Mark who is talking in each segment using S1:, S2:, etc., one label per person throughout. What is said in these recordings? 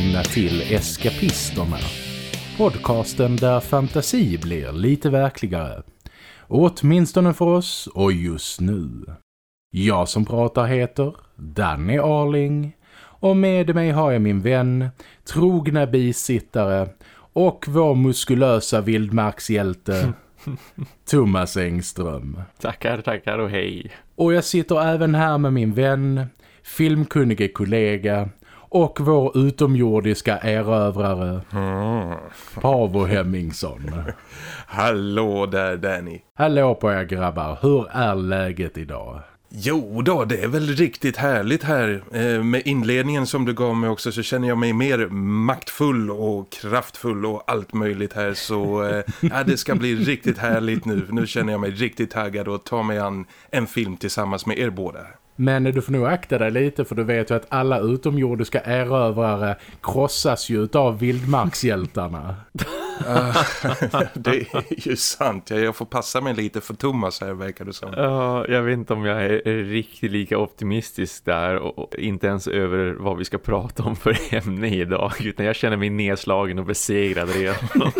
S1: Välkomna till Eskapisterna. Podcasten där fantasi blir lite verkligare. Åtminstone för oss och just nu. Jag som pratar heter Danny Arling och med mig har jag min vän, trogna bisittare och vår muskulösa vildmarkshjälte Thomas Engström.
S2: Tackar, tackar och hej.
S1: Och jag sitter även här med min vän, filmkunnige kollega och vår utomjordiska erövrare mm. Pavo Hemmingsson.
S3: Hallå där Danny.
S1: Hallå på er grabbar, hur är läget idag?
S3: Jo då, det är väl riktigt härligt här. Eh, med inledningen som du gav mig också så känner jag mig mer maktfull och kraftfull och allt möjligt här. Så eh, ja, det ska bli riktigt härligt nu. Nu känner jag mig riktigt taggad och ta mig an en film tillsammans med er båda.
S1: Men du får nog akta dig lite för du vet ju att alla utomjordiska erövrare krossas ju av vildmarkshjältarna.
S3: det är ju sant. Jag får passa mig lite för Thomas här verkar det som.
S2: Ja, jag vet inte om jag är riktigt lika optimistisk där och inte ens över vad vi ska prata om för ämne idag utan jag känner mig nedslagen och besegrad redan.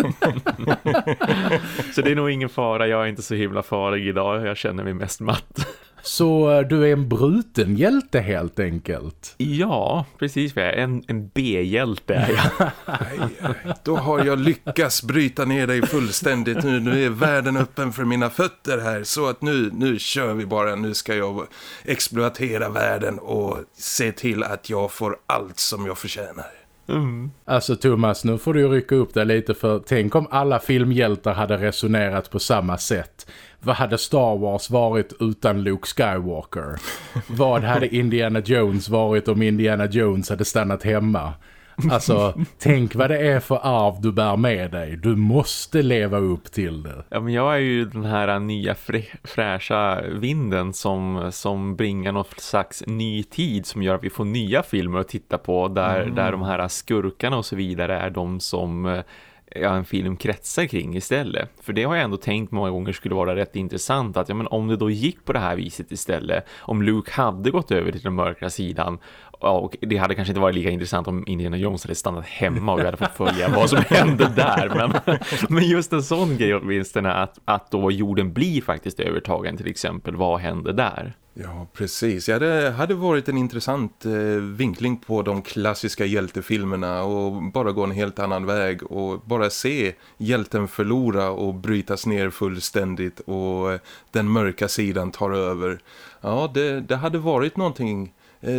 S2: så det är nog ingen fara, jag är inte så himla farlig idag. Jag känner mig mest matt.
S1: Så du är en bruten hjälte helt enkelt?
S2: Ja, precis. En, en B-hjälte är jag.
S3: Då har jag lyckats bryta ner dig fullständigt nu. Nu är världen öppen för mina fötter här. Så att nu, nu kör vi bara. Nu ska jag exploatera världen och se till att jag får allt som jag förtjänar.
S1: Mm. Alltså Thomas, nu får du rycka upp dig lite för tänk om alla filmhjältar hade resonerat på samma sätt vad hade Star Wars varit utan Luke Skywalker? vad hade Indiana Jones varit om Indiana Jones hade stannat hemma? Alltså, tänk vad det är för arv du bär med dig. Du måste leva upp till det.
S2: Ja, men jag är ju den här nya frä fräscha vinden som, som bringar något slags ny tid som gör att vi får nya filmer att titta på där, mm. där de här skurkarna och så vidare är de som ja, en film kretsar kring istället. För det har jag ändå tänkt många gånger skulle vara rätt intressant att ja, men om det då gick på det här viset istället, om Luke hade gått över till den mörka sidan och det hade kanske inte varit lika intressant om Indiana Jones hade stannat hemma och vi hade fått följa vad som hände där. Men, men just en sån grej åtminstone att, att då jorden blir faktiskt övertagen till exempel, vad händer där?
S3: Ja, precis. Ja, det hade varit en intressant eh, vinkling på de klassiska hjältefilmerna och bara gå en helt annan väg och bara se hjälten förlora och brytas ner fullständigt och eh, den mörka sidan tar över. Ja, det, det hade varit någonting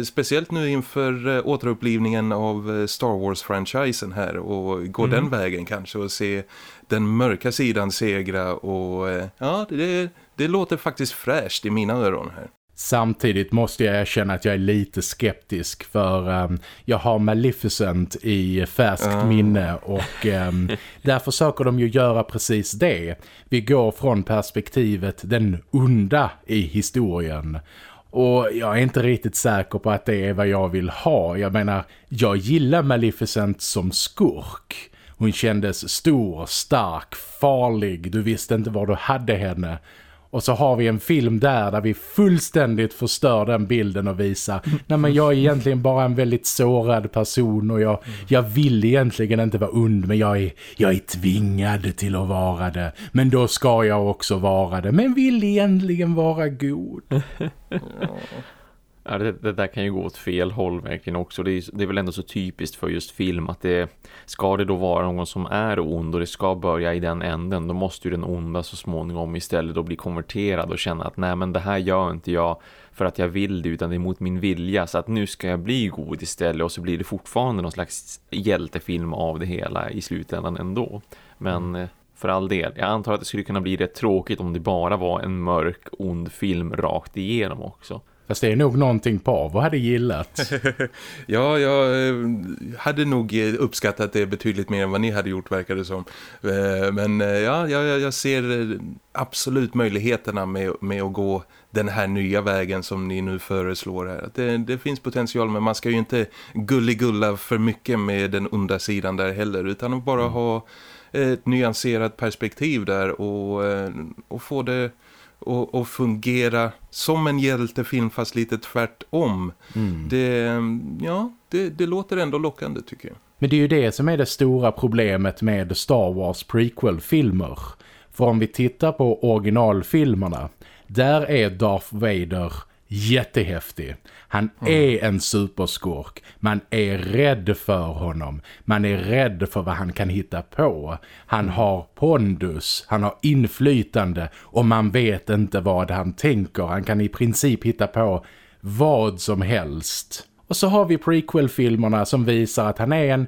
S3: speciellt nu inför eh, återupplivningen av eh, Star Wars-franchisen här och gå mm. den vägen kanske och se den mörka sidan segra och ja, det, det låter faktiskt fräscht i mina öron här.
S1: Samtidigt måste jag erkänna att jag är lite skeptisk för um, jag har Maleficent i färskt uh. minne och um, där försöker de ju göra precis det. Vi går från perspektivet den onda i historien och jag är inte riktigt säker på att det är vad jag vill ha. Jag menar, jag gillar Maleficent som skurk. Hon kändes stor, stark, farlig. Du visste inte var du hade henne. Och så har vi en film där där vi fullständigt förstör den bilden och visar Nej men jag är egentligen bara en väldigt sårad person och jag, jag vill egentligen inte vara ond men jag är, jag är tvingad till att vara det. Men då ska jag också vara det. Men vill egentligen vara god.
S2: Ja, det, det, där kan ju gå åt fel håll verkligen också. Det är, det är väl ändå så typiskt för just film att det ska det då vara någon som är ond och det ska börja i den änden. Då måste ju den onda så småningom istället då bli konverterad och känna att nej men det här gör inte jag för att jag vill det utan det är mot min vilja. Så att nu ska jag bli god istället och så blir det fortfarande någon slags hjältefilm av det hela i slutändan ändå. Men... Mm för all del. Jag antar att det skulle kunna bli rätt tråkigt om det bara var en mörk, ond film rakt igenom också.
S1: Fast det är nog någonting Pavo hade gillat.
S3: ja, jag eh, hade nog uppskattat det betydligt mer än vad ni hade gjort verkar det som. Eh, men eh, ja, jag, jag ser absolut möjligheterna med, med att gå den här nya vägen som ni nu föreslår här. Det, det finns potential men man ska ju inte gulligulla för mycket med den onda sidan där heller utan bara mm. ha ett nyanserat perspektiv där och, och få det och, och fungera som en hjältefilm fast lite tvärtom. Mm. Det, ja, det, det låter ändå lockande tycker jag.
S1: Men det är ju det som är det stora problemet med Star Wars prequel-filmer. För om vi tittar på originalfilmerna, där är Darth Vader jättehäftig. Han mm. är en superskurk. Man är rädd för honom. Man är rädd för vad han kan hitta på. Han mm. har pondus, han har inflytande och man vet inte vad han tänker. Han kan i princip hitta på vad som helst. Och så har vi prequel-filmerna som visar att han är en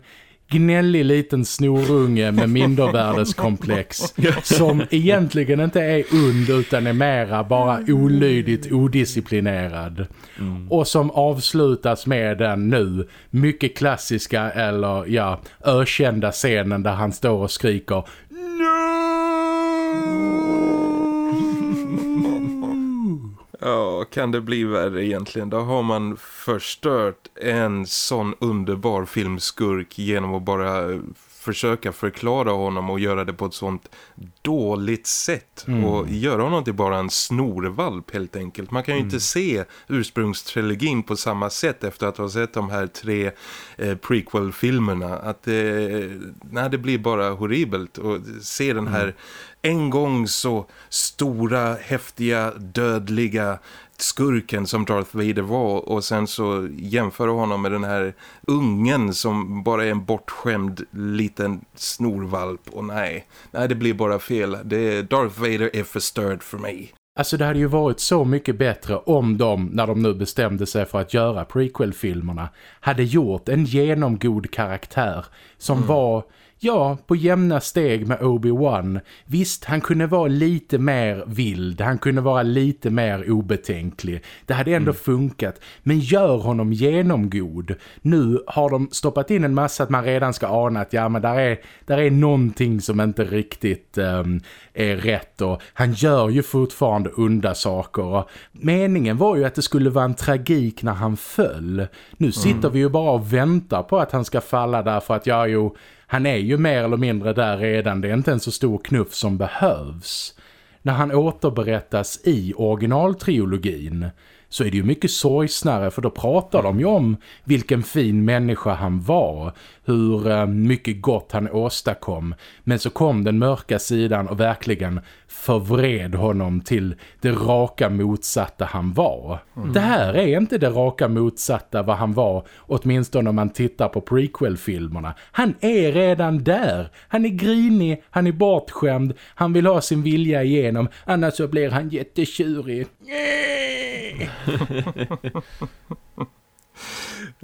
S1: gnällig liten snorunge med mindervärdeskomplex som egentligen inte är und utan är mera bara olydigt odisciplinerad. Mm. Och som avslutas med den nu mycket klassiska eller ja, ökända scenen där han står och skriker
S3: Ja, kan det bli värre egentligen? Då har man förstört en sån underbar filmskurk genom att bara försöka förklara honom och göra det på ett sånt dåligt sätt mm. och göra honom till bara en snorvalp helt enkelt. Man kan ju mm. inte se ursprungstrilogin på samma sätt efter att ha sett de här tre eh, prequel-filmerna att eh, nej, det blir bara horribelt att se den här mm en gång så stora, häftiga, dödliga skurken som Darth Vader var och sen så jämför honom med den här ungen som bara är en bortskämd liten snorvalp och nej, nej det blir bara fel. Det, Darth Vader är förstörd för mig.
S1: Alltså det hade ju varit så mycket bättre om de, när de nu bestämde sig för att göra prequel-filmerna, hade gjort en genomgod karaktär som mm. var Ja, på jämna steg med Obi-Wan. Visst, han kunde vara lite mer vild. Han kunde vara lite mer obetänklig. Det hade ändå mm. funkat. Men gör honom genomgod. Nu har de stoppat in en massa att man redan ska ana att ja, men där är, där är någonting som inte riktigt um, är rätt. Och han gör ju fortfarande onda saker. Och meningen var ju att det skulle vara en tragik när han föll. Nu sitter mm. vi ju bara och väntar på att han ska falla därför att ja, jo han är ju mer eller mindre där redan. Det är inte en så stor knuff som behövs. När han återberättas i originaltriologin så är det ju mycket sorgsnare för då pratar de ju om vilken fin människa han var, hur eh, mycket gott han åstadkom. Men så kom den mörka sidan och verkligen förvred honom till det raka motsatta han var. Mm. Det här är inte det raka motsatta vad han var, åtminstone om man tittar på prequel-filmerna. Han är redan där. Han är grinig, han är bortskämd, han vill ha sin vilja igenom, annars så blir han jättetjurig.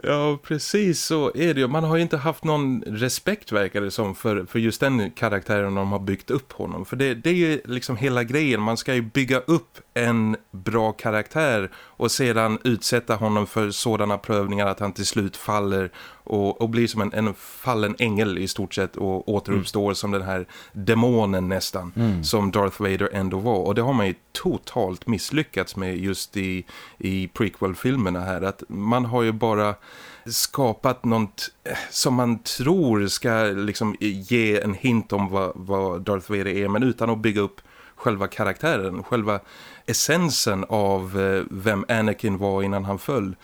S3: Ja, precis så är det ju. Man har ju inte haft någon respekt verkar det som för, för just den karaktären de har byggt upp honom. För det, det är ju liksom hela grejen. Man ska ju bygga upp en bra karaktär och sedan utsätta honom för sådana prövningar att han till slut faller och, och blir som en, en fallen ängel i stort sett och återuppstår mm. som den här demonen nästan mm. som Darth Vader ändå var. Och det har man ju totalt misslyckats med just i, i prequel-filmerna här. Att man har ju bara skapat något eh, som man tror ska liksom ge en hint om vad, vad Darth Vader är men utan att bygga upp själva karaktären, själva essensen av eh, vem Anakin var innan han föll.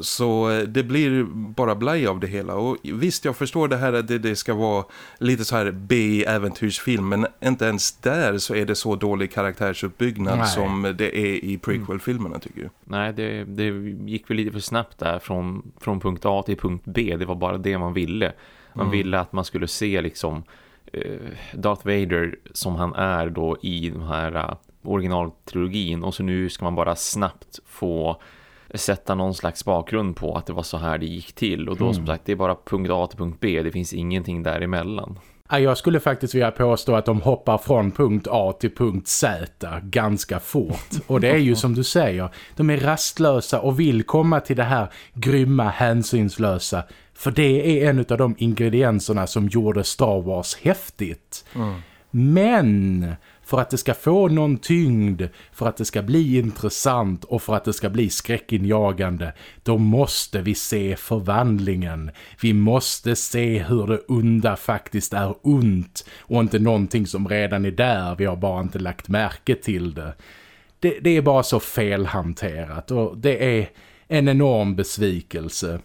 S3: Så eh, det blir bara blaj av det hela. Och visst, jag förstår det här att det, det ska vara lite så här B-äventyrsfilm. Men inte ens där så är det så dålig karaktärsuppbyggnad Nej. som det är i prequel-filmerna tycker jag.
S2: Nej, det, det gick väl lite för snabbt där från, från punkt A till punkt B. Det var bara det man ville. Man mm. ville att man skulle se liksom Darth Vader som han är då i den här uh, originaltrilogin. Och så nu ska man bara snabbt få sätta någon slags bakgrund på att det var så här det gick till. Och då mm. som sagt, det är bara punkt A till punkt B. Det finns ingenting däremellan.
S1: Jag skulle faktiskt vilja påstå att de hoppar från punkt A till punkt Z ganska fort. Och det är ju som du säger, de är rastlösa och vill komma till det här grymma, hänsynslösa. För det är en av de ingredienserna som gjorde Star Wars häftigt. Mm. Men för att det ska få någon tyngd, för att det ska bli intressant och för att det ska bli skräckinjagande, då måste vi se förvandlingen. Vi måste se hur det onda faktiskt är ont och inte någonting som redan är där, vi har bara inte lagt märke till det. det, det är bara så felhanterat och det är en enorm besvikelse.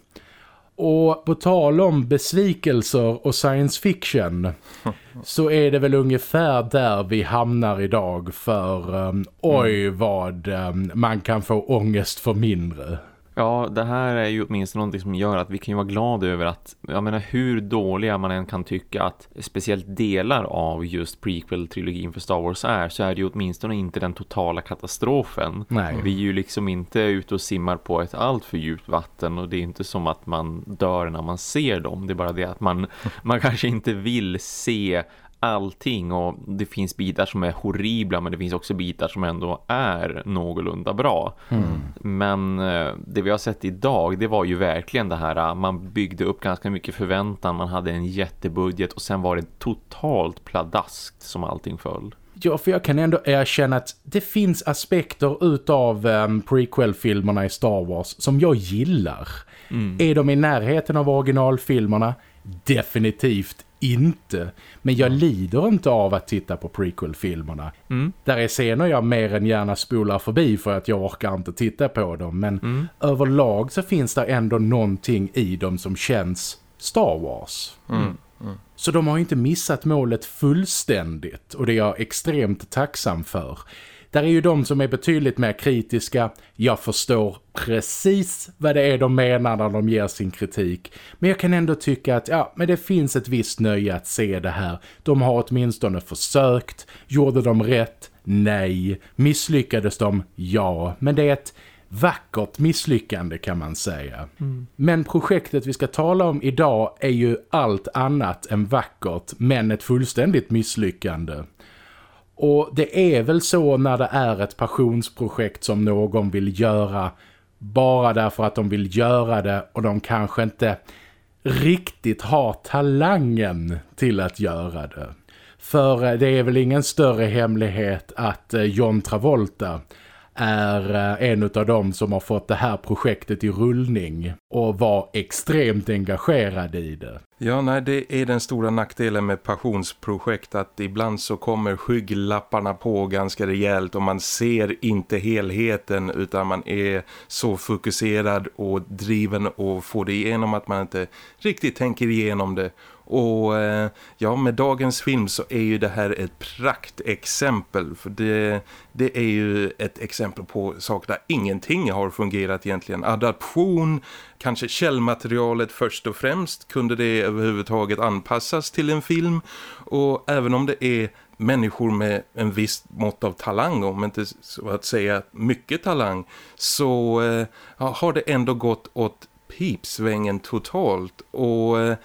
S1: Och på tal om besvikelser och science fiction så är det väl ungefär där vi hamnar idag för um, oj vad um, man kan få ångest för mindre.
S2: Ja, det här är ju åtminstone någonting som gör att vi kan vara glada över att, jag menar hur dåliga man än kan tycka att speciellt delar av just prequel-trilogin för Star Wars är så är det ju åtminstone inte den totala katastrofen.
S1: Nej.
S2: Vi är ju liksom inte ute och simmar på ett allt för djupt vatten och det är inte som att man dör när man ser dem. Det är bara det att man, man kanske inte vill se allting och det finns bitar som är horribla men det finns också bitar som ändå är någorlunda bra. Mm. Men eh, det vi har sett idag det var ju verkligen det här eh, man byggde upp ganska mycket förväntan, man hade en jättebudget och sen var det totalt pladaskt som allting föll.
S1: Ja, för jag kan ändå erkänna att det finns aspekter utav um, prequel-filmerna i Star Wars som jag gillar. Mm. Är de i närheten av originalfilmerna? Definitivt inte. Men jag lider inte av att titta på prequel-filmerna. Mm. Där är scener jag mer än gärna spolar förbi för att jag orkar inte titta på dem. Men mm. överlag så finns det ändå någonting i dem som känns Star Wars. Mm. mm. Så de har inte missat målet fullständigt och det är jag extremt tacksam för. Där är ju de som är betydligt mer kritiska. Jag förstår precis vad det är de menar när de ger sin kritik. Men jag kan ändå tycka att ja, men det finns ett visst nöje att se det här. De har åtminstone försökt. Gjorde de rätt? Nej. Misslyckades de? Ja. Men det är ett vackert misslyckande kan man säga. Mm. Men projektet vi ska tala om idag är ju allt annat än vackert men ett fullständigt misslyckande. Och det är väl så när det är ett passionsprojekt som någon vill göra bara därför att de vill göra det och de kanske inte riktigt har talangen till att göra det. För eh, det är väl ingen större hemlighet att eh, John Travolta är eh, en av dem som har fått det här projektet i rullning och var extremt engagerad i det.
S3: Ja, nej, det är den stora nackdelen med passionsprojekt att ibland så kommer skygglapparna på ganska rejält och man ser inte helheten utan man är så fokuserad och driven och får det igenom att man inte riktigt tänker igenom det och eh, ja, med dagens film så är ju det här ett praktexempel. För det, det är ju ett exempel på saker där ingenting har fungerat egentligen. Adaption, kanske källmaterialet först och främst. Kunde det överhuvudtaget anpassas till en film? Och även om det är människor med en viss mått av talang, om inte så att säga mycket talang, så eh, ja, har det ändå gått åt pipsvängen totalt. Och eh,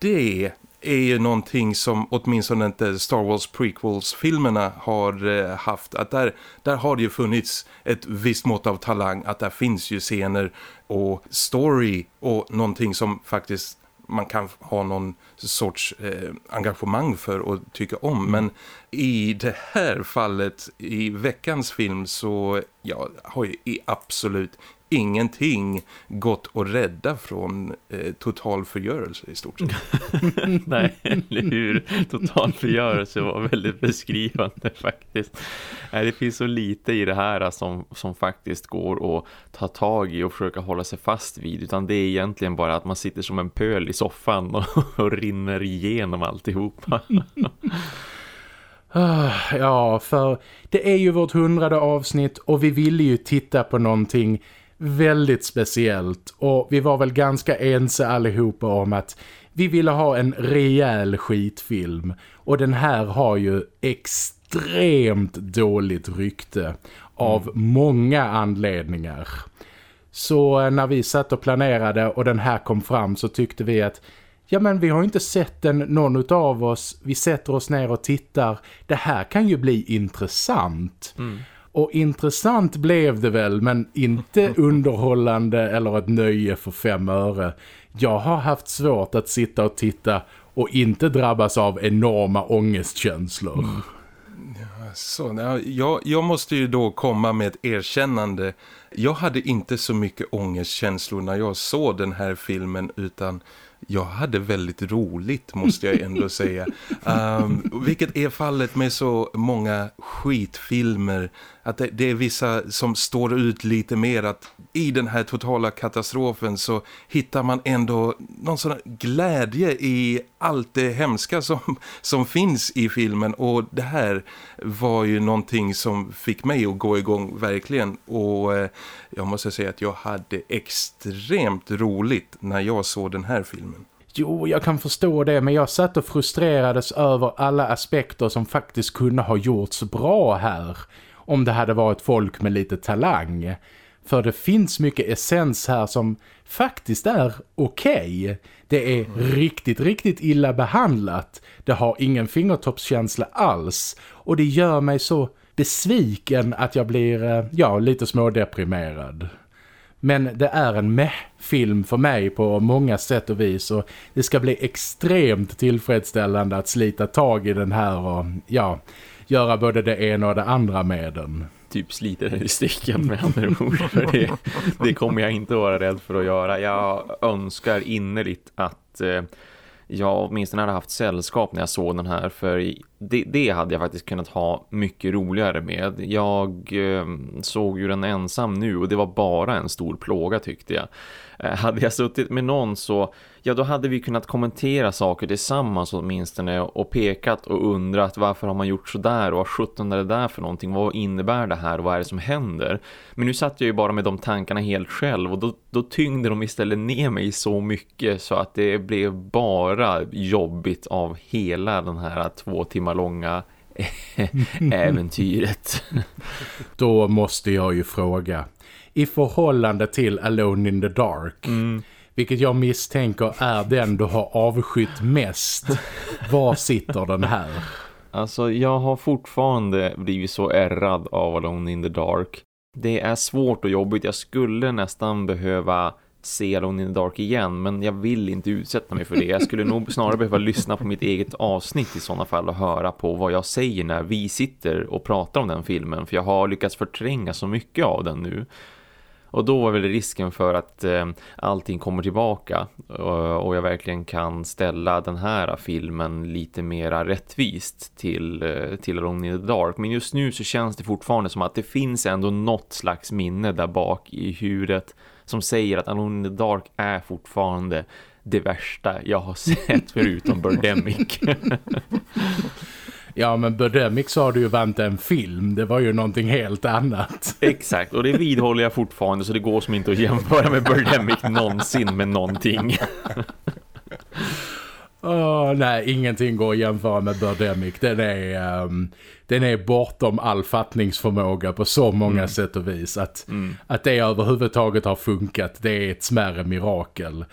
S3: det är ju någonting som åtminstone inte Star Wars prequels-filmerna har eh, haft. Att där, där har det ju funnits ett visst mått av talang. Att där finns ju scener och story och någonting som faktiskt man kan ha någon sorts eh, engagemang för och tycka om. Men i det här fallet, i veckans film så ja, har ju absolut ingenting gått att rädda från eh, total förgörelse i stort sett.
S2: Nej, eller hur? Total förgörelse var väldigt beskrivande faktiskt. Det finns så lite i det här som, som faktiskt går att ta tag i och försöka hålla sig fast vid. Utan det är egentligen bara att man sitter som en pöl i soffan och, och rinner igenom alltihopa.
S1: Ah, ja, för det är ju vårt hundrade avsnitt och vi ville ju titta på någonting väldigt speciellt och vi var väl ganska ense allihopa om att vi ville ha en rejäl skitfilm och den här har ju extremt dåligt rykte av mm. många anledningar. Så eh, när vi satt och planerade och den här kom fram så tyckte vi att ja men vi har inte sett den någon av oss. Vi sätter oss ner och tittar. Det här kan ju bli intressant. Mm. Och intressant blev det väl men inte underhållande eller ett nöje för fem öre. Jag har haft svårt att sitta och titta och inte drabbas av enorma ångestkänslor. Mm.
S3: Så, jag, jag måste ju då komma med ett erkännande. Jag hade inte så mycket ångestkänslor när jag såg den här filmen utan jag hade väldigt roligt måste jag ändå säga. Um, vilket är fallet med så många skitfilmer. Att det, det, är vissa som står ut lite mer att i den här totala katastrofen så hittar man ändå någon sån glädje i allt det hemska som, som finns i filmen. Och det här var ju någonting som fick mig att gå igång verkligen. Och eh, jag måste säga att jag hade extremt roligt när jag såg den här filmen.
S1: Jo, jag kan förstå det men jag satt och frustrerades över alla aspekter som faktiskt kunde ha gjorts bra här. Om det hade varit folk med lite talang. För det finns mycket essens här som faktiskt är okej. Okay. Det är riktigt, riktigt illa behandlat. Det har ingen fingertoppskänsla alls. Och det gör mig så besviken att jag blir, eh, ja, lite smådeprimerad. Men det är en meh-film för mig på många sätt och vis och det ska bli extremt tillfredsställande att slita tag i den här och ja, göra både det ena och det andra med den.
S2: Typ slita den i stycken med andra ord. För det, det kommer jag inte vara rädd för att göra. Jag önskar innerligt att eh, jag åtminstone hade haft sällskap när jag såg den här för det, det hade jag faktiskt kunnat ha mycket roligare med. Jag eh, såg ju den ensam nu och det var bara en stor plåga tyckte jag. Eh, hade jag suttit med någon så ja då hade vi kunnat kommentera saker tillsammans åtminstone och pekat och undrat varför har man gjort så där och vad sjutton är det där för någonting, vad innebär det här och vad är det som händer men nu satt jag ju bara med de tankarna helt själv och då, då tyngde de istället ner mig så mycket så att det blev bara jobbigt av hela den här två timmar långa äventyret.
S1: Då måste jag ju fråga. I förhållande till Alone in the Dark. Mm. Vilket jag misstänker är den du har avskytt mest. Var sitter den här?
S2: Alltså jag har fortfarande blivit så ärrad av Alone in the Dark. Det är svårt och jobbigt. Jag skulle nästan behöva se Alone in the Dark igen men jag vill inte utsätta mig för det. Jag skulle nog snarare behöva lyssna på mitt eget avsnitt i sådana fall och höra på vad jag säger när vi sitter och pratar om den filmen för jag har lyckats förtränga så mycket av den nu. Och då var väl risken för att eh, allting kommer tillbaka och, och jag verkligen kan ställa den här filmen lite mera rättvist till, eh, till Alone in the Dark. Men just nu så känns det fortfarande som att det finns ändå något slags minne där bak i huvudet som säger att Alone in the Dark är fortfarande det värsta jag har sett förutom Birdemic.
S1: Ja, men Birdemic sa du ju inte en film. Det var ju någonting helt annat.
S2: Exakt, och det vidhåller jag fortfarande så det går som inte att jämföra med Birdemic någonsin med någonting.
S1: Oh, nej, ingenting går att jämföra med Birdemic. Den är, um, den är bortom all fattningsförmåga på så många mm. sätt och vis. Att, mm. att det överhuvudtaget har funkat, det är ett smärre mirakel.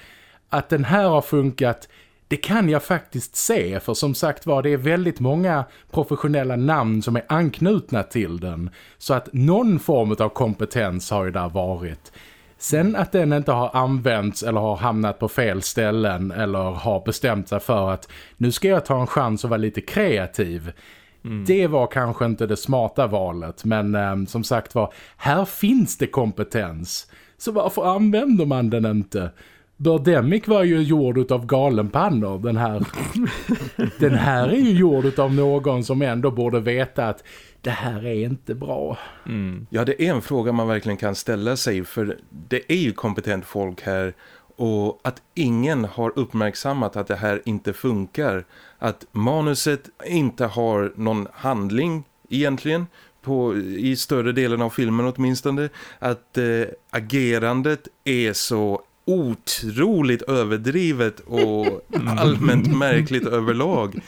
S1: Att den här har funkat, det kan jag faktiskt se. För som sagt var, det är väldigt många professionella namn som är anknutna till den. Så att någon form av kompetens har ju där varit. Sen att den inte har använts eller har hamnat på fel ställen eller har bestämt sig för att nu ska jag ta en chans att vara lite kreativ. Mm. Det var kanske inte det smarta valet men eh, som sagt var, här finns det kompetens. Så varför använder man den inte? Birdemic var ju gjord av galenpannor den här. den här är ju gjord av någon som ändå borde veta att det här är inte bra.
S3: Mm. Ja, det är en fråga man verkligen kan ställa sig för det är ju kompetent folk här och att ingen har uppmärksammat att det här inte funkar. Att manuset inte har någon handling egentligen på, i större delen av filmen åtminstone. Att eh, agerandet är så otroligt överdrivet och allmänt märkligt överlag.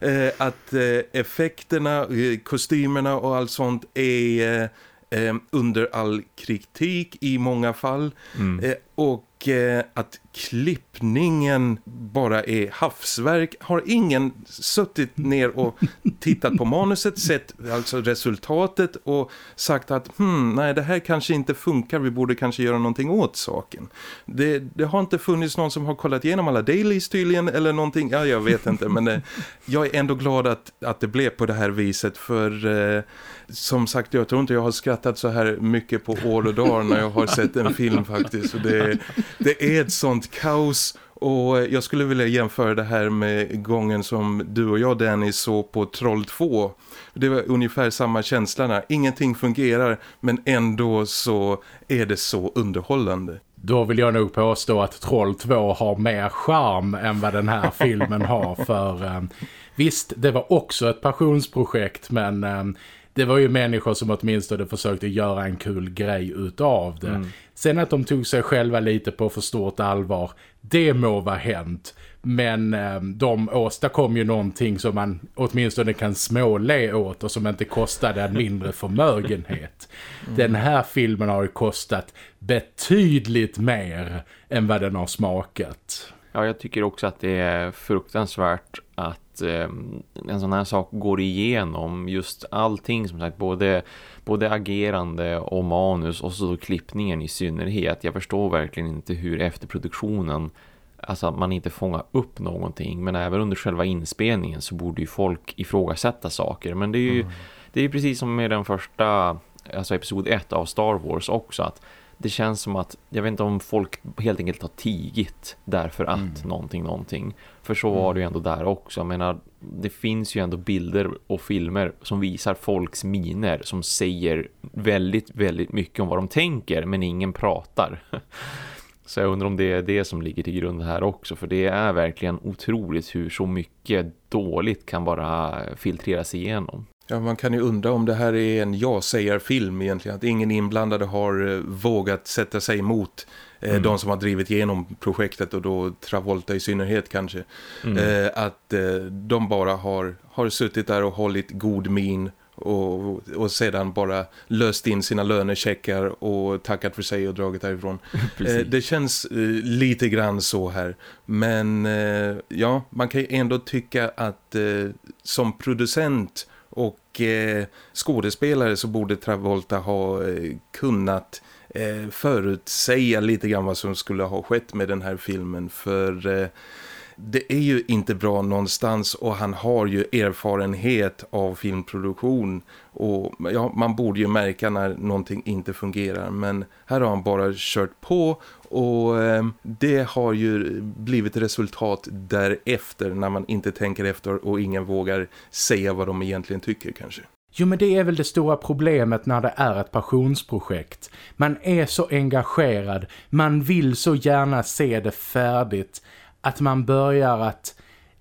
S3: Eh, att eh, effekterna, eh, kostymerna och allt sånt är eh, under all kritik i många fall. Mm. Eh, och eh, Eh, att klippningen bara är havsverk. Har ingen suttit ner och tittat på manuset, sett alltså resultatet och sagt att hmm, nej det här kanske inte funkar, vi borde kanske göra någonting åt saken. Det, det har inte funnits någon som har kollat igenom alla dailies tydligen eller någonting, ja jag vet inte men eh, jag är ändå glad att, att det blev på det här viset för eh, som sagt jag tror inte jag har skrattat så här mycket på år och dagar när jag har sett en film faktiskt. Och det, det är ett sånt kaos och jag skulle vilja jämföra det här med gången som du och jag Danny såg på Troll 2. Det var ungefär samma känslorna. Ingenting fungerar men ändå så är det så underhållande.
S1: Då vill jag nog påstå att Troll 2 har mer charm än vad den här filmen har. För eh, visst, det var också ett passionsprojekt men... Eh, det var ju människor som åtminstone försökte göra en kul grej utav det. Mm. Sen att de tog sig själva lite på för stort allvar, det må vara hänt. Men eh, de åstadkom ju någonting som man åtminstone kan småle åt och som inte kostade en mindre förmögenhet. Mm. Den här filmen har ju kostat betydligt mer än vad den har smakat.
S2: Ja, jag tycker också att det är fruktansvärt att eh, en sån här sak går igenom just allting som sagt, både, både agerande och manus och så klippningen i synnerhet. Jag förstår verkligen inte hur efterproduktionen alltså att man inte fångar upp någonting men även under själva inspelningen så borde ju folk ifrågasätta saker men det är ju, mm. det är precis som med den första alltså episod 1 av Star Wars också att det känns som att, jag vet inte om folk helt enkelt har tigit därför att mm. någonting, någonting. För så var det ju mm. ändå där också. Jag menar, det finns ju ändå bilder och filmer som visar folks miner som säger väldigt, väldigt mycket om vad de tänker men ingen pratar. Så jag undrar om det är det som ligger till grund här också. För det är verkligen otroligt hur så mycket dåligt kan bara filtreras igenom.
S3: Ja, man kan ju undra om det här är en ja-sägarfilm egentligen. Att ingen inblandade har eh, vågat sätta sig emot eh, mm. de som har drivit igenom projektet och då Travolta i synnerhet kanske. Mm. Eh, att eh, de bara har, har suttit där och hållit god min och, och sedan bara löst in sina lönecheckar och tackat för sig och dragit därifrån. eh, det känns lite grann så här. Men ja, man kan ju ändå tycka att som producent och eh, skådespelare så borde Travolta ha eh, kunnat eh, förutsäga lite grann vad som skulle ha skett med den här filmen. För eh, det är ju inte bra någonstans och han har ju erfarenhet av filmproduktion. Och ja, man borde ju märka när någonting inte fungerar. Men här har han bara kört på och eh, det har ju blivit resultat därefter när man inte tänker efter och ingen vågar säga vad de egentligen tycker kanske.
S1: Jo men det är väl det stora problemet när det är ett passionsprojekt. Man är så engagerad, man vill så gärna se det färdigt att man börjar att,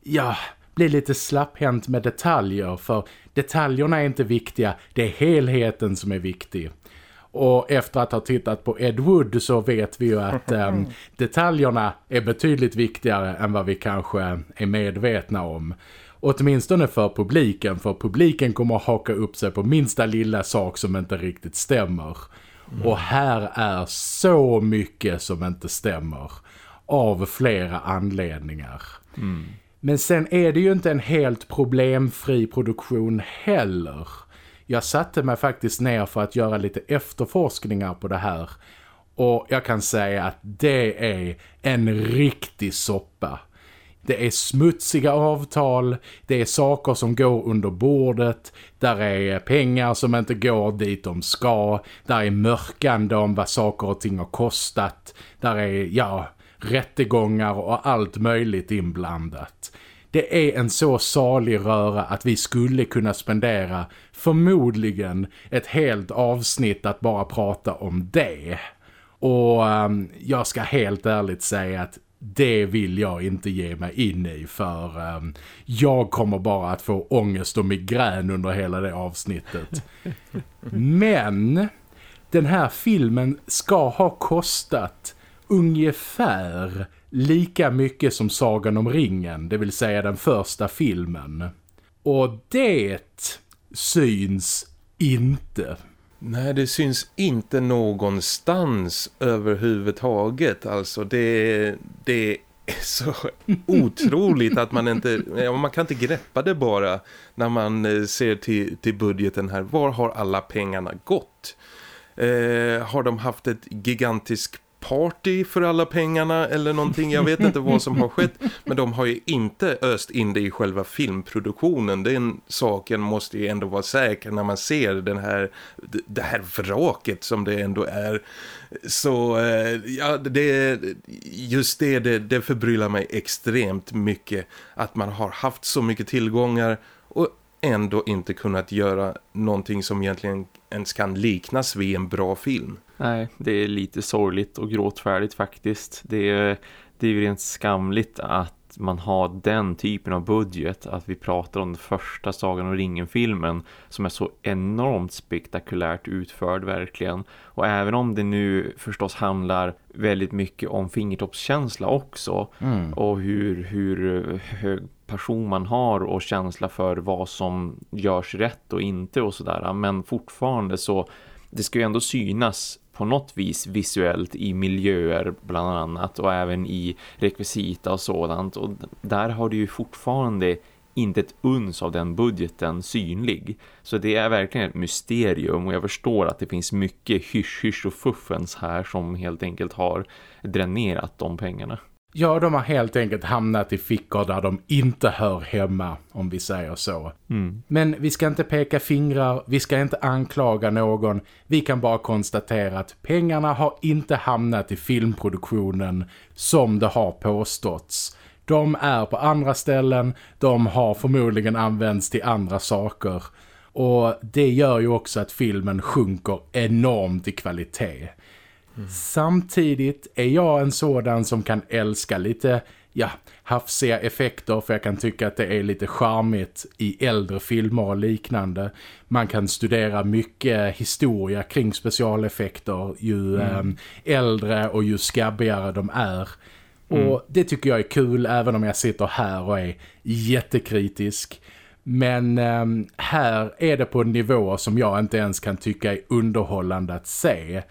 S1: ja, bli lite slapphänt med detaljer för detaljerna är inte viktiga, det är helheten som är viktig. Och efter att ha tittat på Ed Wood så vet vi ju att um, detaljerna är betydligt viktigare än vad vi kanske är medvetna om. Åtminstone för publiken, för publiken kommer att haka upp sig på minsta lilla sak som inte riktigt stämmer. Mm. Och här är så mycket som inte stämmer av flera anledningar. Mm. Men sen är det ju inte en helt problemfri produktion heller. Jag satte mig faktiskt ner för att göra lite efterforskningar på det här. Och jag kan säga att det är en riktig soppa. Det är smutsiga avtal, det är saker som går under bordet, där är pengar som inte går dit de ska, där är mörkande om vad saker och ting har kostat, där är, ja, rättegångar och allt möjligt inblandat. Det är en så salig röra att vi skulle kunna spendera förmodligen ett helt avsnitt att bara prata om det. Och um, jag ska helt ärligt säga att det vill jag inte ge mig in i för um, jag kommer bara att få ångest och migrän under hela det avsnittet. Men den här filmen ska ha kostat ungefär lika mycket som Sagan om ringen, det vill säga den första filmen. Och det syns inte.
S3: Nej, det syns inte någonstans överhuvudtaget. Alltså det, det är så otroligt att man inte, man kan inte greppa det bara när man eh, ser till, till budgeten här. Var har alla pengarna gått? Eh, har de haft ett gigantiskt party för alla pengarna eller någonting. Jag vet inte vad som har skett. Men de har ju inte öst in det i själva filmproduktionen. Den saken måste ju ändå vara säker när man ser den här, det här vraket som det ändå är. Så eh, ja, det, just det, det, det förbryllar mig extremt mycket. Att man har haft så mycket tillgångar och ändå inte kunnat göra någonting som egentligen ens kan liknas vid en bra film.
S2: Nej, det är lite sorgligt och gråtfärdigt faktiskt. Det är, det är ju rent skamligt att man har den typen av budget att vi pratar om den första Sagan och ringen-filmen som är så enormt spektakulärt utförd verkligen. Och även om det nu förstås handlar väldigt mycket om fingertoppskänsla också mm. och hur, hur hög passion man har och känsla för vad som görs rätt och inte och sådär. Men fortfarande så det ska ju ändå synas på något vis visuellt i miljöer bland annat och även i rekvisita och sådant och där har du ju fortfarande inte ett uns av den budgeten synlig. Så det är verkligen ett mysterium och jag förstår att det finns mycket hysch-hysch och fuffens här som helt enkelt har dränerat de pengarna.
S1: Ja, de har helt enkelt hamnat i fickor där de inte hör hemma, om vi säger så. Mm. Men vi ska inte peka fingrar, vi ska inte anklaga någon. Vi kan bara konstatera att pengarna har inte hamnat i filmproduktionen som det har påståtts. De är på andra ställen, de har förmodligen använts till andra saker. Och det gör ju också att filmen sjunker enormt i kvalitet. Samtidigt är jag en sådan som kan älska lite ja, hafsiga effekter för jag kan tycka att det är lite charmigt i äldre filmer och liknande. Man kan studera mycket historia kring specialeffekter ju mm. eh, äldre och ju skabbigare de är. Mm. Och det tycker jag är kul även om jag sitter här och är jättekritisk. Men eh, här är det på en nivå som jag inte ens kan tycka är underhållande att se.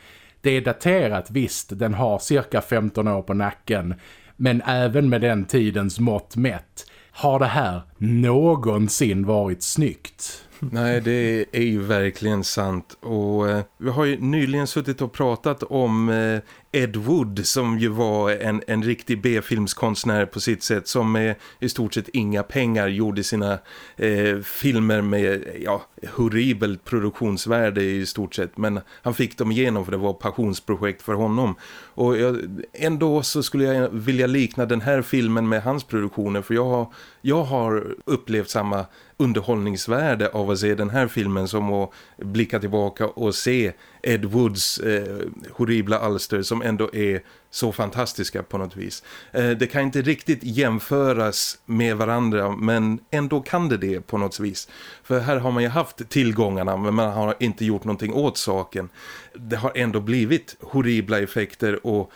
S1: Det är daterat visst, den har cirka 15 år på nacken. Men även med den tidens mått mätt har det här någonsin varit snyggt.
S3: Nej, det är ju verkligen sant. Och eh, vi har ju nyligen suttit och pratat om eh, Ed Wood som ju var en, en riktig B-filmskonstnär på sitt sätt som med i stort sett inga pengar gjorde sina eh, filmer med ja, horribelt produktionsvärde i stort sett men han fick dem igenom för det var passionsprojekt för honom och jag, ändå så skulle jag vilja likna den här filmen med hans produktioner för jag har, jag har upplevt samma underhållningsvärde av att se den här filmen som att blicka tillbaka och se Ed Woods eh, horribla alster som ändå är så fantastiska på något vis. Eh, det kan inte riktigt jämföras med varandra men ändå kan det det på något vis. För här har man ju haft tillgångarna men man har inte gjort någonting åt saken. Det har ändå blivit horribla effekter och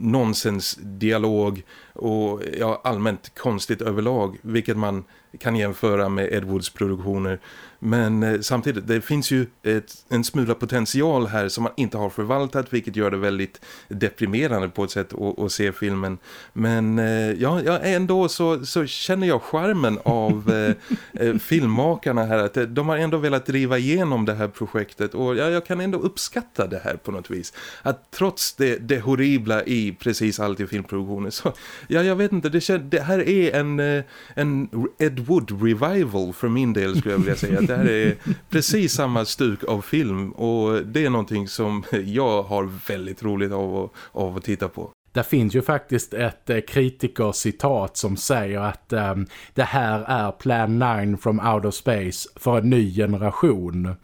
S3: nonsens dialog och ja, allmänt konstigt överlag vilket man kan jämföra med Ed Woods produktioner. Men eh, samtidigt, det finns ju ett, en smula potential här som man inte har förvaltat vilket gör det väldigt deprimerande på ett sätt att, att se filmen. Men eh, ja, ändå så, så känner jag charmen av eh, eh, filmmakarna här. Att de har ändå velat driva igenom det här projektet och ja, jag kan ändå uppskatta det här på något vis. Att trots det, det horribla i precis allt i filmproduktionen så, ja jag vet inte, det, det här är en, en Ed Wood revival för min del skulle jag vilja säga. Det här är precis samma stuk av film och det är någonting som jag har väldigt roligt av att, av att titta på.
S1: Det finns ju faktiskt ett eh, kritikercitat som säger att eh, det här är Plan 9 from Outer Space för en ny generation.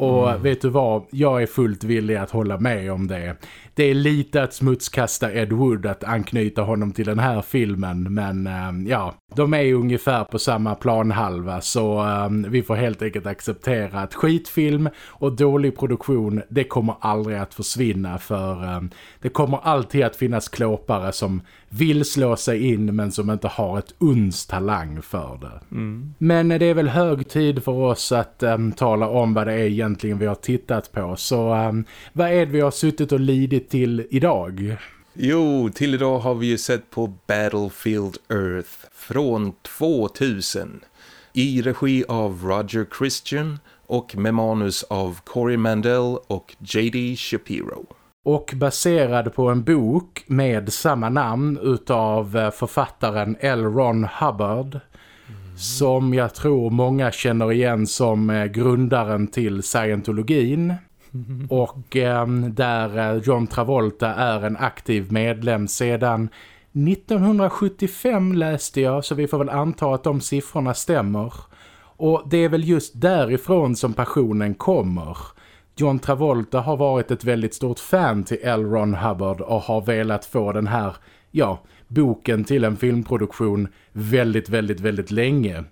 S1: Och mm. vet du vad, jag är fullt villig att hålla med om det. Det är lite att smutskasta Ed Wood att anknyta honom till den här filmen. Men äh, ja, de är ungefär på samma planhalva så äh, vi får helt enkelt acceptera att skitfilm och dålig produktion det kommer aldrig att försvinna för äh, det kommer alltid att finnas klåpare som vill slå sig in men som inte har ett uns talang för det. Mm. Men det är väl hög tid för oss att tala om vad det är egentligen vi har tittat på. Så um, vad är det vi har suttit och lidit till idag?
S3: Jo, till idag har vi ju sett på Battlefield Earth från 2000 i regi av Roger Christian och med manus av Corey Mandel och J.D. Shapiro.
S1: Och baserad på en bok med samma namn utav eh, författaren L. Ron Hubbard mm. som jag tror många känner igen som eh, grundaren till scientologin. Och eh, där eh, John Travolta är en aktiv medlem sedan 1975 läste jag så vi får väl anta att de siffrorna stämmer. Och det är väl just därifrån som passionen kommer. John Travolta har varit ett väldigt stort fan till L. Ron Hubbard och har velat få den här, ja, boken till en filmproduktion väldigt, väldigt, väldigt länge.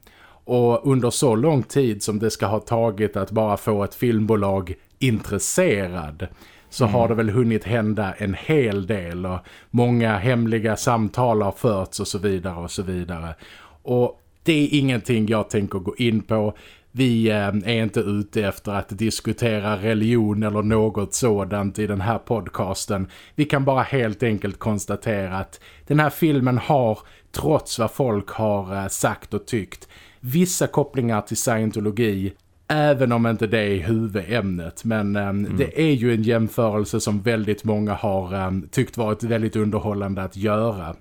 S1: Och under så lång tid som det ska ha tagit att bara få ett filmbolag intresserad så mm. har det väl hunnit hända en hel del och många hemliga samtal har förts och så vidare och så vidare. Och det är ingenting jag tänker gå in på. Vi eh, är inte ute efter att diskutera religion eller något sådant i den här podcasten. Vi kan bara helt enkelt konstatera att den här filmen har, trots vad folk har eh, sagt och tyckt, vissa kopplingar till scientologi Även om inte det är huvudämnet. Men um, mm. det är ju en jämförelse som väldigt många har um, tyckt varit väldigt underhållande att göra.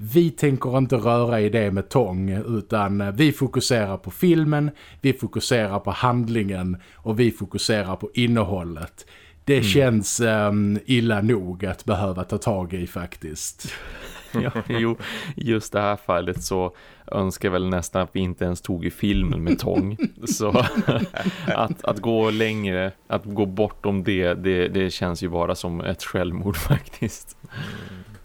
S1: Vi tänker inte röra i det med tång utan vi fokuserar på filmen, vi fokuserar på handlingen och vi fokuserar på innehållet. Det mm. känns um, illa nog att behöva ta tag i faktiskt.
S2: ja, jo, just det här fallet så önskar väl nästan att vi inte ens tog i filmen med tång. så att, att gå längre, att gå bortom det, det, det känns ju bara som ett självmord faktiskt.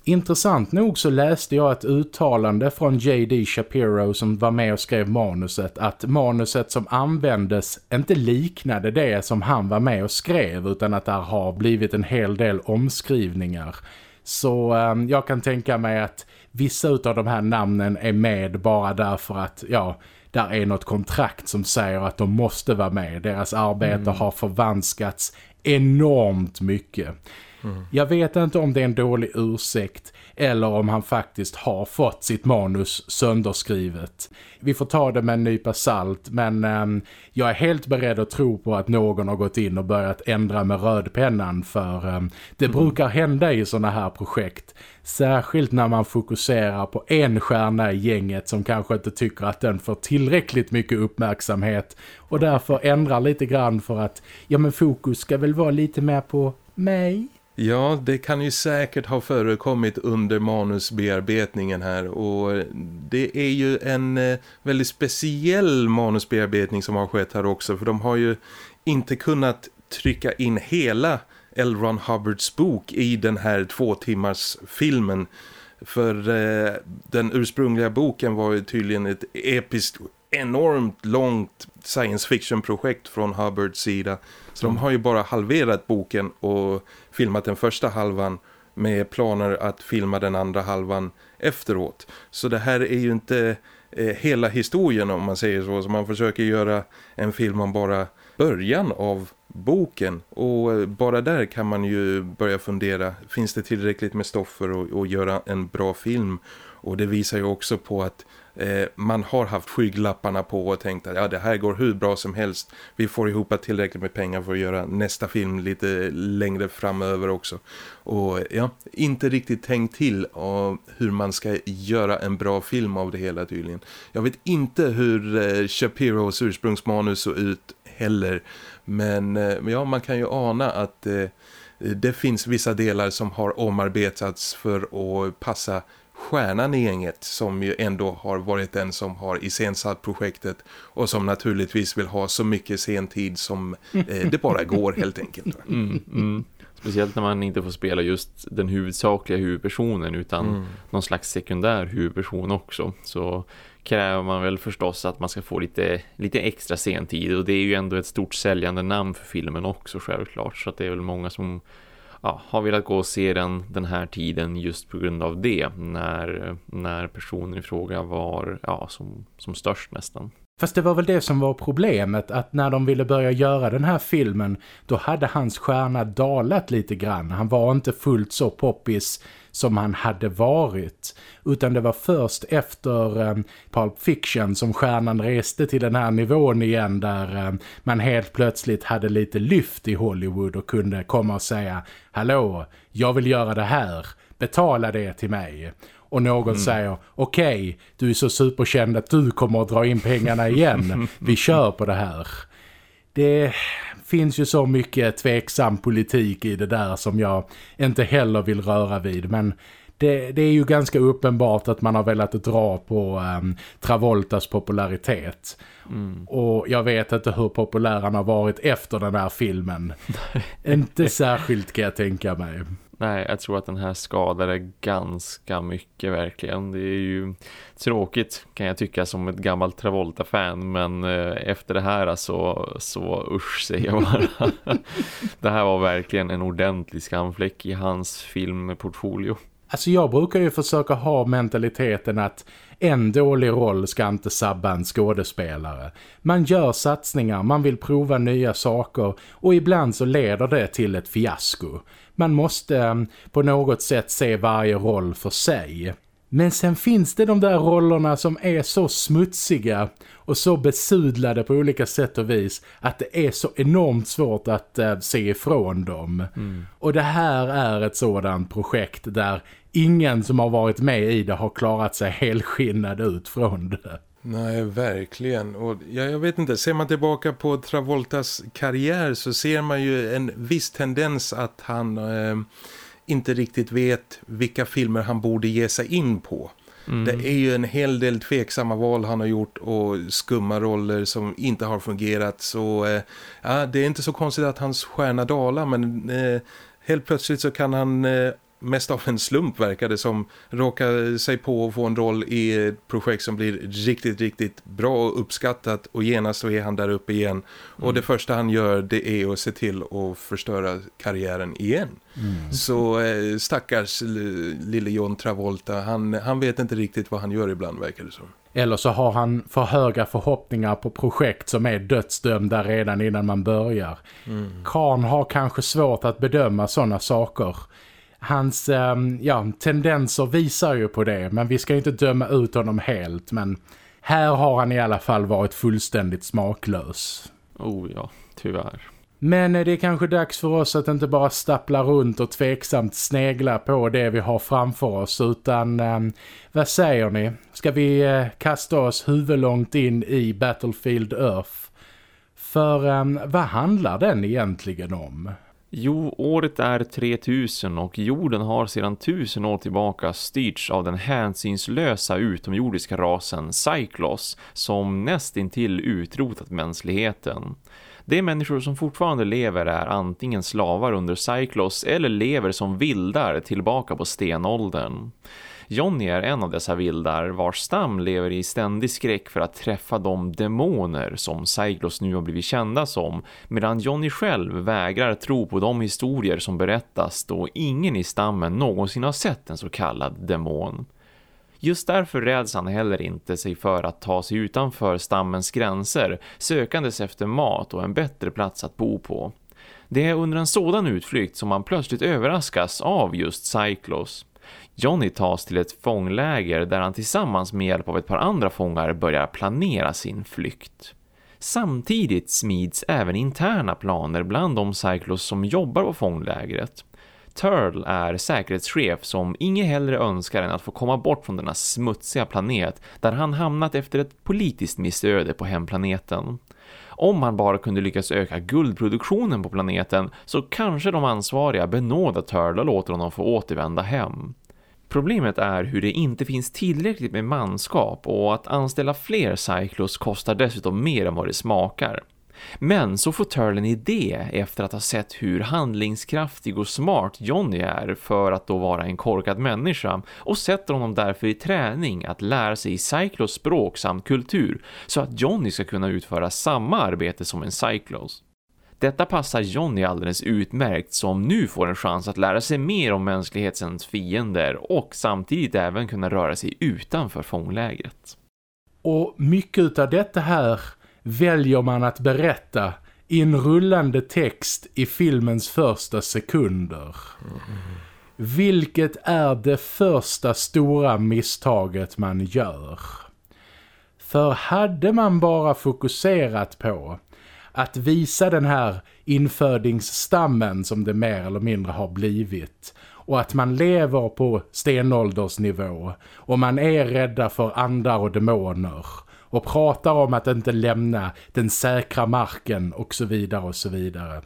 S1: Intressant nog så läste jag ett uttalande från J.D. Shapiro som var med och skrev manuset att manuset som användes inte liknade det som han var med och skrev utan att det har blivit en hel del omskrivningar. Så um, jag kan tänka mig att vissa av de här namnen är med bara därför att, ja, där är något kontrakt som säger att de måste vara med. Deras arbete mm. har förvanskats enormt mycket. Mm. Jag vet inte om det är en dålig ursäkt eller om han faktiskt har fått sitt manus sönderskrivet. Vi får ta det med en nypa salt men um, jag är helt beredd att tro på att någon har gått in och börjat ändra med rödpennan för um, det mm. brukar hända i sådana här projekt. Särskilt när man fokuserar på en stjärna i gänget som kanske inte tycker att den får tillräckligt mycket uppmärksamhet och därför ändrar lite grann för att ja men fokus ska väl vara lite mer på mig.
S3: Ja, det kan ju säkert ha förekommit under manusbearbetningen här och det är ju en eh, väldigt speciell manusbearbetning som har skett här också för de har ju inte kunnat trycka in hela L. Ron Hubbards bok i den här två timmars filmen för eh, den ursprungliga boken var ju tydligen ett episkt enormt långt science fiction projekt från Hubbards sida så mm. de har ju bara halverat boken och filmat den första halvan med planer att filma den andra halvan efteråt. Så det här är ju inte eh, hela historien om man säger så. Så man försöker göra en film om bara början av boken. Och eh, bara där kan man ju börja fundera. Finns det tillräckligt med stoff för att göra en bra film? Och det visar ju också på att eh, man har haft skygglapparna på och tänkt att ja, det här går hur bra som helst. Vi får ihop tillräckligt med pengar för att göra nästa film lite längre framöver också. Och ja, inte riktigt tänkt till av hur man ska göra en bra film av det hela tydligen. Jag vet inte hur eh, Shapiros ursprungsmanus såg ut heller. Men eh, ja, man kan ju ana att eh, det finns vissa delar som har omarbetats för att passa stjärnan i gänget som ju ändå har varit den som har iscensatt projektet och som naturligtvis vill ha så mycket sentid som eh, det bara går helt enkelt.
S2: Mm, mm. Speciellt när man inte får spela just den huvudsakliga huvudpersonen utan mm. någon slags sekundär huvudperson också. Så kräver man väl förstås att man ska få lite, lite extra sentid och det är ju ändå ett stort säljande namn för filmen också självklart. Så att det är väl många som ja, har velat gå och se den den här tiden just på grund av det när, när personen i fråga var ja, som, som störst nästan.
S1: Fast det var väl det som var problemet att när de ville börja göra den här filmen då hade hans stjärna dalat lite grann. Han var inte fullt så poppis som han hade varit. Utan det var först efter um, Pulp Fiction som stjärnan reste till den här nivån igen där um, man helt plötsligt hade lite lyft i Hollywood och kunde komma och säga Hallå, jag vill göra det här. Betala det till mig och någon mm. säger okej, okay, du är så superkänd att du kommer att dra in pengarna igen. Vi kör på det här. Det finns ju så mycket tveksam politik i det där som jag inte heller vill röra vid. Men det, det är ju ganska uppenbart att man har velat dra på um, Travoltas popularitet. Mm. Och jag vet inte hur populär han har varit efter den här filmen. inte särskilt kan jag tänka mig.
S2: Nej, jag tror att den här skadade ganska mycket verkligen. Det är ju tråkigt kan jag tycka som ett gammalt Travolta-fan. Men eh, efter det här så, så usch säger jag bara. det här var verkligen en ordentlig skamfläck i hans filmportfolio.
S1: Alltså jag brukar ju försöka ha mentaliteten att en dålig roll ska inte sabba en skådespelare. Man gör satsningar, man vill prova nya saker och ibland så leder det till ett fiasko. Man måste mm, på något sätt se varje roll för sig. Men sen finns det de där rollerna som är så smutsiga och så besudlade på olika sätt och vis att det är så enormt svårt att äh, se ifrån dem. Mm. Och det här är ett sådant projekt där ingen som har varit med i det har klarat sig helskinnad ut från det.
S3: Nej, verkligen. Och ja, jag vet inte, ser man tillbaka på Travoltas karriär så ser man ju en viss tendens att han eh, inte riktigt vet vilka filmer han borde ge sig in på. Mm. Det är ju en hel del tveksamma val han har gjort och skumma roller som inte har fungerat. Så eh, ja, det är inte så konstigt att hans stjärna dalar men eh, helt plötsligt så kan han eh, mest av en slump verkar det som råkar sig på att få en roll i ett projekt som blir riktigt, riktigt bra och uppskattat och genast så är han där uppe igen. Mm. Och det första han gör det är att se till att förstöra karriären igen. Mm. Så eh, stackars lille John Travolta, han, han vet inte riktigt vad han gör ibland verkar det som.
S1: Eller så har han för höga förhoppningar på projekt som är dödsdömda redan innan man börjar. Mm. Khan har kanske svårt att bedöma sådana saker hans um, ja, tendenser visar ju på det. Men vi ska inte döma ut honom helt. Men här har han i alla fall varit fullständigt smaklös.
S2: Oh ja, tyvärr.
S1: Men det är kanske dags för oss att inte bara stappla runt och tveksamt snegla på det vi har framför oss utan um, vad säger ni? Ska vi uh, kasta oss huvudlångt in i Battlefield Earth? För um, vad handlar den egentligen om?
S2: Jo, året är 3000 och jorden har sedan tusen år tillbaka styrts av den hänsynslösa utomjordiska rasen Cyclos som nästintill utrotat mänskligheten. De människor som fortfarande lever är antingen slavar under Cyclos eller lever som vildar tillbaka på stenåldern. Johnny är en av dessa vildar vars stam lever i ständig skräck för att träffa de demoner som Cyclos nu har blivit kända som medan Johnny själv vägrar tro på de historier som berättas då ingen i stammen någonsin har sett en så kallad demon. Just därför räds han heller inte sig för att ta sig utanför stammens gränser sökandes efter mat och en bättre plats att bo på. Det är under en sådan utflykt som man plötsligt överraskas av just Cyclos. Johnny tas till ett fångläger där han tillsammans med hjälp av ett par andra fångar börjar planera sin flykt. Samtidigt smids även interna planer bland de Cyclos som jobbar på fånglägret. Turl är säkerhetschef som inget hellre önskar än att få komma bort från denna smutsiga planet där han hamnat efter ett politiskt missöde på hemplaneten. Om han bara kunde lyckas öka guldproduktionen på planeten så kanske de ansvariga benådar Turl och låter honom få återvända hem. Problemet är hur det inte finns tillräckligt med manskap och att anställa fler Cyclos kostar dessutom mer än vad det smakar. Men så får Turl en idé efter att ha sett hur handlingskraftig och smart Johnny är för att då vara en korkad människa och sätter honom därför i träning att lära sig Cyclos språk samt kultur så att Johnny ska kunna utföra samma arbete som en Cyclos. Detta passar Johnny alldeles utmärkt som nu får en chans att lära sig mer om mänsklighetens fiender och samtidigt även kunna röra sig utanför fånglägret.
S1: Och mycket av detta här väljer man att berätta i en rullande text i filmens första sekunder. Mm. Vilket är det första stora misstaget man gör. För hade man bara fokuserat på att visa den här infödingsstammen som det mer eller mindre har blivit och att man lever på stenåldersnivå och man är rädda för andar och demoner och pratar om att inte lämna den säkra marken och så vidare och så vidare.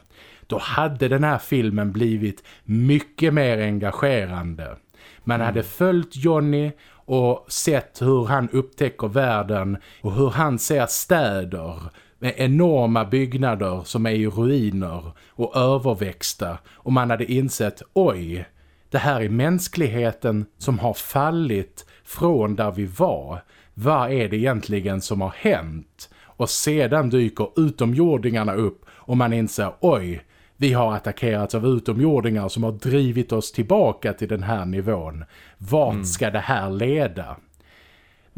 S1: Då hade den här filmen blivit mycket mer engagerande. Man mm. hade följt Johnny och sett hur han upptäcker världen och hur han ser städer med enorma byggnader som är i ruiner och överväxta och man hade insett, oj, det här är mänskligheten som har fallit från där vi var. Vad är det egentligen som har hänt? Och sedan dyker utomjordingarna upp och man inser, oj, vi har attackerats av utomjordingar som har drivit oss tillbaka till den här nivån. Vart mm. ska det här leda?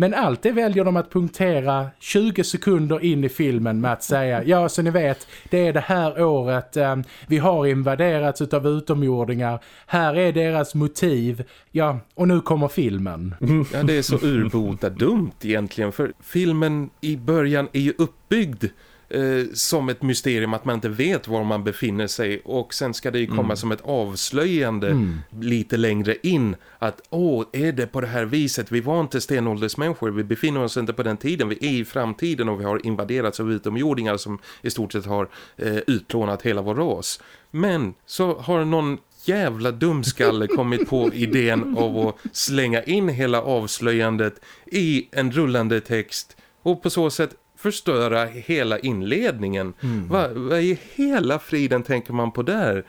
S1: Men allt det väljer de att punktera 20 sekunder in i filmen med att säga ja så ni vet, det är det här året eh, vi har invaderats av utomjordingar. Här är deras motiv. Ja, och nu kommer filmen.
S3: Ja, det är så urbota dumt egentligen för filmen i början är ju uppbyggd eh, som ett mysterium att man inte vet var man befinner sig och sen ska det ju komma mm. som ett avslöjande mm. lite längre in att åh, är det på det här viset? Vi var inte stenåldersmänniskor, vi befinner oss inte på den tiden, vi är i framtiden och vi har invaderats av utomjordingar som i stort sett har eh, utplånat hela vår ras. Men så har någon jävla dumskalle kommit på idén av att slänga in hela avslöjandet i en rullande text och på så sätt förstöra hela inledningen. Mm. Vad, vad i hela friden tänker man på där?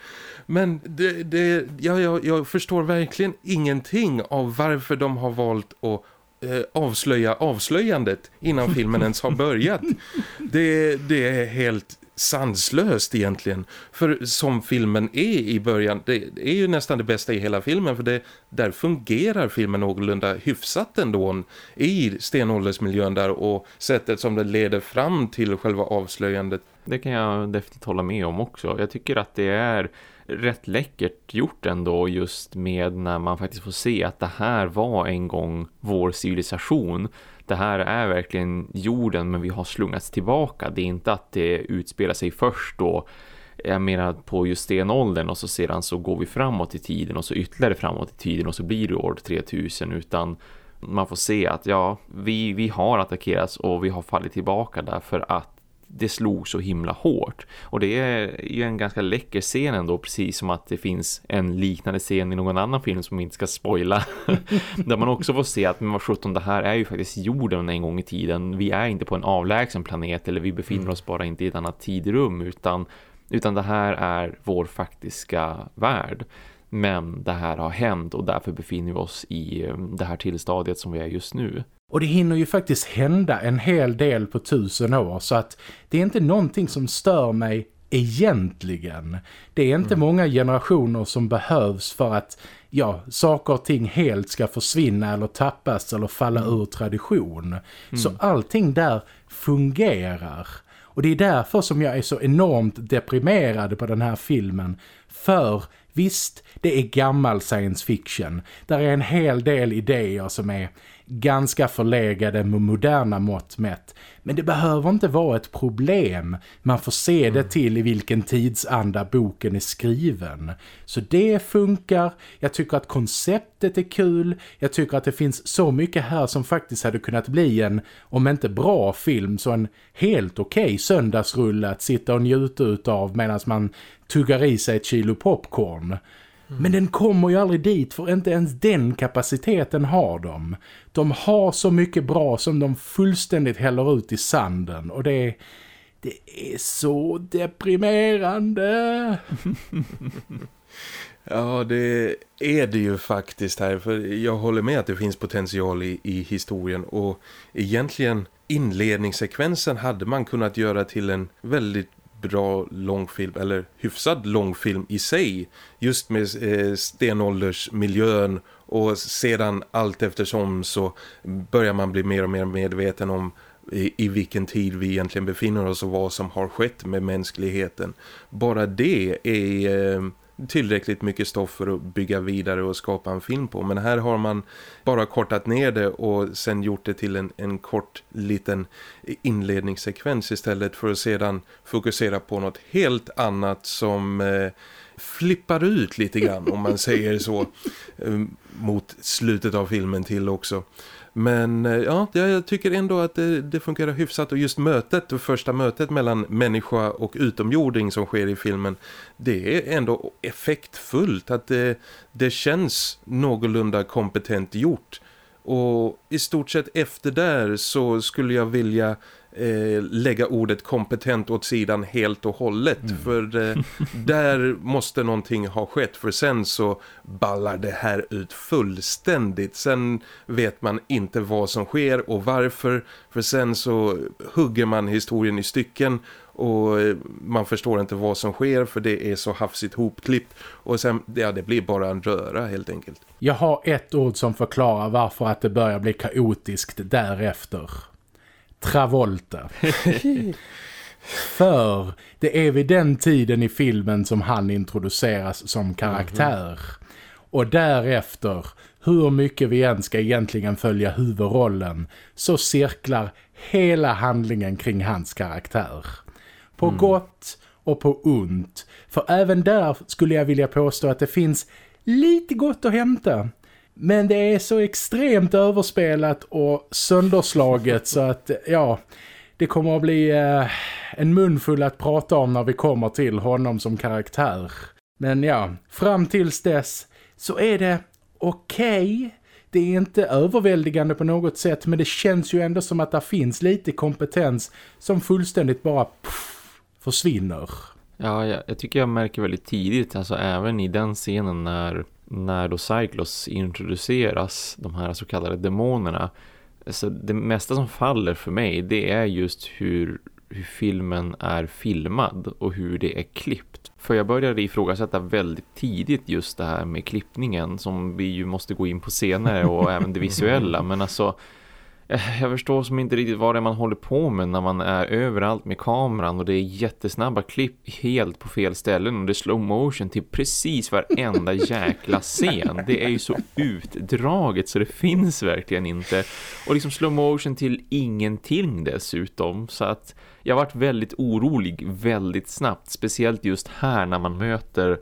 S3: Men det, det, ja, jag, jag förstår verkligen ingenting av varför de har valt att eh, avslöja avslöjandet innan filmen ens har börjat. Det, det är helt sanslöst egentligen. För som filmen är i början, det är ju nästan det bästa i hela filmen för det, där fungerar filmen någorlunda hyfsat ändå i stenåldersmiljön där och sättet som det leder fram till själva avslöjandet.
S2: Det kan jag definitivt hålla med om också. Jag tycker att det är rätt läckert gjort ändå just med när man faktiskt får se att det här var en gång vår civilisation det här är verkligen jorden men vi har slungats tillbaka. Det är inte att det utspelar sig först då jag menar på just stenåldern och så sedan så går vi framåt i tiden och så ytterligare framåt i tiden och så blir det år 3000 utan man får se att ja, vi, vi har attackerats och vi har fallit tillbaka därför att det slog så himla hårt. Och det är ju en ganska läcker scen ändå, precis som att det finns en liknande scen i någon annan film som inte ska spoila. där man också får se att men vad 17 det här är ju faktiskt jorden en gång i tiden. Vi är inte på en avlägsen planet eller vi befinner mm. oss bara inte i ett annat tidrum utan, utan det här är vår faktiska värld. Men det här har hänt och därför befinner vi oss i eh, det här tillstadiet som vi är just nu.
S1: Och det hinner ju faktiskt hända en hel del på tusen år så att det är inte någonting som stör mig egentligen. Det är inte mm. många generationer som behövs för att ja, saker och ting helt ska försvinna eller tappas eller falla mm. ur tradition. Mm. Så allting där fungerar. Och det är därför som jag är så enormt deprimerad på den här filmen. För visst, det är gammal science fiction. Där är en hel del idéer som är ganska förlegade med moderna mått mätt. Men det behöver inte vara ett problem. Man får se det mm. till i vilken tidsanda boken är skriven. Så det funkar. Jag tycker att konceptet är kul. Jag tycker att det finns så mycket här som faktiskt hade kunnat bli en, om inte bra film, så en helt okej okay söndagsrulle att sitta och njuta av medan man tuggar i sig ett kilo popcorn. Men den kommer ju aldrig dit för inte ens den kapaciteten har de. De har så mycket bra som de fullständigt häller ut i sanden och det, det är så deprimerande.
S3: Ja, det är det ju faktiskt här. För jag håller med att det finns potential i, i historien. Och egentligen inledningssekvensen hade man kunnat göra till en väldigt bra långfilm eller hyfsad långfilm i sig just med eh, stenåldersmiljön och sedan allt eftersom så börjar man bli mer och mer medveten om i, i vilken tid vi egentligen befinner oss och vad som har skett med mänskligheten. Bara det är eh, tillräckligt mycket stoff för att bygga vidare och skapa en film på. Men här har man bara kortat ner det och sen gjort det till en, en kort liten inledningssekvens istället för att sedan fokusera på något helt annat som eh, flippar ut lite grann om man säger så eh, mot slutet av filmen till också. Men eh, ja, jag tycker ändå att det, det fungerar hyfsat och just mötet, det första mötet mellan människa och utomjording som sker i filmen, det är ändå effektfullt att det, det känns någorlunda kompetent gjort. Och i stort sett efter där så skulle jag vilja eh, lägga ordet kompetent åt sidan helt och hållet. Mm. För eh, där måste någonting ha skett. För sen så ballar det här ut fullständigt. Sen vet man inte vad som sker och varför. För sen så hugger man historien i stycken och eh, man förstår inte vad som sker för det är så hafsigt hopklippt och sen, ja det blir bara en röra helt enkelt.
S1: Jag har ett ord som förklarar varför att det börjar bli kaotiskt därefter. Travolta. För det är vid den tiden i filmen som han introduceras som karaktär. Mm. Och därefter, hur mycket vi än ska egentligen följa huvudrollen, så cirklar hela handlingen kring hans karaktär. På mm. gott och på ont. För även där skulle jag vilja påstå att det finns lite gott att hämta. Men det är så extremt överspelat och sönderslaget så att, ja, det kommer att bli eh, en munfull att prata om när vi kommer till honom som karaktär. Men ja, fram tills dess så är det okej. Okay. Det är inte överväldigande på något sätt men det känns ju ändå som att det finns lite kompetens som fullständigt bara pff, försvinner.
S2: Ja, jag, jag tycker jag märker väldigt tidigt, alltså även i den scenen när när då Cyclos introduceras, de här så kallade demonerna. Så det mesta som faller för mig det är just hur, hur filmen är filmad och hur det är klippt. För jag började ifrågasätta väldigt tidigt just det här med klippningen som vi ju måste gå in på senare och även det visuella. Men alltså jag förstår som inte riktigt vad det är man håller på med när man är överallt med kameran och det är jättesnabba klipp helt på fel ställen och det är slow motion till precis varenda jäkla scen. Det är ju så utdraget så det finns verkligen inte. Och liksom slow motion till ingenting dessutom så att jag varit väldigt orolig väldigt snabbt. Speciellt just här när man möter Eh,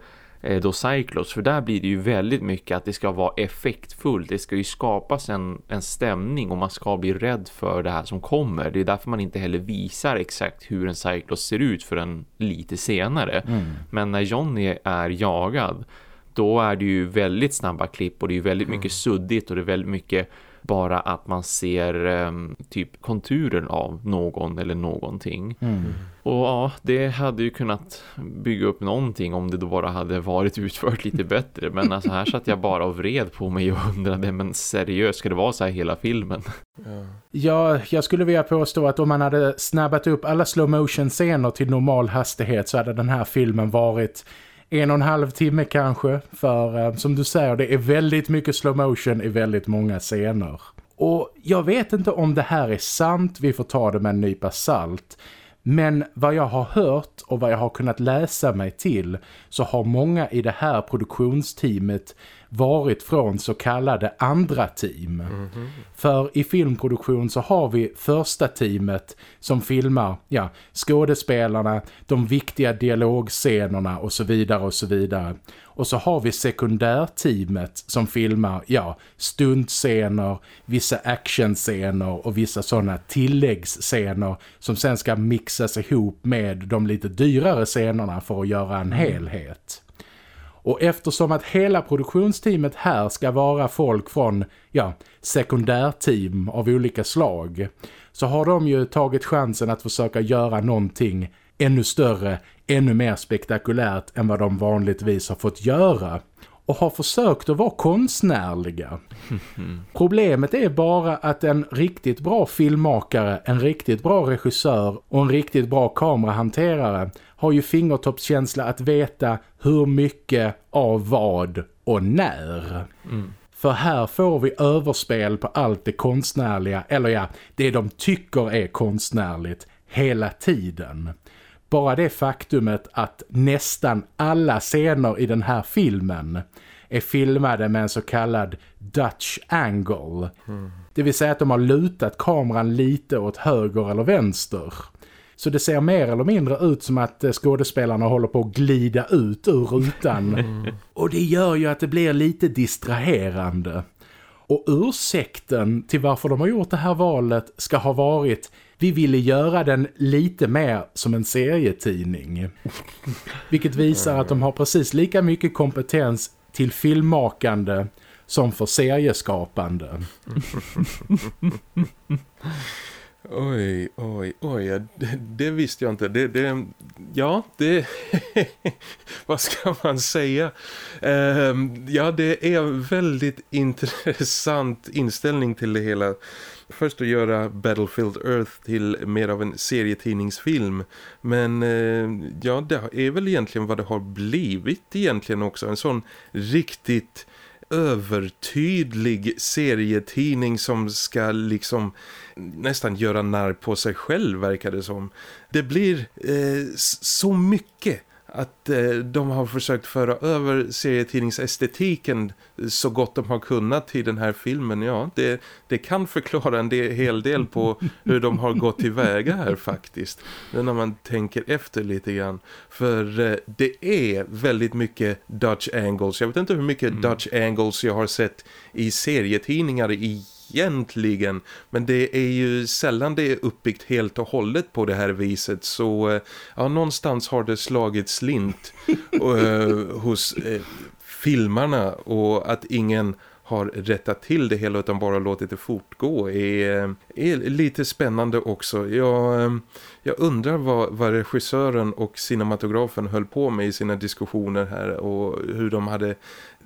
S2: då Cyclops. För där blir det ju väldigt mycket att det ska vara effektfullt. Det ska ju skapas en, en stämning och man ska bli rädd för det här som kommer. Det är därför man inte heller visar exakt hur en Cyclops ser ut förrän lite senare. Mm. Men när Johnny är jagad då är det ju väldigt snabba klipp och det är väldigt mm. mycket suddigt och det är väldigt mycket bara att man ser um, typ konturen av någon eller någonting. Mm. Och ja, det hade ju kunnat bygga upp någonting om det då bara hade varit utfört lite bättre. Men alltså här satt jag bara och vred på mig och undrade, men seriöst, ska det vara så här hela filmen?
S1: Ja, ja jag skulle vilja påstå att om man hade snabbat upp alla slow motion scener till normal hastighet så hade den här filmen varit en och en halv timme kanske. För eh, som du säger, det är väldigt mycket slow motion i väldigt många scener. Och jag vet inte om det här är sant, vi får ta det med en nypa salt. Men vad jag har hört och vad jag har kunnat läsa mig till så har många i det här produktionsteamet varit från så kallade andra team. Mm -hmm. För i filmproduktion så har vi första teamet som filmar ja, skådespelarna, de viktiga dialogscenerna och så vidare och så vidare. Och så har vi sekundärteamet som filmar ja, stuntscener, vissa actionscener och vissa sådana tilläggsscener som sen ska mixas ihop med de lite dyrare scenerna för att göra en mm. helhet. Och eftersom att hela produktionsteamet här ska vara folk från ja, sekundärteam av olika slag så har de ju tagit chansen att försöka göra någonting ännu större, ännu mer spektakulärt än vad de vanligtvis har fått göra och har försökt att vara konstnärliga. Problemet är bara att en riktigt bra filmmakare, en riktigt bra regissör och en riktigt bra kamerahanterare har ju fingertoppskänsla att veta hur mycket av vad och när. Mm. För här får vi överspel på allt det konstnärliga, eller ja, det de tycker är konstnärligt hela tiden. Bara det faktumet att nästan alla scener i den här filmen är filmade med en så kallad Dutch angle. Mm. Det vill säga att de har lutat kameran lite åt höger eller vänster. Så det ser mer eller mindre ut som att eh, skådespelarna håller på att glida ut ur rutan. Mm. Och det gör ju att det blir lite distraherande. Och ursäkten till varför de har gjort det här valet ska ha varit vi ville göra den lite mer som en serietidning. Vilket visar att de har precis lika mycket kompetens till filmmakande som för serieskapande.
S3: Oj, oj, oj. Det, det, visste jag inte. Det, det, ja, det... vad ska man säga? Uh, ja, det är väldigt intressant inställning till det hela. Först att göra Battlefield Earth till mer av en serietidningsfilm. Men eh, ja, det är väl egentligen vad det har blivit egentligen också. En sån riktigt övertydlig serietidning som ska liksom nästan göra narr på sig själv verkar det som. Det blir eh, så mycket att eh, de har försökt föra över serietidningsestetiken så gott de har kunnat till den här filmen. Ja, det, det kan förklara en del, hel del på hur de har gått tillväga här faktiskt. När man tänker efter lite grann. För eh, det är väldigt mycket Dutch angles. Jag vet inte hur mycket mm. Dutch angles jag har sett i serietidningar i egentligen. Men det är ju sällan det är uppbyggt helt och hållet på det här viset. Så eh, ja, någonstans har det slagit slint uh, hos eh, filmarna och att ingen har rättat till det hela utan bara låtit det fortgå är, eh, är lite spännande också. Jag, eh, jag undrar vad, vad regissören och cinematografen höll på med i sina diskussioner här och hur de hade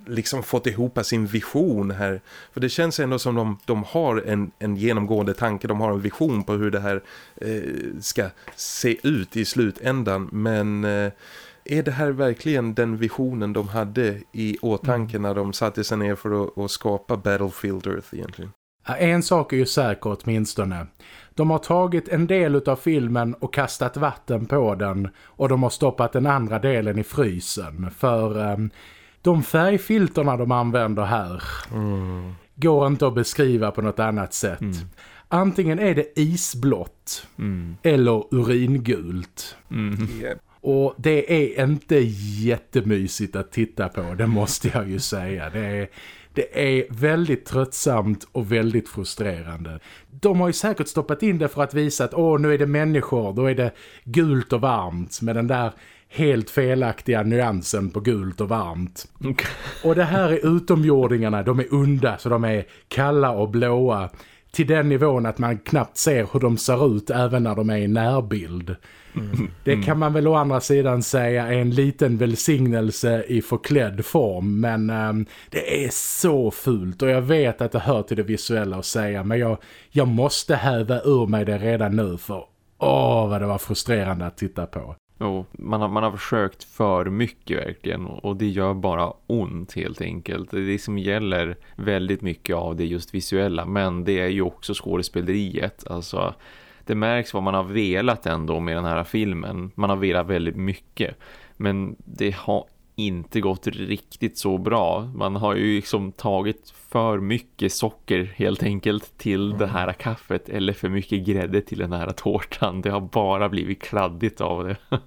S3: liksom fått ihop sin vision här. För det känns ändå som de, de har en, en genomgående tanke, de har en vision på hur det här eh, ska se ut i slutändan. Men eh, är det här verkligen den visionen de hade i åtanke mm. när de satte sig ner för att, att skapa Battlefield Earth egentligen?
S1: En sak är ju säker åtminstone. De har tagit en del av filmen och kastat vatten på den och de har stoppat den andra delen i frysen. För um, de färgfilterna de använder här mm. går inte att beskriva på något annat sätt. Mm. Antingen är det isblått mm. eller uringult. Yep. Och det är inte jättemysigt att titta på, det måste jag ju säga. Det är, det är väldigt tröttsamt och väldigt frustrerande. De har ju säkert stoppat in det för att visa att åh, nu är det människor, då är det gult och varmt med den där helt felaktiga nyansen på gult och varmt. Okay. Och det här är utomjordingarna, de är unda så de är kalla och blåa till den nivån att man knappt ser hur de ser ut även när de är i närbild. Mm. Det kan man väl å andra sidan säga är en liten välsignelse i förklädd form men um, det är så fult och jag vet att det hör till det visuella att säga men jag, jag måste häva ur mig det redan nu för åh vad det var frustrerande att titta på.
S2: Jo, man har, man har försökt för mycket verkligen och det gör bara ont helt enkelt. Det som gäller väldigt mycket av det just visuella men det är ju också skådespeleriet. Alltså det märks vad man har velat ändå med den här filmen. Man har velat väldigt mycket men det har inte gått riktigt så bra. Man har ju liksom tagit för mycket socker helt enkelt till mm. det här kaffet eller för mycket grädde till den här tårtan. Det har bara blivit kladdigt av det.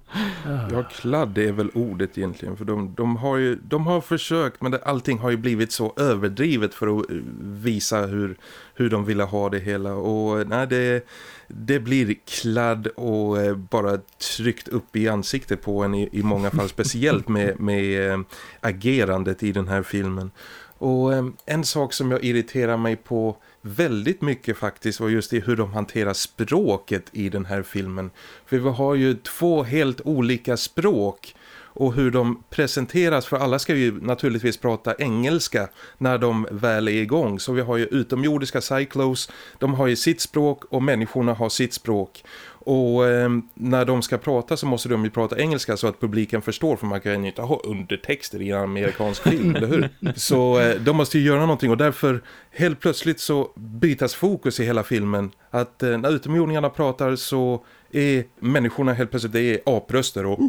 S3: ja, kladd är väl ordet egentligen för de, de, har ju de har försökt men det, allting har ju blivit så överdrivet för att eh, visa hur, hur de ville ha det hela och nej det det blir kladd och eh, bara tryckt upp i ansiktet på en i, i många fall. Speciellt med, med äh, agerandet i den här filmen. Och äh, en sak som jag irriterar mig på väldigt mycket faktiskt var just det hur de hanterar språket i den här filmen. För vi har ju två helt olika språk och hur de presenteras för alla ska ju naturligtvis prata engelska när de väl är igång så vi har ju utomjordiska cyclos de har ju sitt språk och människorna har sitt språk Och eh, när de ska prata så måste de ju prata engelska så att publiken förstår för man kan ju inte ha undertexter i en amerikansk film, eller hur? Så eh, de måste ju göra någonting och därför helt plötsligt så bytas fokus i hela filmen. Att eh, när utomjordingarna pratar så är människorna helt plötsligt det är apröster och,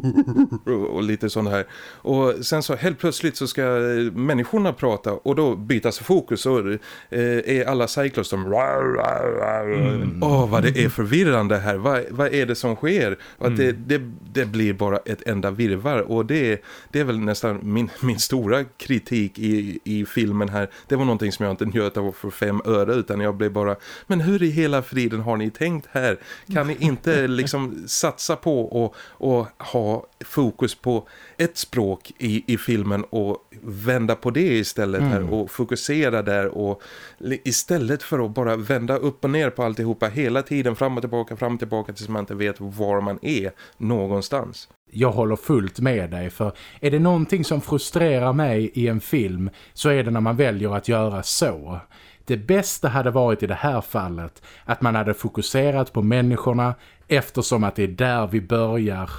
S3: och lite sånt här. Och sen så helt plötsligt så ska människorna prata och då bytas fokus och eh, är alla Cyclops som mm. Oh, vad det är förvirrande här. Vad, vad är det som sker? Att mm. det, det, det, blir bara ett enda virvar och det, det är väl nästan min, min stora kritik i, i filmen här. Det var någonting som jag inte njöt av för fem öre utan jag blev bara, men hur i hela friden har ni tänkt här? Kan ni inte liksom satsa på och, och ha fokus på ett språk i, i filmen och vända på det istället här mm. och fokusera där och istället för att bara vända upp och ner på alltihopa hela tiden fram och tillbaka, fram och tillbaka tills man inte vet var man är någonstans.
S1: Jag håller fullt med dig för är det någonting som frustrerar mig i en film så är det när man väljer att göra så. Det bästa hade varit i det här fallet att man hade fokuserat på människorna eftersom att det är där vi börjar.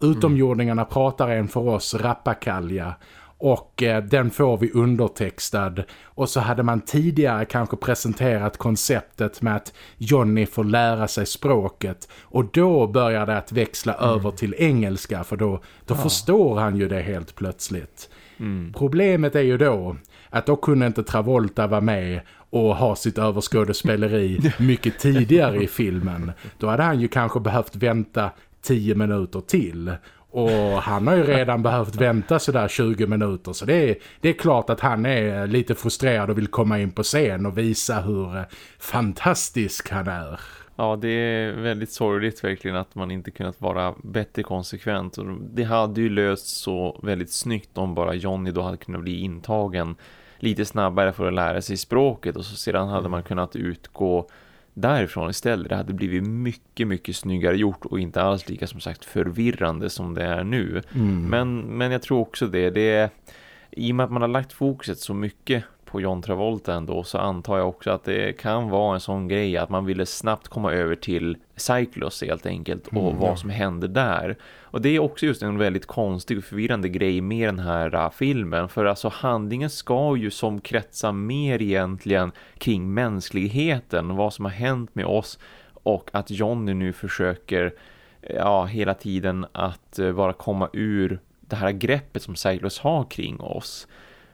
S1: Utomjordingarna pratar en för oss rappakalja och eh, den får vi undertextad och så hade man tidigare kanske presenterat konceptet med att Johnny får lära sig språket och då börjar det att växla mm. över till engelska för då, då ja. förstår han ju det helt plötsligt. Mm. Problemet är ju då att då kunde inte Travolta vara med och ha sitt överskådespeleri mycket tidigare i filmen. Då hade han ju kanske behövt vänta tio minuter till. Och han har ju redan behövt vänta sådär 20 minuter så det är, det är klart att han är lite frustrerad och vill komma in på scen och visa hur fantastisk han är.
S2: Ja, det är väldigt sorgligt verkligen att man inte kunnat vara bättre konsekvent. Det hade ju löst så väldigt snyggt om bara Johnny då hade kunnat bli intagen lite snabbare för att lära sig språket och så sedan hade man kunnat utgå därifrån istället. Det hade blivit mycket, mycket snyggare gjort och inte alls lika som sagt förvirrande som det är nu. Mm. Men, men jag tror också det. det är, I och med att man har lagt fokuset så mycket på John Travolta ändå så antar jag också att det kan vara en sån grej att man ville snabbt komma över till Cyclos helt enkelt och mm, vad som händer där. Och det är också just en väldigt konstig och förvirrande grej med den här uh, filmen. För alltså handlingen ska ju som kretsa mer egentligen kring mänskligheten, vad som har hänt med oss och att Johnny nu försöker ja, hela tiden att uh, bara komma ur det här greppet som Cyclos har kring oss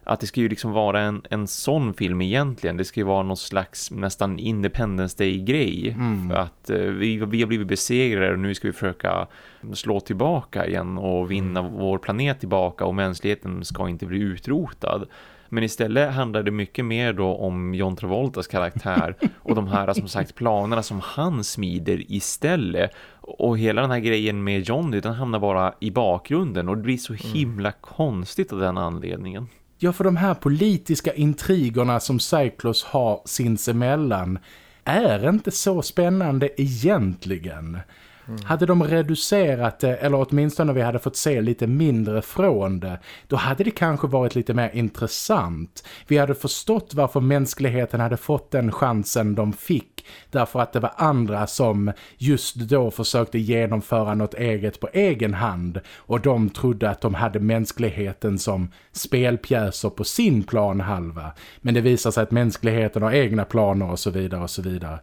S2: att det ska ju liksom vara en, en sån film egentligen. Det ska ju vara någon slags nästan Independence Day-grej. Mm. Att eh, vi, vi har blivit besegrade och nu ska vi försöka slå tillbaka igen och vinna mm. vår planet tillbaka och mänskligheten ska inte bli utrotad. Men istället handlar det mycket mer då om John Travoltas karaktär och de här som sagt planerna som han smider istället. Och hela den här grejen med Johnny den hamnar bara i bakgrunden och det blir så mm. himla mm. konstigt av den anledningen.
S1: Ja, för de här politiska intrigerna som Cyclos har sinsemellan är inte så spännande egentligen. Mm. Hade de reducerat det, eller åtminstone vi hade fått se lite mindre från det, då hade det kanske varit lite mer intressant. Vi hade förstått varför mänskligheten hade fått den chansen de fick, därför att det var andra som just då försökte genomföra något eget på egen hand och de trodde att de hade mänskligheten som spelpjäser på sin planhalva. Men det visar sig att mänskligheten har egna planer och så vidare och så vidare.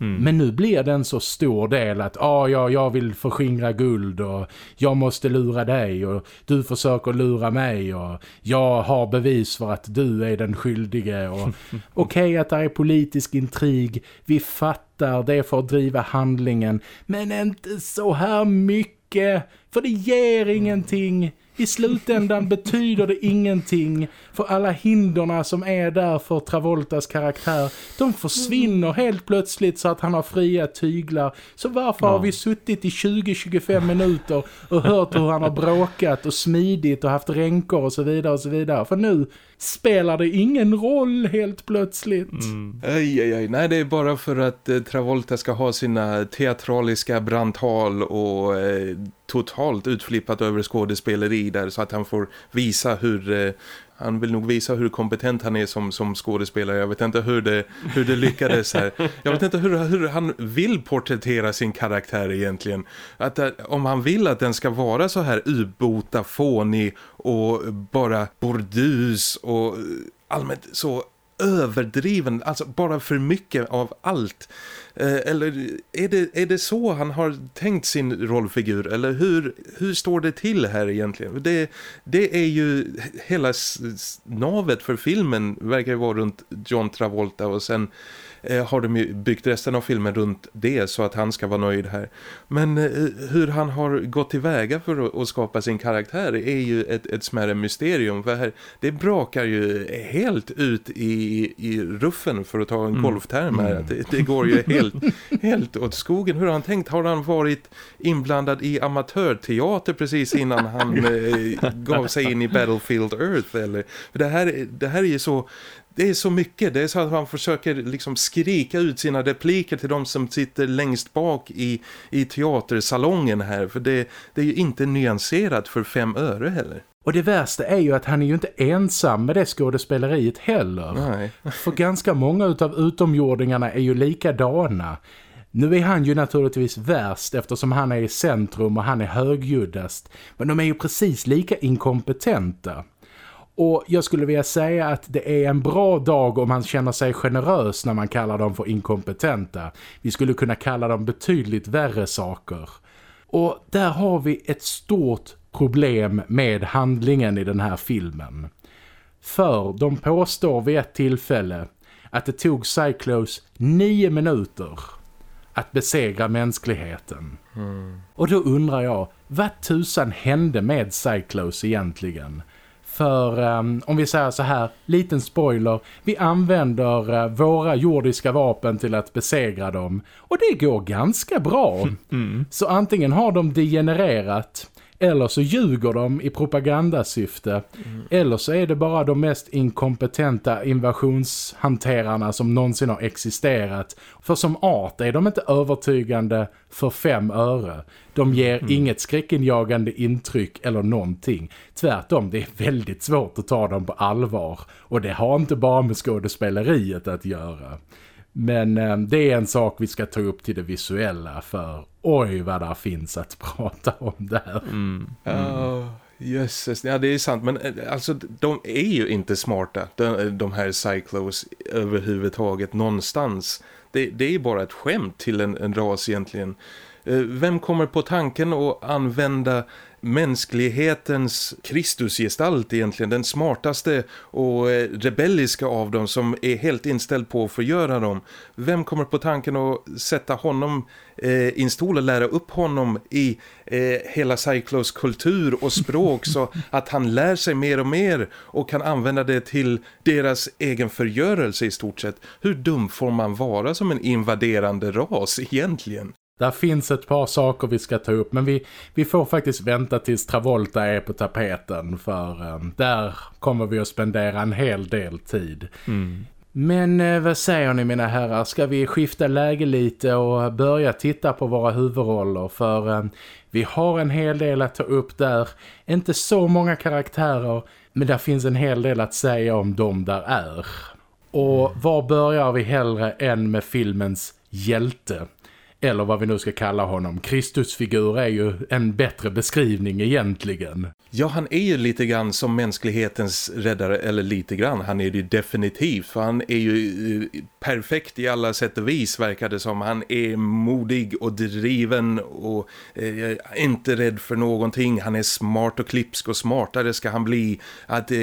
S1: Mm. Men nu blir det en så stor del att ah, ja, jag vill förskingra guld och jag måste lura dig och du försöker lura mig och jag har bevis för att du är den skyldige. Okej okay, att det är politisk intrig, vi fattar det för att driva handlingen men inte så här mycket för det ger ingenting. I slutändan betyder det ingenting för alla hinderna som är där för Travoltas karaktär. De försvinner helt plötsligt så att han har fria tyglar. Så varför ja. har vi suttit i 20-25 minuter och hört hur han har bråkat och smidigt och haft ränkor och så vidare och så vidare. För nu spelar det ingen roll helt plötsligt. Mm.
S3: Aj, aj, aj. Nej, det är bara för att eh, Travolta ska ha sina teatraliska brandtal och eh, totalt utflippat över skådespeleri där så att han får visa hur eh, han vill nog visa hur kompetent han är som, som skådespelare. Jag vet inte hur det, hur det lyckades här. Jag vet inte hur, hur han vill porträttera sin karaktär egentligen. Att, eh, om han vill att den ska vara så här ubota, fånig och bara bordus och eh, allmänt så överdriven, alltså bara för mycket av allt. Eh, eller är det, är det så han har tänkt sin rollfigur? Eller hur, hur står det till här egentligen? Det, det är ju hela navet för filmen verkar ju vara runt John Travolta och sen eh, har de ju byggt resten av filmen runt det så att han ska vara nöjd här. Men eh, hur han har gått tillväga för att, att, skapa sin karaktär är ju ett, ett smärre mysterium. För här, det brakar ju helt ut i, i ruffen för att ta en mm. golfterm här. Mm. Det, det, går ju helt, helt åt skogen. Hur har han tänkt? Har han varit inblandad i amatörteater precis innan han eh, gav sig in i Battlefield Earth? Eller? För det här, det här är ju så det är så mycket. Det är så att han försöker liksom skrika ut sina repliker till de som sitter längst bak i, i teatersalongen här. För det, det är ju inte nyanserat för fem öre heller.
S1: Och det värsta är ju att han är ju inte ensam med det skådespeleriet heller.
S3: Nej.
S1: För ganska många av utomjordingarna är ju likadana. Nu är han ju naturligtvis värst eftersom han är i centrum och han är högljuddast. Men de är ju precis lika inkompetenta. Och jag skulle vilja säga att det är en bra dag om man känner sig generös när man kallar dem för inkompetenta. Vi skulle kunna kalla dem betydligt värre saker. Och där har vi ett stort problem med handlingen i den här filmen. För de påstår vid ett tillfälle att det tog Cyclos nio minuter att besegra mänskligheten. Mm. Och då undrar jag, vad tusan hände med Cyclos egentligen? För um, om vi säger så här, liten spoiler, vi använder uh, våra jordiska vapen till att besegra dem. Och det går ganska bra. Mm. Så antingen har de degenererat eller så ljuger de i propagandasyfte. Mm. Eller så är det bara de mest inkompetenta invasionshanterarna som någonsin har existerat. För som art är de inte övertygande för fem öre. De ger mm. inget skräckinjagande intryck eller någonting. Tvärtom, det är väldigt svårt att ta dem på allvar. Och det har inte bara med skådespeleriet att göra. Men eh, det är en sak vi ska ta upp till det visuella för oj vad det finns att prata om där. Mm.
S3: Mm. Uh, jösses, ja det är sant men eh, alltså de är ju inte smarta de, de här Cyclos överhuvudtaget någonstans. Det, det är bara ett skämt till en, en ras egentligen. Uh, vem kommer på tanken att använda mänsklighetens Kristusgestalt egentligen, den smartaste och eh, rebelliska av dem som är helt inställd på att förgöra dem. Vem kommer på tanken att sätta honom eh, i en stol och lära upp honom i eh, hela Cyclos kultur och språk så att han lär sig mer och mer och kan använda det till deras egen förgörelse i stort sett. Hur dum får man vara som en invaderande ras egentligen?
S1: Där finns ett par saker vi ska ta upp men vi, vi får faktiskt vänta tills Travolta är på tapeten för um, där kommer vi att spendera en hel del tid. Mm. Men eh, vad säger ni mina herrar? Ska vi skifta läge lite och börja titta på våra huvudroller? För eh, vi har en hel del att ta upp där. Inte så många karaktärer men där finns en hel del att säga om dem där är. Och var börjar vi hellre än med filmens hjälte? Eller vad vi nu ska kalla honom. Kristusfigur är ju en bättre beskrivning egentligen.
S3: Ja, han är ju lite grann som mänsklighetens räddare, eller lite grann. Han är det ju definitivt, för han är ju eh, perfekt i alla sätt och vis verkar det som. Han är modig och driven och eh, inte rädd för någonting. Han är smart och klipsk och smartare ska han bli. Att eh,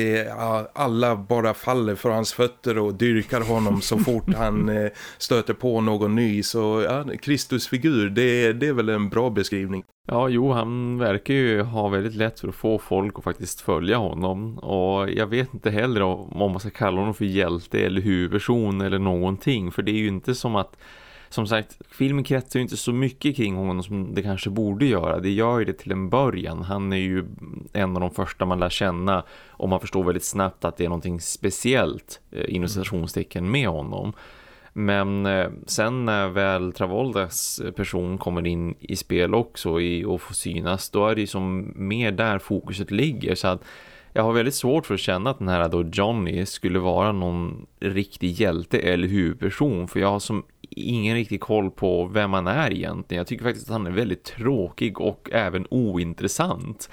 S3: alla bara faller för hans fötter och dyrkar honom så fort han eh, stöter på någon ny. Så ja, Kristusfigur, det, det är väl en bra beskrivning.
S2: Ja, jo, han verkar ju ha väldigt lätt för att få folk att faktiskt följa honom. Och jag vet inte heller om man ska kalla honom för hjälte eller huvudperson eller någonting. För det är ju inte som att, som sagt, filmen kretsar ju inte så mycket kring honom som det kanske borde göra. Det gör ju det till en början. Han är ju en av de första man lär känna och man förstår väldigt snabbt att det är någonting speciellt, eh, inom med honom. Men eh, sen när väl Travoldas eh, person kommer in i spel också i, och får synas, då är det som mer där fokuset ligger. Så att jag har väldigt svårt för att känna att den här då Johnny skulle vara någon riktig hjälte eller huvudperson. För jag har som ingen riktig koll på vem han är egentligen. Jag tycker faktiskt att han är väldigt tråkig och även ointressant.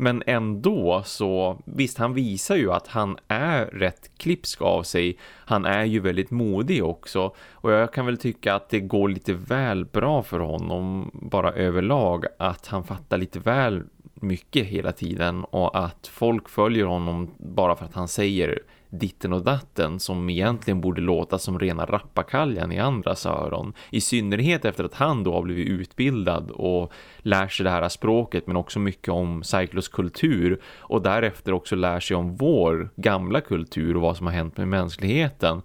S2: Men ändå så, visst han visar ju att han är rätt klipsk av sig. Han är ju väldigt modig också. Och jag kan väl tycka att det går lite väl bra för honom bara överlag. Att han fattar lite väl mycket hela tiden och att folk följer honom bara för att han säger ditten och datten som egentligen borde låta som rena rappakaljan i andras öron. I synnerhet efter att han då har blivit utbildad och lär sig det här språket men också mycket om Cyclos kultur och därefter också lär sig om vår gamla kultur och vad som har hänt med mänskligheten.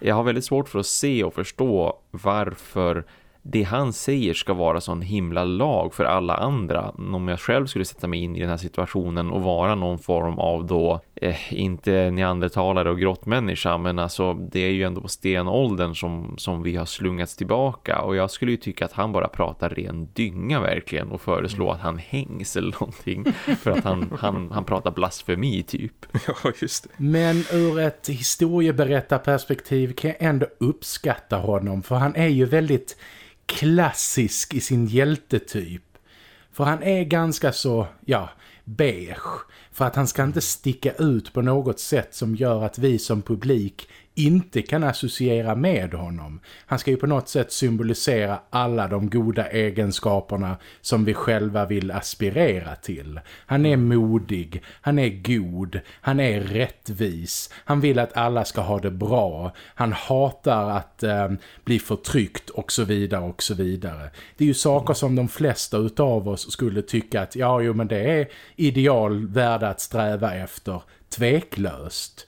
S2: Jag har väldigt svårt för att se och förstå varför det han säger ska vara sån himla lag för alla andra. Om jag själv skulle sätta mig in i den här situationen och vara någon form av då, eh, inte neandertalare och grottmänniska men alltså det är ju ändå stenåldern som, som vi har slungats tillbaka och jag skulle ju tycka att han bara pratar ren dynga verkligen och föreslå att han hängs eller någonting för att han, han, han pratar blasfemi typ.
S3: Ja, just det.
S1: Men ur ett historieberättarperspektiv kan jag ändå uppskatta honom för han är ju väldigt klassisk i sin hjältetyp. För han är ganska så, ja, beige. För att han ska inte sticka ut på något sätt som gör att vi som publik inte kan associera med honom. Han ska ju på något sätt symbolisera alla de goda egenskaperna som vi själva vill aspirera till. Han är modig, han är god, han är rättvis, han vill att alla ska ha det bra, han hatar att eh, bli förtryckt och så vidare och så vidare. Det är ju saker som de flesta utav oss skulle tycka att ja, jo men det är ideal värda att sträva efter, tveklöst.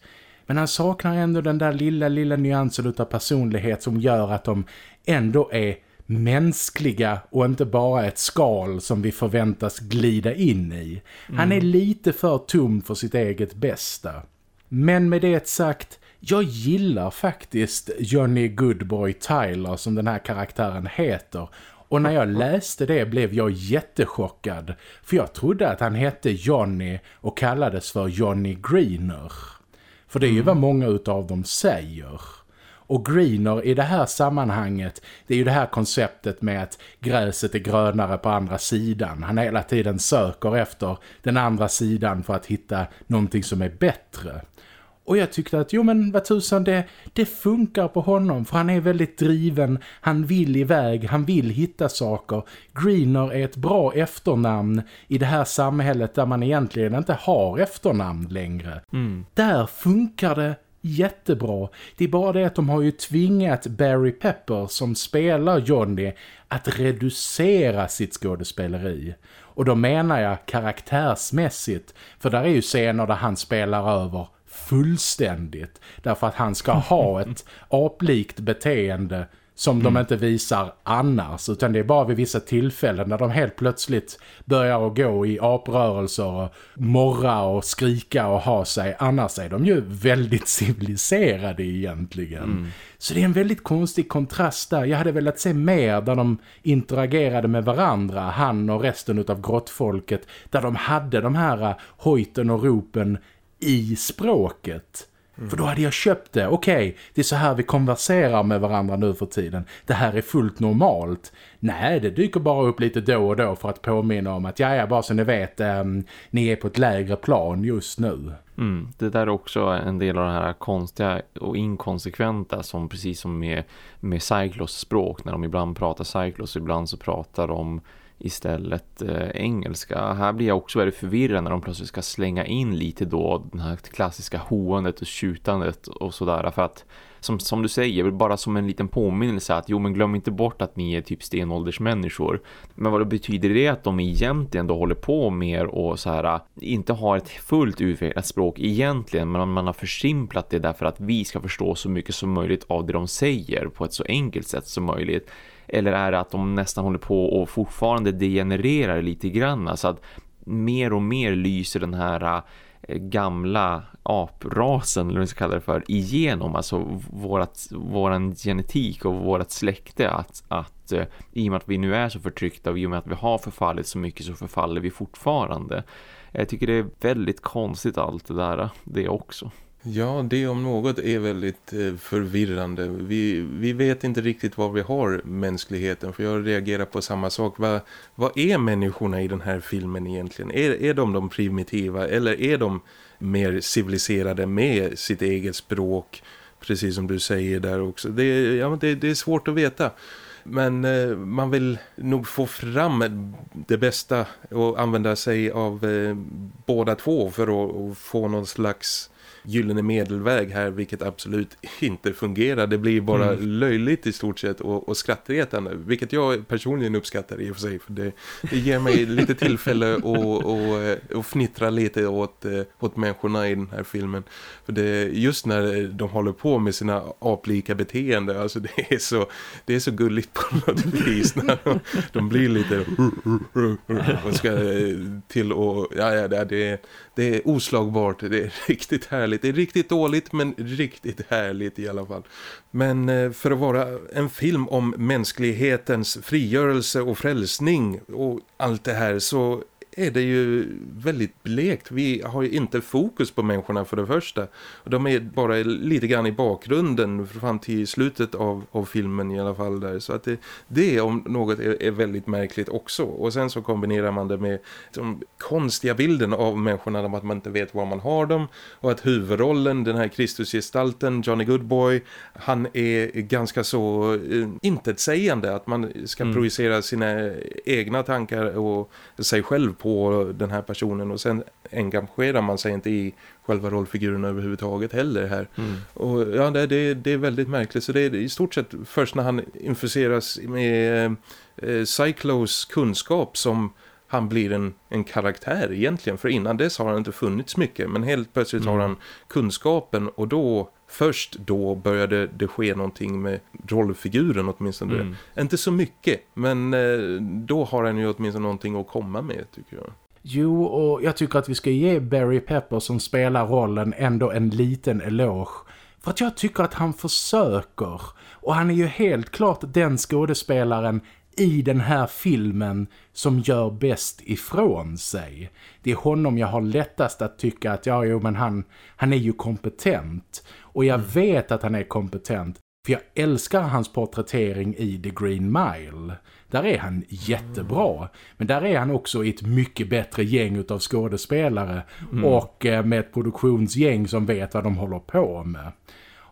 S1: Men han saknar ändå den där lilla, lilla nyansen av personlighet som gör att de ändå är mänskliga och inte bara ett skal som vi förväntas glida in i. Han är mm. lite för tom för sitt eget bästa. Men med det sagt, jag gillar faktiskt Johnny Goodboy Tyler som den här karaktären heter. Och när jag läste det blev jag jättechockad. För jag trodde att han hette Johnny och kallades för Johnny Greener. För det är ju mm. vad många utav dem säger. Och greener i det här sammanhanget, det är ju det här konceptet med att gräset är grönare på andra sidan. Han hela tiden söker efter den andra sidan för att hitta någonting som är bättre. Och jag tyckte att, jo men vad tusan, det, det funkar på honom för han är väldigt driven, han vill iväg, han vill hitta saker. Greener är ett bra efternamn i det här samhället där man egentligen inte har efternamn längre. Mm. Där funkar det jättebra. Det är bara det att de har ju tvingat Barry Pepper som spelar Johnny att reducera sitt skådespeleri. Och då menar jag karaktärsmässigt, för där är ju scener där han spelar över fullständigt. Därför att han ska ha ett aplikt beteende som mm. de inte visar annars utan det är bara vid vissa tillfällen när de helt plötsligt börjar att gå i aprörelser och morra och skrika och ha sig. Annars är de ju väldigt civiliserade egentligen. Mm. Så det är en väldigt konstig kontrast där. Jag hade velat se mer där de interagerade med varandra, han och resten av grottfolket, där de hade de här hojten och ropen i språket. Mm. För då hade jag köpt det. Okej, okay, det är så här vi konverserar med varandra nu för tiden. Det här är fullt normalt. Nej, det dyker bara upp lite då och då för att påminna om att ja, ja bara så ni vet, um, ni är på ett lägre plan just nu.
S2: Mm, det där är också en del av det här konstiga och inkonsekventa som precis som med, med Cyclos språk. När de ibland pratar Cyclos, ibland så pratar de istället eh, engelska. Här blir jag också väldigt förvirrad när de plötsligt ska slänga in lite då det här klassiska hoandet och tjutandet och sådär för att som, som du säger, bara som en liten påminnelse att jo men glöm inte bort att ni är typ stenåldersmänniskor. Men vad betyder det att de egentligen då håller på mer och så här inte har ett fullt utvecklat språk egentligen men man har försimplat det därför att vi ska förstå så mycket som möjligt av det de säger på ett så enkelt sätt som möjligt. Eller är det att de nästan håller på och fortfarande degenererar lite grann? Så att mer och mer lyser den här eh, gamla aprasen eller vad vi ska kalla det för igenom alltså vårat, våran genetik och vårat släkte att, att eh, i och med att vi nu är så förtryckta och i och med att vi har förfallit så mycket så förfaller vi fortfarande. Jag tycker det är väldigt konstigt allt det där, det också.
S3: Ja, det om något är väldigt eh, förvirrande. Vi, vi vet inte riktigt var vi har mänskligheten för jag reagerar på samma sak. Vad, vad är människorna i den här filmen egentligen? Är, är de de primitiva eller är de mer civiliserade med sitt eget språk? Precis som du säger där också. Det, ja, det, det är svårt att veta. Men eh, man vill nog få fram det bästa och använda sig av eh, båda två för att få någon slags gyllene medelväg här vilket absolut inte fungerar. Det blir bara mm. löjligt i stort sett och, och skrattretande vilket jag personligen uppskattar i och för sig för det, det ger mig lite tillfälle att och, och, och fnittra lite åt, eh, åt människorna i den här filmen. För det just när de håller på med sina aplika beteende alltså det är så, det är så gulligt på något vis när de, de blir lite och ska till och ja, ja det, är, det är oslagbart, det är riktigt härligt. Det är riktigt dåligt men riktigt härligt i alla fall. Men eh, för att vara en film om mänsklighetens frigörelse och frälsning och allt det här så är det ju väldigt blekt. Vi har ju inte fokus på människorna för det första. De är bara lite grann i bakgrunden fram till slutet av, av filmen i alla fall där. Så att det, det om något är, är, väldigt märkligt också. Och sen så kombinerar man det med de konstiga bilden av människorna om att man inte vet var man har dem. Och att huvudrollen, den här Kristusgestalten, Johnny Goodboy, han är ganska så eh, intetsägande att man ska mm. projicera sina egna tankar och sig själv på den här personen och sen engagerar man sig inte i själva rollfiguren överhuvudtaget heller här. Mm. Och ja, det, det, det, är väldigt märkligt så det är i stort sett först när han infuseras med eh, Cyclos kunskap som han blir en, en karaktär egentligen. För innan dess har han inte funnits mycket. Men helt plötsligt mm. har han kunskapen och då först då började det ske någonting med rollfiguren åtminstone. Mm. Inte så mycket, men eh, då har han ju åtminstone någonting att komma med tycker jag.
S1: Jo, och jag tycker att vi ska ge Barry Pepper som spelar rollen ändå en liten eloge. För att jag tycker att han försöker. Och han är ju helt klart den skådespelaren i den här filmen som gör bäst ifrån sig. Det är honom jag har lättast att tycka att ja, jo, men han, han är ju kompetent. Och jag mm. vet att han är kompetent. För jag älskar hans porträttering i The Green Mile. Där är han jättebra. Men där är han också i ett mycket bättre gäng av skådespelare. Mm. Och eh, med ett produktionsgäng som vet vad de håller på med.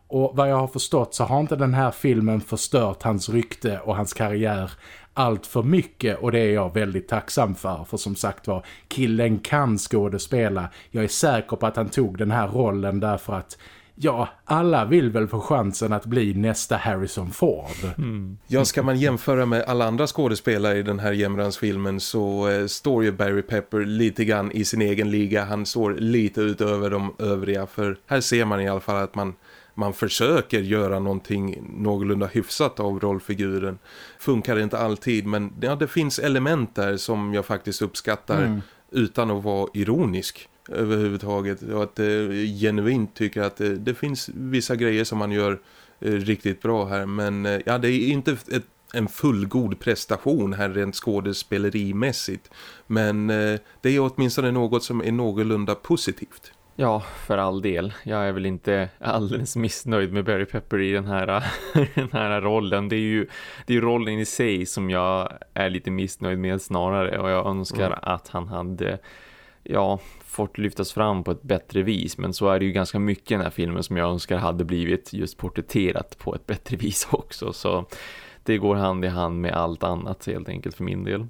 S1: Och vad jag har förstått så har inte den här filmen förstört hans rykte och hans karriär allt för mycket och det är jag väldigt tacksam för. För som sagt var, killen kan skådespela. Jag är säker på att han tog den här rollen därför att ja, alla vill väl få chansen att bli nästa Harrison Ford.
S3: Mm. Ja, ska man jämföra med alla andra skådespelare i den här Jämrans-filmen så eh, står ju Barry Pepper lite grann i sin egen liga. Han står lite utöver de övriga för här ser man i alla fall att man man försöker göra någonting någorlunda hyfsat av rollfiguren. Funkar inte alltid men ja, det finns element där som jag faktiskt uppskattar mm. utan att vara ironisk överhuvudtaget. Och att eh, genuint tycker att det, det, finns vissa grejer som man gör eh, riktigt bra här. Men eh, ja, det är inte ett, en fullgod prestation här rent skådespelerimässigt. Men eh, det är åtminstone något som är någorlunda positivt.
S2: Ja, för all del. Jag är väl inte alldeles missnöjd med Barry Pepper i den här, den här rollen. Det är ju det är rollen i sig som jag är lite missnöjd med snarare. Och jag önskar mm. att han hade ja, fått lyftas fram på ett bättre vis. Men så är det ju ganska mycket i den här filmen som jag önskar hade blivit just porträtterat på ett bättre vis också. Så det går hand i hand med allt annat helt enkelt för min del.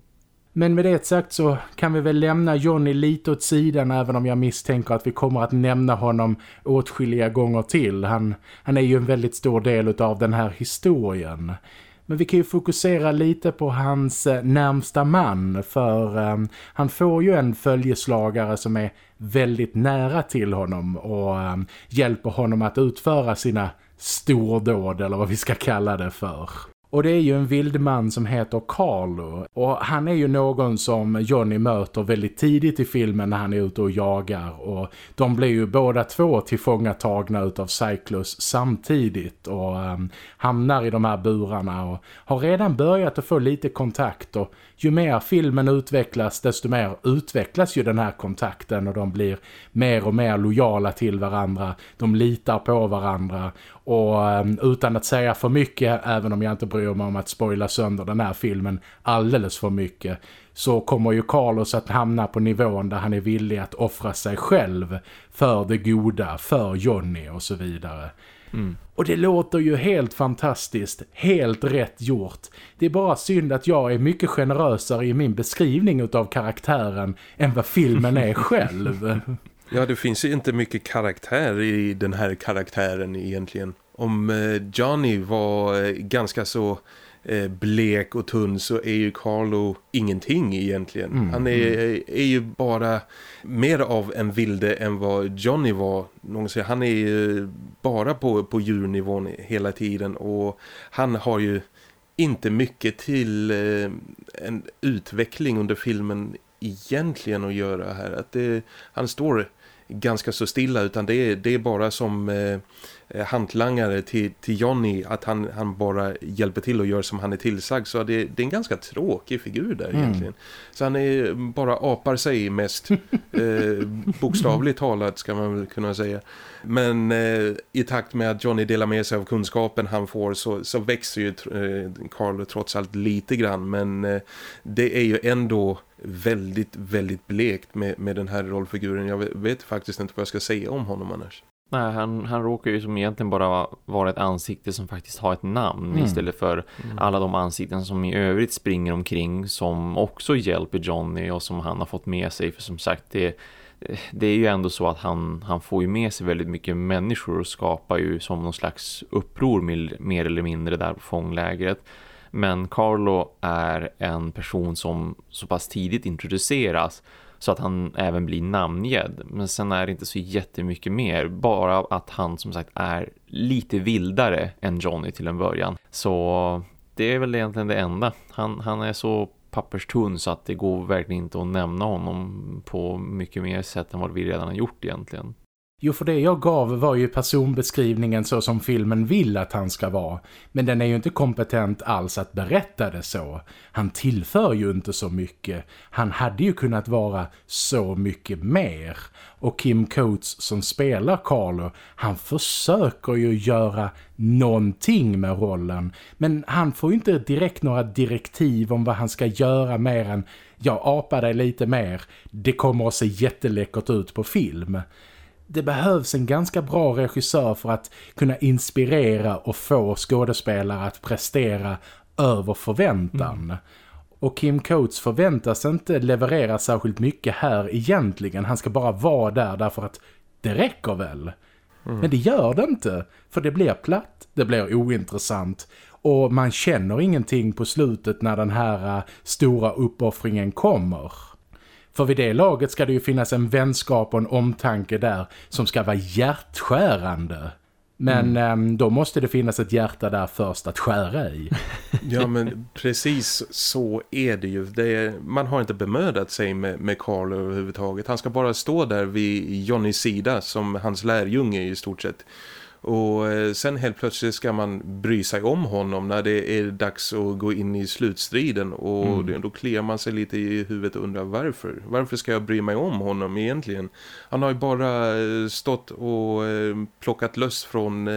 S1: Men med det sagt så kan vi väl lämna Johnny lite åt sidan även om jag misstänker att vi kommer att nämna honom åtskilliga gånger till. Han, han är ju en väldigt stor del av den här historien. Men vi kan ju fokusera lite på hans eh, närmsta man för um, han får ju en följeslagare som är väldigt nära till honom och um, hjälper honom att utföra sina stordåd eller vad vi ska kalla det för. Och det är ju en vildman som heter Carlo. Och han är ju någon som Johnny möter väldigt tidigt i filmen när han är ute och jagar. Och de blir ju båda två tillfångatagna utav Cyclus samtidigt. Och um, hamnar i de här burarna och har redan börjat att få lite kontakt. Och ju mer filmen utvecklas desto mer utvecklas ju den här kontakten. Och de blir mer och mer lojala till varandra. De litar på varandra. Och um, utan att säga för mycket, även om jag inte bryr mig om att spoila sönder den här filmen alldeles för mycket, så kommer ju Carlos att hamna på nivån där han är villig att offra sig själv för det goda, för Johnny och så vidare. Mm. Och det låter ju helt fantastiskt, helt rätt gjort. Det är bara synd att jag är mycket generösare i min beskrivning av karaktären än vad filmen är själv.
S3: Ja, det finns ju inte mycket karaktär i den här karaktären egentligen. Om eh, Johnny var eh, ganska så eh, blek och tunn så är ju Carlo ingenting egentligen. Mm, Han är, mm. är ju bara mer av en vilde än vad Johnny var. Han är ju bara på, på djurnivån hela tiden och han har ju inte mycket till en utveckling under filmen egentligen att göra här. Att det, han står ganska så stilla utan det är, det är bara som eh, hantlangare till, till Johnny att han, han bara hjälper till och gör som han är tillsagd så det, det är en ganska tråkig figur där mm. egentligen. Så han är bara apar sig mest eh, bokstavligt talat ska man väl kunna säga. Men eh, i takt med att Johnny delar med sig av kunskapen han får så, så växer ju eh, Carlo trots allt lite grann men eh, det är ju ändå väldigt, väldigt blekt med, med den här rollfiguren. Jag vet, vet, faktiskt inte vad jag ska säga om honom annars.
S2: Nej, han, han råkar ju som egentligen bara vara ett ansikte som faktiskt har ett namn mm. istället för mm. alla de ansikten som i övrigt springer omkring som också hjälper Johnny och som han har fått med sig. För som sagt, det, det är ju ändå så att han, han får ju med sig väldigt mycket människor och skapar ju som någon slags uppror mer eller mindre där på fånglägret. Men Carlo är en person som så pass tidigt introduceras så att han även blir namngedd. Men sen är det inte så jättemycket mer. Bara att han som sagt är lite vildare än Johnny till en början. Så det är väl egentligen det enda. Han, han är så papperstunn så att det går verkligen inte att nämna honom på mycket mer sätt än vad vi redan har gjort egentligen.
S1: Jo, för det jag gav var ju personbeskrivningen så som filmen vill att han ska vara. Men den är ju inte kompetent alls att berätta det så. Han tillför ju inte så mycket. Han hade ju kunnat vara så mycket mer. Och Kim Coates som spelar Carlo, han försöker ju göra någonting med rollen. Men han får ju inte direkt några direktiv om vad han ska göra mer än jag apar dig lite mer. Det kommer att se jätteläckert ut på film det behövs en ganska bra regissör för att kunna inspirera och få skådespelare att prestera över förväntan. Mm. Och Kim Coates förväntas inte leverera särskilt mycket här egentligen. Han ska bara vara där därför att det räcker väl. Mm. Men det gör det inte. För det blir platt, det blir ointressant. Och man känner ingenting på slutet när den här uh, stora uppoffringen kommer. För vid det laget ska det ju finnas en vänskap och en omtanke där som ska vara hjärtskärande. Men mm. Ehm, då måste det finnas ett hjärta där först att skära i.
S3: ja men precis så är det ju. Det är, man har inte bemödat sig med, med Carl överhuvudtaget. Han ska bara stå där vid Johnnys sida som hans lärjunge i stort sett. Och eh, sen helt plötsligt ska man bry sig om honom när det är dags att gå in i slutstriden. Och mm. då kliar man sig lite i huvudet och undrar varför. Varför ska jag bry mig om honom egentligen? Han har ju bara eh, stått och eh, plockat löss från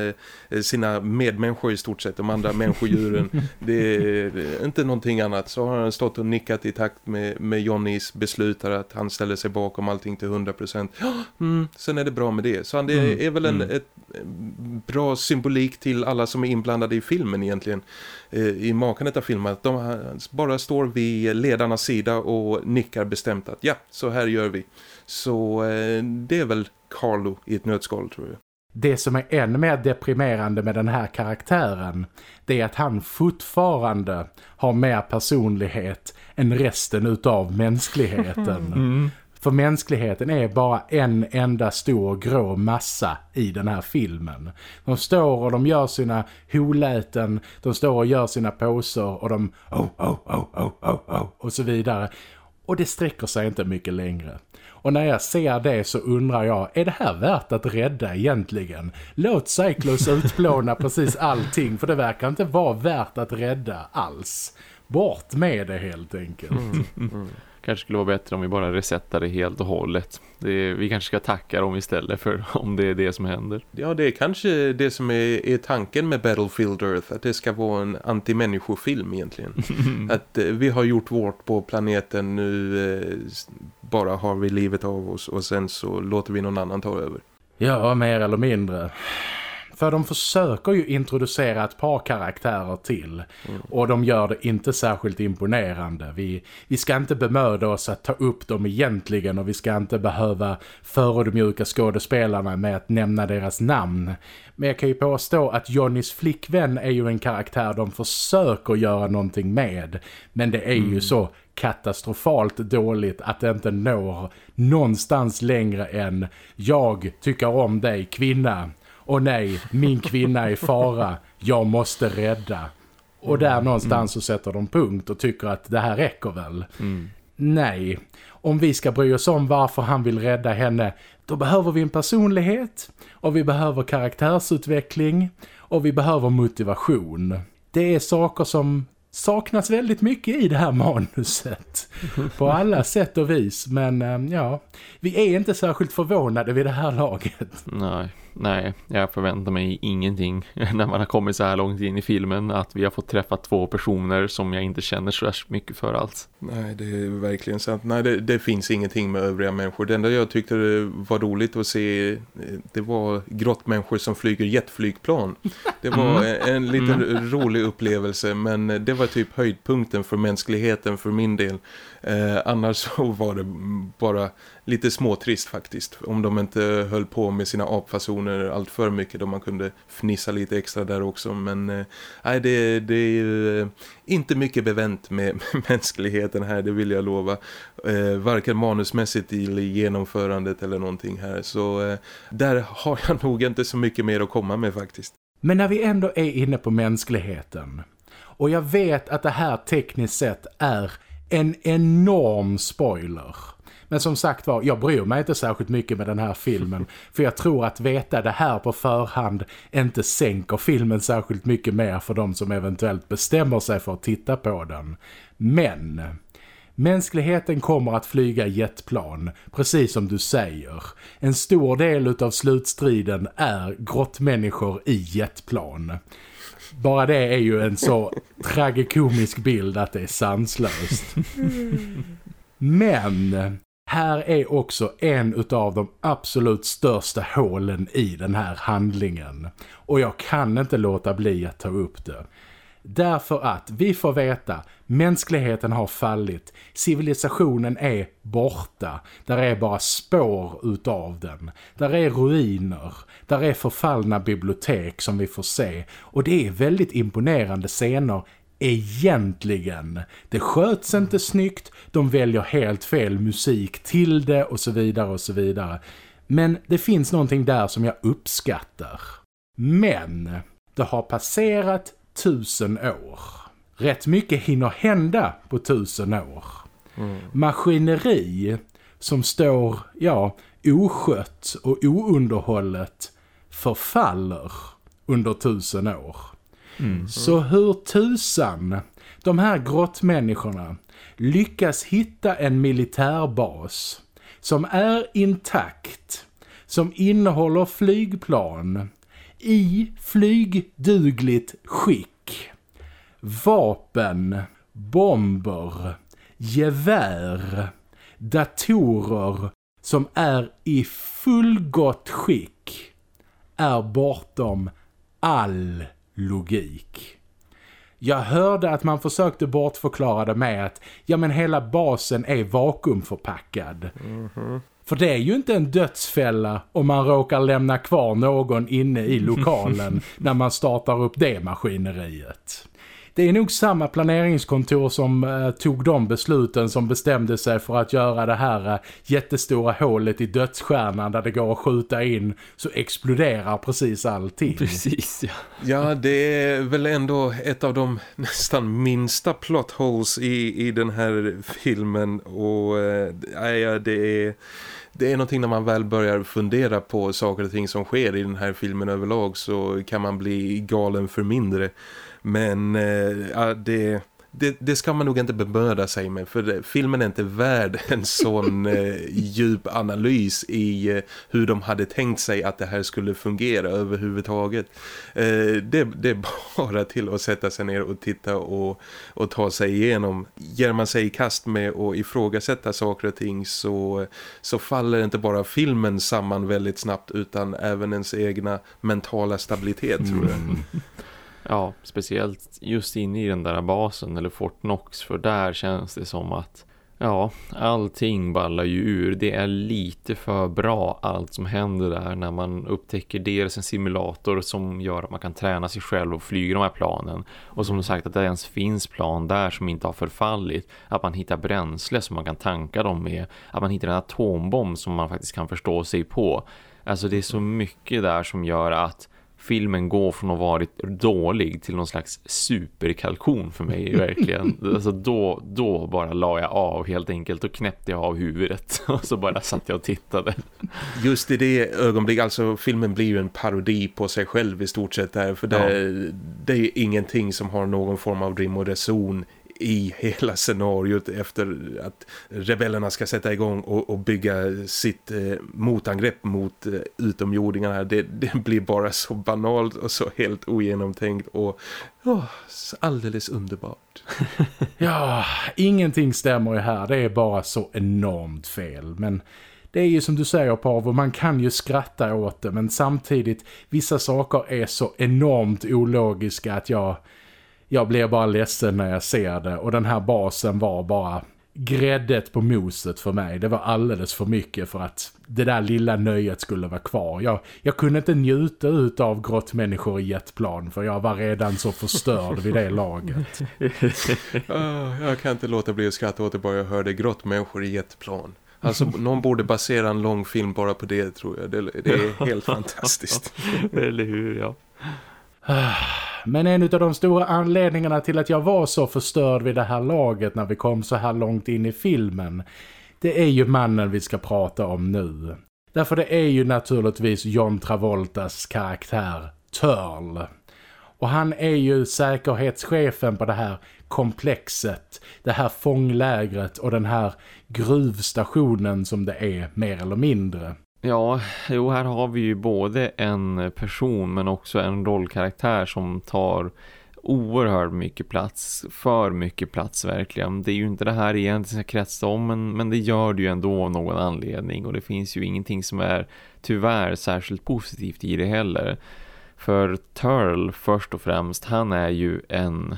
S3: sina medmänniskor i stort sett. De andra människodjuren. Det är inte någonting annat. Så har han stått och nickat i takt med, med Johnnys beslut att han ställer sig bakom allting till 100%. Ja, mm, sen är det bra med det. Så han, det mm. är väl en, mm. ett bra symbolik till alla som är inblandade i filmen egentligen. Eh, I makandet av filmen. Att de bara står vid ledarnas sida och nickar bestämt att ja, så här gör vi. Så eh, det är väl Carlo i ett nötskal tror jag.
S1: Det som är ännu mer deprimerande med den här karaktären det är att han fortfarande har mer personlighet än resten utav mänskligheten. Mm. För mänskligheten är bara en enda stor grå massa i den här filmen. De står och de gör sina holäten, de står och gör sina poser och de oh, oh, oh, oh, oh, oh och så vidare. Och det sträcker sig inte mycket längre. Och när jag ser det så undrar jag, är det här värt att rädda egentligen? Låt Cyclos utplåna precis allting för det verkar inte vara värt att rädda alls. Bort med det helt enkelt. Mm,
S2: mm kanske skulle vara bättre om vi bara resetar det helt och hållet. Det, vi kanske ska tacka dem istället för om det är det som händer.
S3: Ja, det är kanske det som är, är tanken med Battlefield Earth. Att det ska vara en anti-människofilm egentligen. att eh, vi har gjort vårt på planeten, nu eh, bara har vi livet av oss och sen så låter vi någon annan ta över.
S1: Ja, mer eller mindre. För de försöker ju introducera ett par karaktärer till. Mm. Och de gör det inte särskilt imponerande. Vi, vi ska inte bemöda oss att ta upp dem egentligen. Och vi ska inte behöva förödmjuka skådespelarna med att nämna deras namn. Men jag kan ju påstå att Johnnys flickvän är ju en karaktär de försöker göra någonting med. Men det är mm. ju så katastrofalt dåligt att det inte når någonstans längre än jag tycker om dig kvinna och nej, min kvinna är fara, jag måste rädda. Och där mm. någonstans så sätter de punkt och tycker att det här räcker väl. Mm. Nej, om vi ska bry oss om varför han vill rädda henne, då behöver vi en personlighet och vi behöver karaktärsutveckling och vi behöver motivation. Det är saker som saknas väldigt mycket i det här manuset. På alla sätt och vis. Men eh, ja, vi är inte särskilt förvånade vid det här laget.
S2: Nej nej, jag förväntar mig ingenting när man har kommit så här långt in i filmen att vi har fått träffa två personer som jag inte känner så mycket för alls.
S3: Nej, det är verkligen sant. Nej, det, det, finns ingenting med övriga människor. Det enda jag tyckte var roligt att se det var grottmänniskor som flyger jetflygplan. Det var mm. en, en liten mm. rolig upplevelse men det var typ höjdpunkten för mänskligheten för min del. Eh, annars så var det bara lite småtrist faktiskt. Om de inte höll på med sina apfasoner allt för mycket. Då man kunde fnissa lite extra där också. Men eh, nej, det, det är ju eh, inte mycket bevänt med, med mänskligheten här, det vill jag lova. Eh, varken manusmässigt i genomförandet eller någonting här. Så eh, där har jag nog inte så mycket mer att komma med faktiskt.
S1: Men när vi ändå är inne på mänskligheten. Och jag vet att det här tekniskt sett är en enorm spoiler. Men som sagt var, jag bryr mig inte särskilt mycket med den här filmen. För jag tror att veta det här på förhand inte sänker filmen särskilt mycket mer för de som eventuellt bestämmer sig för att titta på den. Men... Mänskligheten kommer att flyga jetplan, precis som du säger. En stor del av slutstriden är grottmänniskor i jetplan. Bara det är ju en så tragikomisk bild att det är sanslöst. Men här är också en av de absolut största hålen i den här handlingen. Och jag kan inte låta bli att ta upp det. Därför att vi får veta mänskligheten har fallit, civilisationen är borta, där är bara spår utav den. Där är ruiner, där är förfallna bibliotek som vi får se och det är väldigt imponerande scener egentligen. Det sköts inte snyggt, de väljer helt fel musik till det och så vidare och så vidare. Men det finns någonting där som jag uppskattar. Men det har passerat tusen år. Rätt mycket hinner hända på tusen år. Mm. Maskineri som står, ja, oskött och ounderhållet förfaller under tusen år. Mm. Så hur tusan de här grottmänniskorna lyckas hitta en militärbas som är intakt, som innehåller flygplan i flygdugligt skick, vapen, bomber, gevär, datorer som är i fullgott skick är bortom all logik. Jag hörde att man försökte bortförklara det med att ja men hela basen är vakuumförpackad. Mm -hmm. För det är ju inte en dödsfälla om man råkar lämna kvar någon inne i lokalen när man startar upp det maskineriet. det är nog samma planeringskontor som eh, tog de besluten som bestämde sig för att göra det här eh, jättestora hålet i dödsstjärnan där det går att skjuta in så exploderar precis allting.
S2: Precis, ja.
S3: Ja, det är väl ändå ett av de nästan minsta plot holes i, i den här filmen och äh, det är det är någonting när man väl börjar fundera på saker och ting som sker i den här filmen överlag så kan man bli galen för mindre. Men äh, det, det, det, ska man nog inte bemöda sig med för filmen är inte värd en sån eh, djup analys i eh, hur de hade tänkt sig att det här skulle fungera överhuvudtaget. Eh, det, det, är bara till att sätta sig ner och titta och, och ta sig igenom. Ger man sig i kast med att ifrågasätta saker och ting så, så faller inte bara filmen samman väldigt snabbt utan även ens egna mentala stabilitet tror jag. Mm.
S2: Ja, speciellt just inne i den där basen eller Fort Knox för där känns det som att ja, allting ballar ju ur. Det är lite för bra allt som händer där när man upptäcker dels en simulator som gör att man kan träna sig själv och flyga de här planen. Och som du sagt att det ens finns plan där som inte har förfallit. Att man hittar bränsle som man kan tanka dem med. Att man hittar en atombomb som man faktiskt kan förstå sig på. Alltså det är så mycket där som gör att filmen går från att varit dålig till någon slags superkalkon för mig verkligen. alltså då, då bara la jag av helt enkelt och knäppte jag av huvudet och så bara satt jag och tittade.
S3: Just i det ögonblick, alltså filmen blir ju en parodi på sig själv i stort sett där för det, ja. det är ingenting som har någon form av rim och reson i hela scenariot efter att rebellerna ska sätta igång och, och bygga sitt eh, motangrepp mot eh, utomjordingarna. Det, det, blir bara så banalt och så helt ogenomtänkt och oh, alldeles underbart.
S1: ja, ingenting stämmer ju här. Det är bara så enormt fel. Men det är ju som du säger Pavo, man kan ju skratta åt det men samtidigt vissa saker är så enormt ologiska att jag jag blir bara ledsen när jag ser det och den här basen var bara gräddet på moset för mig. Det var alldeles för mycket för att det där lilla nöjet skulle vara kvar. Jag, jag kunde inte njuta ut av grottmänniskor i jetplan för jag var redan så förstörd vid det laget.
S3: oh, jag kan inte låta bli att skratta åt det bara jag hörde grottmänniskor i jetplan. Alltså någon borde basera en lång film bara på det tror jag. Det, det är helt fantastiskt.
S2: Eller hur, ja.
S1: Men en av de stora anledningarna till att jag var så förstörd vid det här laget när vi kom så här långt in i filmen det är ju mannen vi ska prata om nu. Därför det är ju naturligtvis John Travoltas karaktär Törl. Och han är ju säkerhetschefen på det här komplexet, det här fånglägret och den här gruvstationen som det är mer eller mindre.
S2: Ja, jo här har vi ju både en person men också en rollkaraktär som tar oerhört mycket plats, för mycket plats verkligen. Det är ju inte det här egentligen ska kretsa om men, men det gör det ju ändå av någon anledning och det finns ju ingenting som är tyvärr särskilt positivt i det heller. För Turl först och främst, han är ju en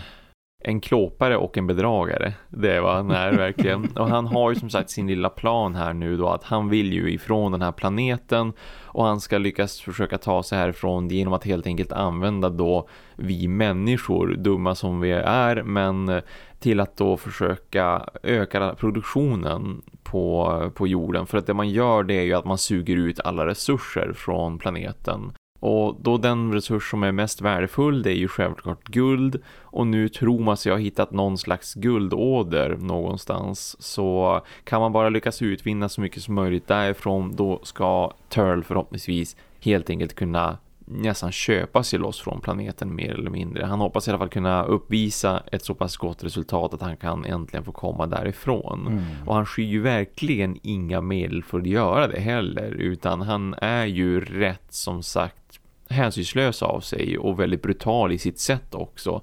S2: en klåpare och en bedragare. Det är vad han är verkligen. Och han har ju som sagt sin lilla plan här nu då att han vill ju ifrån den här planeten och han ska lyckas försöka ta sig härifrån genom att helt enkelt använda då vi människor, dumma som vi är, men till att då försöka öka produktionen på, på jorden. För att det man gör det är ju att man suger ut alla resurser från planeten. Och då den resurs som är mest värdefull det är ju självklart guld. Och nu tror man sig ha hittat någon slags guldåder någonstans. Så kan man bara lyckas utvinna så mycket som möjligt därifrån då ska Turl förhoppningsvis helt enkelt kunna nästan köpa sig loss från planeten mer eller mindre. Han hoppas i alla fall kunna uppvisa ett så pass gott resultat att han kan äntligen få komma därifrån. Mm. Och han skyr ju verkligen inga medel för att göra det heller utan han är ju rätt som sagt hänsynslös av sig och väldigt brutal i sitt sätt också.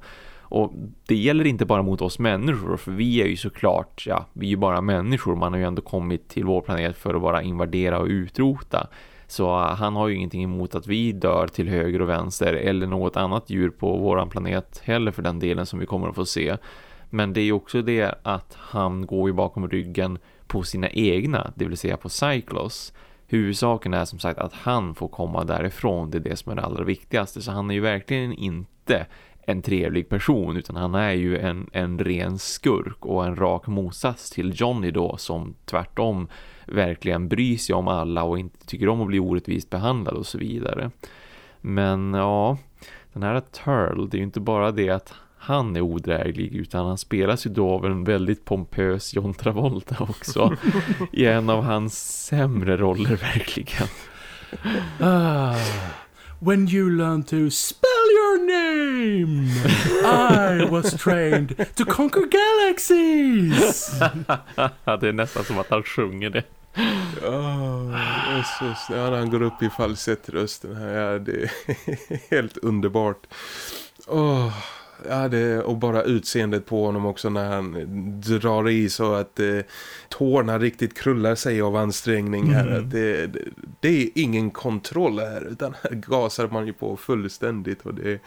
S2: Och det gäller inte bara mot oss människor för vi är ju såklart, ja, vi är ju bara människor. Man har ju ändå kommit till vår planet för att bara invadera och utrota. Så äh, han har ju ingenting emot att vi dör till höger och vänster eller något annat djur på våran planet heller för den delen som vi kommer att få se. Men det är ju också det att han går ju bakom ryggen på sina egna, det vill säga på Cyclos huvudsaken är som sagt att han får komma därifrån. Det är det som är det allra viktigaste. Så han är ju verkligen inte en trevlig person utan han är ju en, en ren skurk och en rak motsats till Johnny då som tvärtom verkligen bryr sig om alla och inte tycker om att bli orättvist behandlad och så vidare. Men ja, den här Turl, det är ju inte bara det att han är odräglig utan han spelas ju då av en väldigt pompös John Travolta också i en av hans sämre roller verkligen.
S1: Ah, when you learn to spell your name I was trained to conquer galaxies
S2: Det är nästan som att han sjunger det.
S3: Oh, Jesus. Ja, han går upp i falsettrösten här. Ja, det är helt underbart. Oh, ja, det, och bara utseendet på honom också när han drar i så att eh, tårna riktigt krullar sig av ansträngning här. Mm. Det, det, det, är ingen kontroll här utan här gasar man ju på fullständigt och det,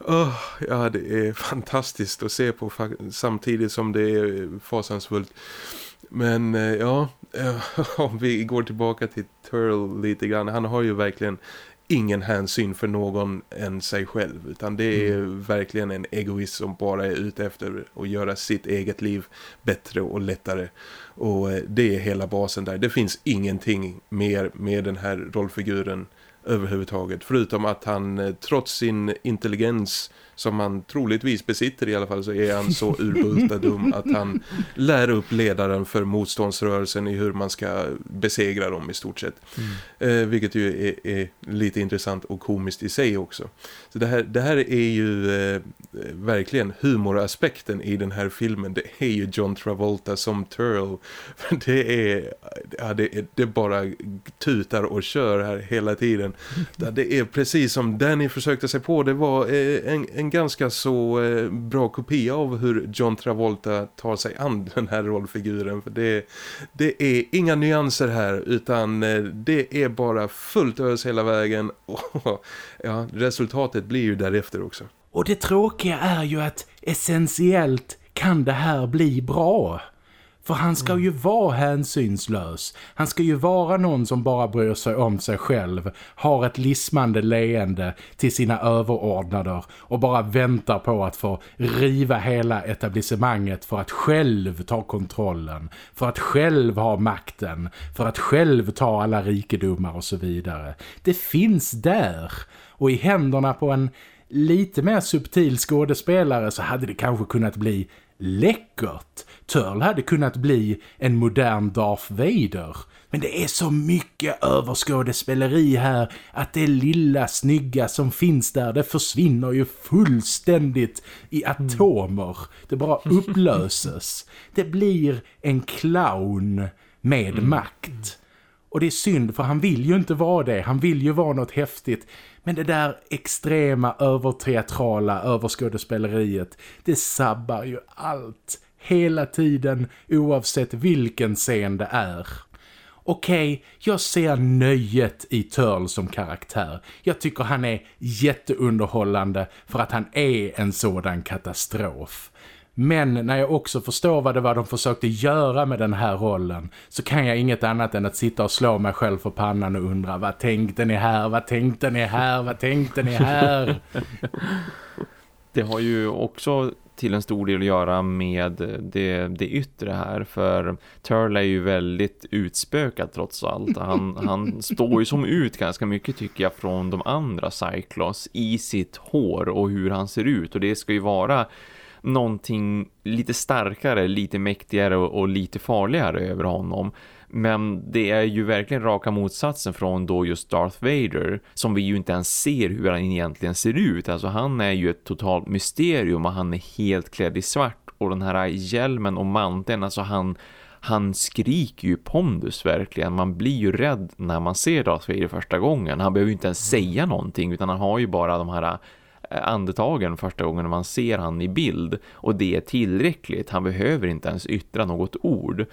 S3: oh, ja, det är fantastiskt att se på samtidigt som det är fasansfullt. Men eh, ja, om vi går tillbaka till Turl lite grann. Han har ju verkligen ingen hänsyn för någon än sig själv. Utan det är mm. verkligen en egoist som bara är ute efter att göra sitt eget liv bättre och lättare. Och eh, det är hela basen där. Det finns ingenting mer med den här rollfiguren överhuvudtaget. Förutom att han eh, trots sin intelligens som han troligtvis besitter i alla fall så är han så urbulta dum att han lär upp ledaren för motståndsrörelsen i hur man ska besegra dem i stort sett. Mm. Eh, vilket ju är, är, lite intressant och komiskt i sig också. Så det här, det här är ju eh, verkligen humoraspekten i den här filmen. Det är ju John Travolta som Turl. Det är, ja, det, är, det bara tutar och kör här hela tiden. Det är precis som Danny försökte sig på. Det var eh, en, en en ganska så eh, bra kopia av hur John Travolta tar sig an den här rollfiguren. För det, det är inga nyanser här utan eh, det är bara fullt ös hela vägen. Och ja, resultatet blir ju därefter också.
S1: Och det tråkiga är ju att essentiellt kan det här bli bra. För han ska ju vara hänsynslös. Han ska ju vara någon som bara bryr sig om sig själv. Har ett lismande leende till sina överordnader. Och bara väntar på att få riva hela etablissemanget för att själv ta kontrollen. För att själv ha makten. För att själv ta alla rikedomar och så vidare. Det finns där. Och i händerna på en lite mer subtil skådespelare så hade det kanske kunnat bli läckert. Turl hade kunnat bli en modern Darth Vader. Men det är så mycket överskådespeleri här att det lilla snygga som finns där det försvinner ju fullständigt i atomer. Det bara upplöses. Det blir en clown med mm. makt. Och det är synd för han vill ju inte vara det. Han vill ju vara något häftigt. Men det där extrema överteatrala överskådespeleriet, det sabbar ju allt. Hela tiden, oavsett vilken scen det är. Okej, okay, jag ser nöjet i Törl som karaktär. Jag tycker han är jätteunderhållande för att han är en sådan katastrof. Men när jag också förstår vad det var de försökte göra med den här rollen så kan jag inget annat än att sitta och slå mig själv för pannan och undra vad tänkte ni här, vad tänkte ni här, vad tänkte ni här?
S2: Det har ju också till en stor del att göra med det, det yttre här för Turl är ju väldigt utspökad trots allt. Han, han står ju som ut ganska mycket tycker jag från de andra Cyclos i sitt hår och hur han ser ut och det ska ju vara någonting lite starkare, lite mäktigare och, och, lite farligare över honom. Men det är ju verkligen raka motsatsen från då just Darth Vader som vi ju inte ens ser hur han egentligen ser ut. Alltså han är ju ett totalt mysterium och han är helt klädd i svart och den här hjälmen och manteln, alltså han han skriker ju pondus verkligen. Man blir ju rädd när man ser Darth Vader första gången. Han behöver ju inte ens säga någonting utan han har ju bara de här Eh, andetagen första gången man ser han i bild och det är tillräckligt. Han behöver inte ens yttra något ord.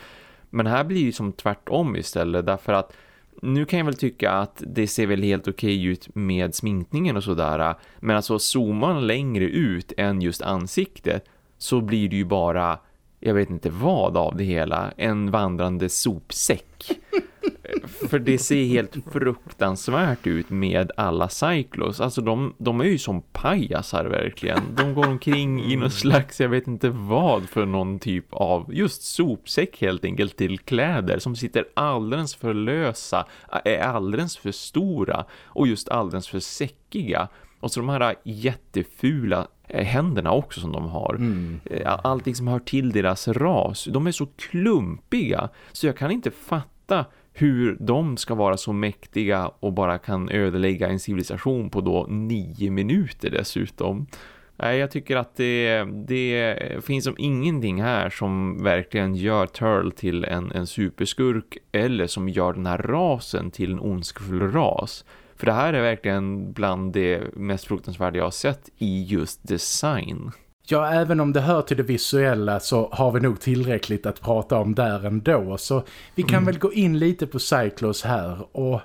S2: Men här blir det som tvärtom istället därför att nu kan jag väl tycka att det ser väl helt okej ut med sminkningen och sådär. Men alltså zoomar man längre ut än just ansiktet så blir det ju bara, jag vet inte vad av det hela, en vandrande sopsäck. för det ser helt fruktansvärt ut med alla Cyclos. Alltså de, de är ju som pajasar verkligen. De går omkring i någon slags, jag vet inte vad för någon typ av just sopsäck helt enkelt till kläder som sitter alldeles för lösa, är alldeles för stora och just alldeles för säckiga. Och så de här jättefula händerna också som de har. Mm. Eh, allting som hör till deras ras. De är så klumpiga så jag kan inte fatta hur de ska vara så mäktiga och bara kan ödelägga en civilisation på då nio minuter dessutom. Nej, jag tycker att det, det finns som ingenting här som verkligen gör Turtle till en, en superskurk eller som gör den här rasen till en ondskefull ras. För det här är verkligen bland det mest fruktansvärda jag har sett i just design.
S1: Ja, även om det hör till det visuella så har vi nog tillräckligt att prata om där ändå. Så vi kan mm. väl gå in lite på Cyclos här. Och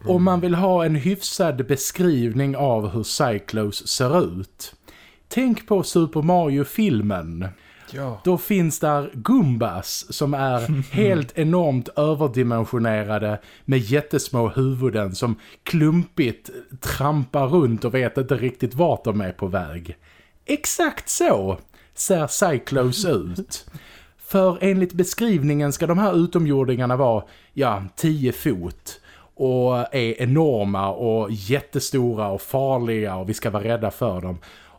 S1: mm. om man vill ha en hyfsad beskrivning av hur Cyclos ser ut. Tänk på Super Mario-filmen. Ja. Då finns där Gumbas som är helt enormt överdimensionerade med jättesmå huvuden som klumpigt trampar runt och vet inte riktigt vart de är på väg. Exakt så ser Cyclos ut. För enligt beskrivningen ska de här utomjordingarna vara, ja, 10 fot och är enorma och jättestora och farliga och vi ska vara rädda för dem.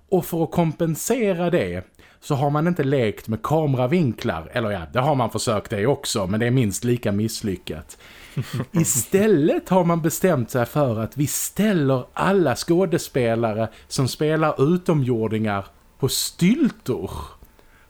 S1: Och för att kompensera det så har man inte lekt med kameravinklar. Eller ja, det har man försökt det också, men det är minst lika misslyckat. Istället har man bestämt sig för att vi ställer alla skådespelare som spelar utomjordingar på styltor.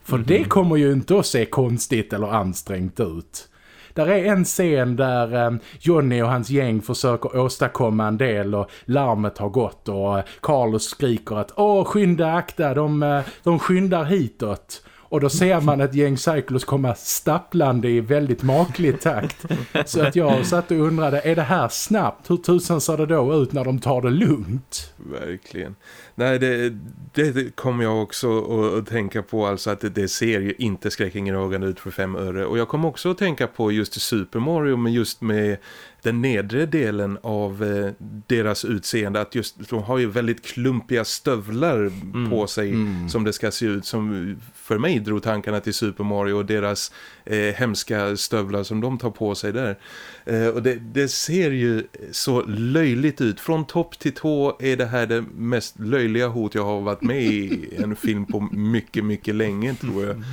S1: För mm -hmm. det kommer ju inte att se konstigt eller ansträngt ut. Där är en scen där eh, Johnny och hans gäng försöker åstadkomma en del och larmet har gått och eh, Carlos skriker att åh skynda akta, de, eh, de skyndar hitåt. Och då ser man ett gäng Cyclos komma stapplande i väldigt maklig takt. Så att jag satt och undrade, är det här snabbt? Hur tusen ser det då ut när de tar det lugnt?
S3: Verkligen. Nej, det, det kommer jag också att, tänka på. Alltså att det, det ser ju inte skräckingörande ut för fem öre. Och jag kommer också att tänka på just Super Mario, men just med den nedre delen av eh, deras utseende att just de har ju väldigt klumpiga stövlar mm. på sig mm. som det ska se ut som för mig drog tankarna till Super Mario och deras eh, hemska stövlar som de tar på sig där. Eh, och det, det, ser ju så löjligt ut. Från topp till tå är det här det mest löjliga hot jag har varit med i en film på mycket, mycket länge tror jag.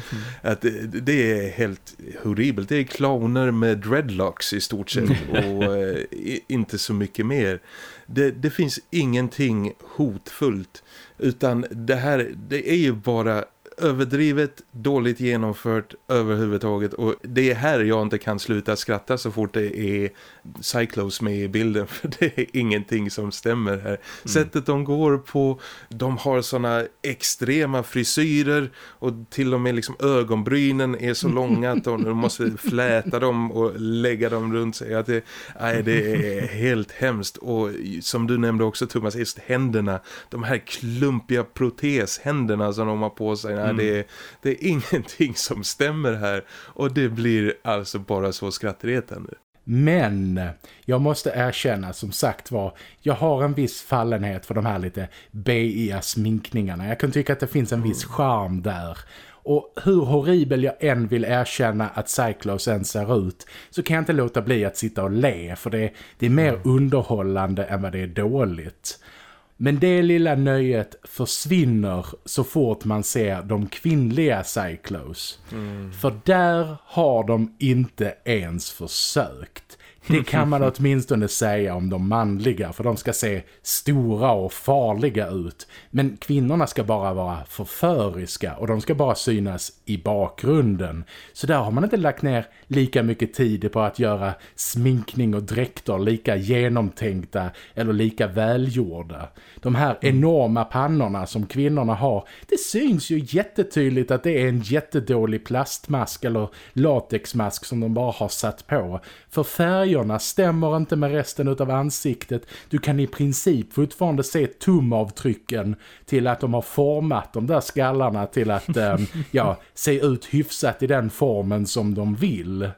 S3: Att det, det är helt horribelt. Det är clowner med dreadlocks i stort sett och och eh, inte så mycket mer. Det, det finns ingenting hotfullt utan det här det är ju bara överdrivet, dåligt genomfört överhuvudtaget och det är här jag inte kan sluta skratta så fort det är Cyclos med i bilden för det är ingenting som stämmer här. Mm. Sättet de går på, de har såna extrema frisyrer och till och med liksom ögonbrynen är så långa att de, måste fläta dem och lägga dem runt sig. Att det, nej, det är helt hemskt och som du nämnde också Thomas, just händerna, de här klumpiga proteshänderna som de har på sig, mm. det, är, det är ingenting som stämmer här och det blir alltså bara så skrattretande.
S1: Men jag måste erkänna som sagt var, jag har en viss fallenhet för de här lite beiga sminkningarna. Jag kan tycka att det finns en viss charm där. Och hur horribel jag än vill erkänna att Cyclos än ser ut så kan jag inte låta bli att sitta och le för det, det är mer underhållande än vad det är dåligt. Men det lilla nöjet försvinner så fort man ser de kvinnliga Cyclos. Mm. För där har de inte ens försökt. Det kan man åtminstone säga om de manliga för de ska se stora och farliga ut. Men kvinnorna ska bara vara förföriska och de ska bara synas i bakgrunden. Så där har man inte lagt ner lika mycket tid på att göra sminkning och dräkter lika genomtänkta eller lika välgjorda. De här enorma pannorna som kvinnorna har, det syns ju jättetydligt att det är en jättedålig plastmask eller latexmask som de bara har satt på. För färgerna stämmer inte med resten av ansiktet. Du kan i princip fortfarande se tumavtrycken till att de har format de där skallarna till att ähm, ja, se ut hyfsat i den formen som de vill.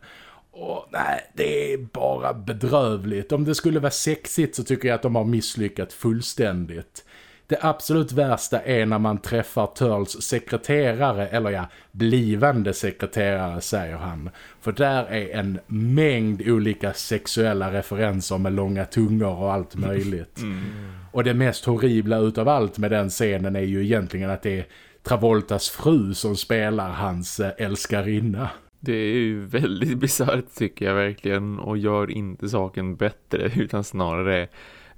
S1: Och nej, det är bara bedrövligt. Om det skulle vara sexigt så tycker jag att de har misslyckats fullständigt. Det absolut värsta är när man träffar Turls sekreterare, eller ja, blivande sekreterare säger han. För där är en mängd olika sexuella referenser med långa tungor och allt möjligt. Mm. Och det mest horribla utav allt med den scenen är ju egentligen att det är Travoltas fru som spelar hans eh, älskarinna.
S2: Det är ju väldigt bisarrt tycker jag verkligen och gör inte saken bättre utan snarare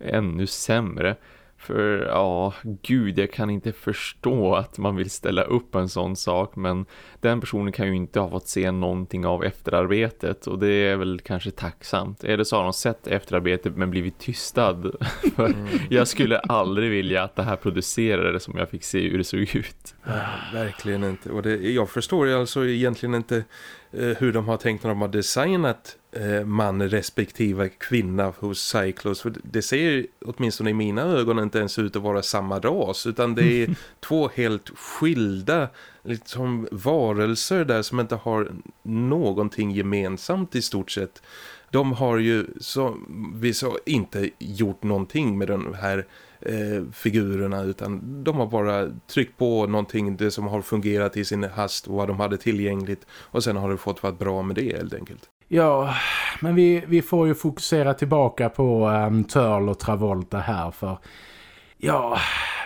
S2: ännu sämre. För ja, gud jag kan inte förstå att man vill ställa upp en sån sak men den personen kan ju inte ha fått se någonting av efterarbetet och det är väl kanske tacksamt. Är det så har de sett efterarbetet men blivit tystad? För mm. jag skulle aldrig vilja att det här producerades som jag fick se hur det såg ut.
S3: Ja, verkligen inte. Och det, jag förstår alltså egentligen inte hur de har tänkt när de har designat eh, man respektive kvinna hos Cyclos. För det ser åtminstone i mina ögon inte ens ut att vara samma ras utan det är två helt skilda liksom, varelser där som inte har någonting gemensamt i stort sett. De har ju så, vi så inte gjort någonting med den här eh, figurerna utan de har bara tryckt på någonting det som har fungerat i sin hast och vad de hade tillgängligt och sen har det fått vara bra med det helt enkelt.
S1: Ja, men vi, vi får ju fokusera tillbaka på um, Törl och Travolta här för Ja,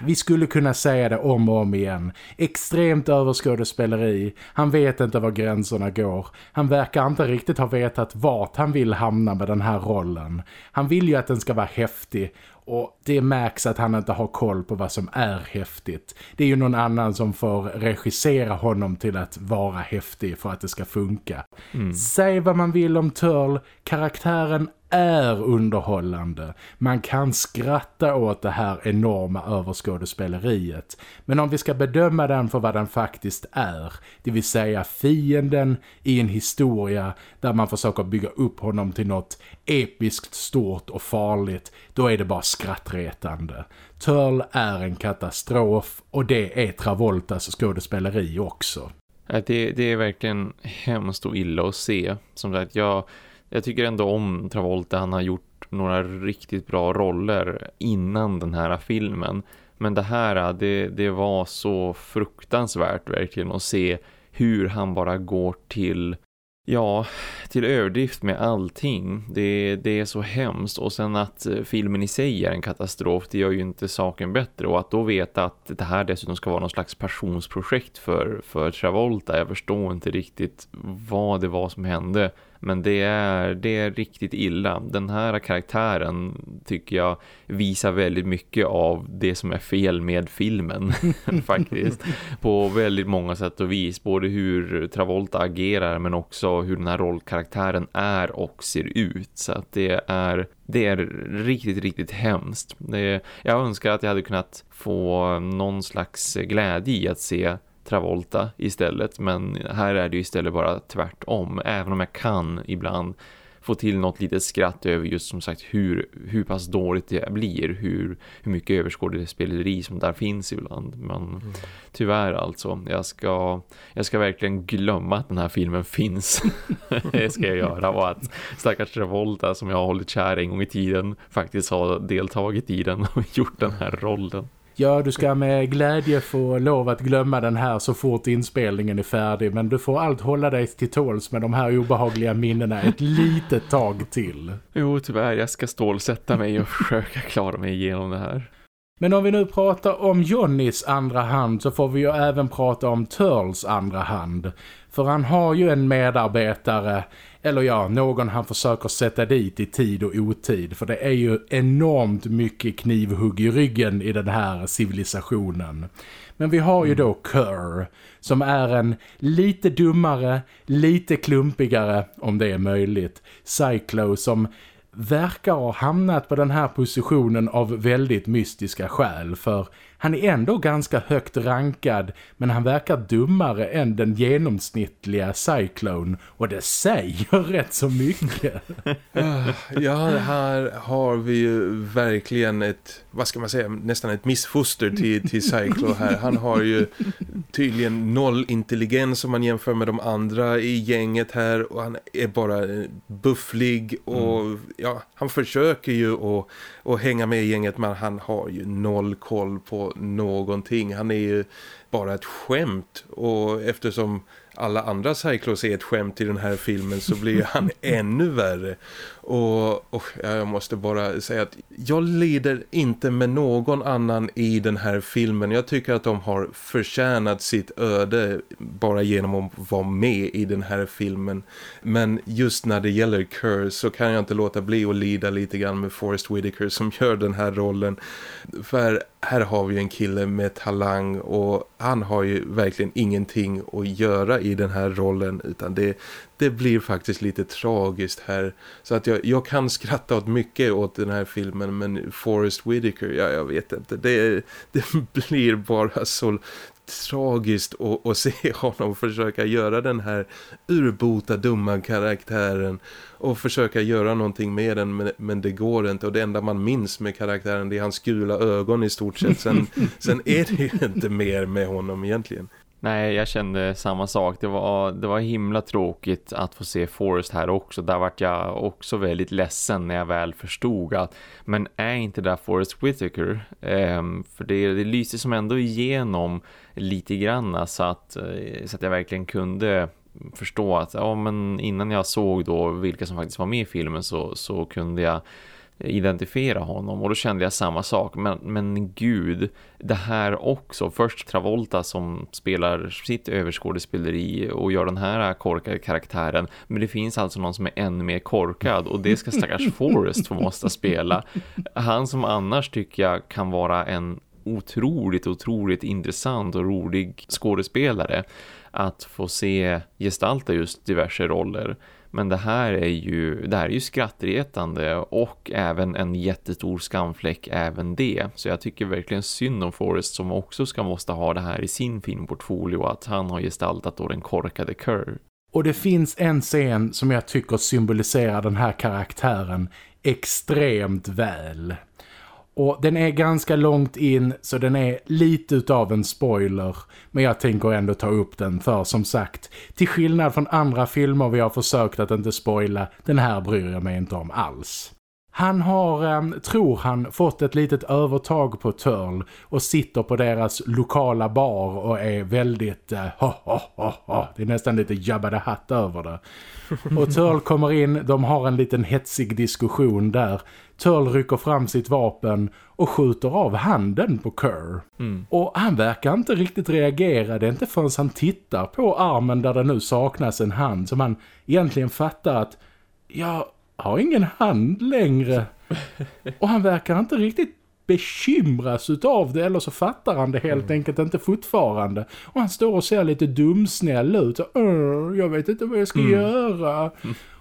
S1: vi skulle kunna säga det om och om igen. Extremt överskådespeleri. Han vet inte var gränserna går. Han verkar inte riktigt ha vetat vart han vill hamna med den här rollen. Han vill ju att den ska vara häftig och det märks att han inte har koll på vad som är häftigt. Det är ju någon annan som får regissera honom till att vara häftig för att det ska funka. Mm. Säg vad man vill om Turl. Karaktären är underhållande. Man kan skratta åt det här enorma överskådespeleriet. Men om vi ska bedöma den för vad den faktiskt är, det vill säga fienden i en historia där man försöker bygga upp honom till något episkt stort och farligt, då är det bara skrattretande. Törl är en katastrof och det är Travoltas skådespeleri också.
S2: Det, det är verkligen hemskt och illa att se. Som sagt, jag jag tycker ändå om Travolta. Han har gjort några riktigt bra roller innan den här filmen. Men det här, det, det var så fruktansvärt verkligen att se hur han bara går till Ja, till överdrift med allting. Det, det är så hemskt. Och sen att eh, filmen i sig är en katastrof, det gör ju inte saken bättre. Och att då veta att det här dessutom ska vara någon slags passionsprojekt för, för Travolta. Jag förstår inte riktigt vad det var som hände. Men det är, det är riktigt illa. Den här karaktären tycker jag visar väldigt mycket av det som är fel med filmen faktiskt. På väldigt många sätt och vis. Både hur Travolta agerar men också hur den här rollkaraktären är och ser ut. Så att det är, det är riktigt, riktigt hemskt. Det, jag önskar att jag hade kunnat få någon slags glädje i att se Travolta istället. Men här är det ju istället bara tvärtom. Även om jag kan ibland få till något litet skratt över just som sagt hur, hur pass dåligt det blir. Hur, hur mycket överskådespeleri som där finns ibland. Men mm. tyvärr alltså. Jag ska, jag ska verkligen glömma att den här filmen finns. det ska jag göra. Och att stackars Travolta som jag har hållit kär en gång i tiden faktiskt har deltagit i den och gjort den här rollen.
S1: Ja, du ska med glädje få lov att glömma den här så fort inspelningen är färdig. Men du får allt hålla dig till tåls med de här obehagliga minnena ett litet tag till.
S2: Jo, tyvärr. Jag ska stålsätta mig och försöka klara mig igenom det här.
S1: Men om vi nu pratar om Johnnys andra hand så får vi ju även prata om Turls andra hand. För han har ju en medarbetare, eller ja, någon han försöker sätta dit i tid och otid. För det är ju enormt mycket knivhugg i ryggen i den här civilisationen. Men vi har ju då Kerr som är en lite dummare, lite klumpigare om det är möjligt. Cyclo som verkar ha hamnat på den här positionen av väldigt mystiska skäl för han är ändå ganska högt rankad men han verkar dummare än den genomsnittliga Cyclone och det säger rätt så mycket.
S3: ja, här har vi ju verkligen ett, vad ska man säga, nästan ett missfoster till, till Cyclo här. Han har ju tydligen noll intelligens om man jämför med de andra i gänget här och han är bara bufflig och mm. ja, han försöker ju att, och hänga med i gänget men han har ju noll koll på någonting. Han är ju bara ett skämt och eftersom alla andra Cyclops är ett skämt i den här filmen så blir han ännu värre. Och, och, jag måste bara säga att jag lider inte med någon annan i den här filmen. Jag tycker att de har förtjänat sitt öde bara genom att vara med i den här filmen. Men just när det gäller Kerr så kan jag inte låta bli att lida lite grann med Forrest Whitaker som gör den här rollen. För här har vi en kille med talang och han har ju verkligen ingenting att göra i den här rollen utan det, det blir faktiskt lite tragiskt här. Så att jag, jag kan skratta åt mycket åt den här filmen men Forrest Whitaker, ja jag vet inte. Det, det blir bara så tragiskt att, att se honom försöka göra den här urbota dumma karaktären och försöka göra någonting med den men, men, det går inte och det enda man minns med karaktären det är hans gula ögon i stort sett sen, sen är det ju inte mer med honom egentligen.
S2: Nej, jag kände samma sak. Det var, det var himla tråkigt att få se Forrest här också. Där vart jag också väldigt ledsen när jag väl förstod att men är inte där Forrest Whitaker? Ehm, för det, det lyser som ändå igenom lite grann så att, eh, så att jag verkligen kunde förstå att ja, men innan jag såg då vilka som faktiskt var med i filmen så, så kunde jag identifiera honom. Och då kände jag samma sak. Men, men gud, det här också. Först Travolta som spelar sitt överskådespeleri och gör den här korkade karaktären. Men det finns alltså någon som är ännu mer korkad och det ska stackars Forrest få måste spela. Han som annars tycker jag kan vara en otroligt, otroligt intressant och rolig skådespelare att få se gestalta just diverse roller men det här är ju, det här är ju skrattretande och även en jättestor skamfläck även det. Så jag tycker verkligen synd om Forrest som också ska måste ha det här i sin filmportfolio att han har gestaltat då den korkade Kerr.
S1: Och det finns en scen som jag tycker symboliserar den här karaktären extremt väl. Och den är ganska långt in så den är lite utav en spoiler. Men jag tänker ändå ta upp den för som sagt, till skillnad från andra filmer vi har försökt att inte spoila, den här bryr jag mig inte om alls. Han har, eh, tror han, fått ett litet övertag på Turl och sitter på deras lokala bar och är väldigt, eh, ho, ho, ho, ho. det är nästan lite jabbade hatt över det. Och Turl kommer in, de har en liten hetsig diskussion där. Turl rycker fram sitt vapen och skjuter av handen på Kerr. Mm. Och han verkar inte riktigt reagera, det är inte förrän han tittar på armen där det nu saknas en hand som han egentligen fattar att jag har ingen hand längre. Och han verkar inte riktigt bekymras utav det eller så fattar han det helt mm. enkelt inte fortfarande. Och han står och ser lite dumsnäll ut. Och, jag vet inte vad jag ska mm. göra.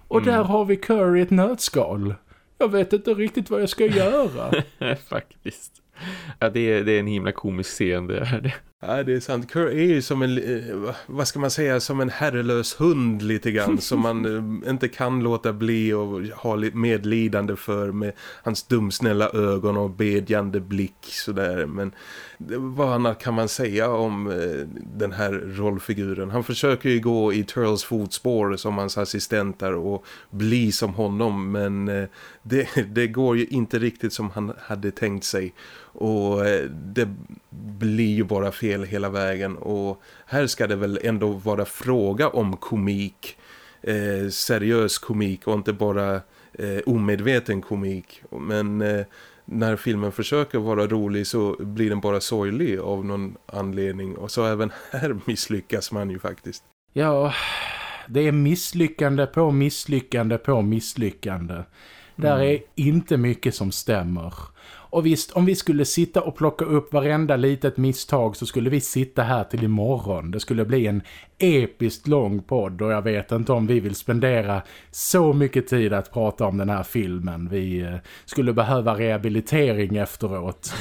S1: Och mm. där har vi Curry ett nötskal. Jag vet inte riktigt vad jag ska göra.
S2: Faktiskt. Ja, det är, det är en himla komisk scen, det är det.
S3: Ja, det är sant. Kerr är ju som en, eh, vad ska man säga, som en herrelös hund lite grann. som man eh, inte kan låta bli och ha medlidande för med hans dumsnälla ögon och bedjande blick sådär. Men vad annat kan man säga om eh, den här rollfiguren? Han försöker ju gå i Turles fotspår som hans assistent där och bli som honom. Men det, det går ju inte riktigt som han hade tänkt sig. Och det blir ju bara fel hela vägen. Och här ska det väl ändå vara fråga om komik. Eh, seriös komik och inte bara eh, omedveten komik. Men eh, när filmen försöker vara rolig så blir den bara sorglig av någon anledning. Och så även här misslyckas man ju faktiskt.
S1: Ja, det är misslyckande på misslyckande på misslyckande. Där mm. är inte mycket som stämmer. Och visst, om vi skulle sitta och plocka upp varenda litet misstag så skulle vi sitta här till imorgon. Det skulle bli en episkt lång podd och jag vet inte om vi vill spendera så mycket tid att prata om den här filmen. Vi eh, skulle behöva rehabilitering efteråt.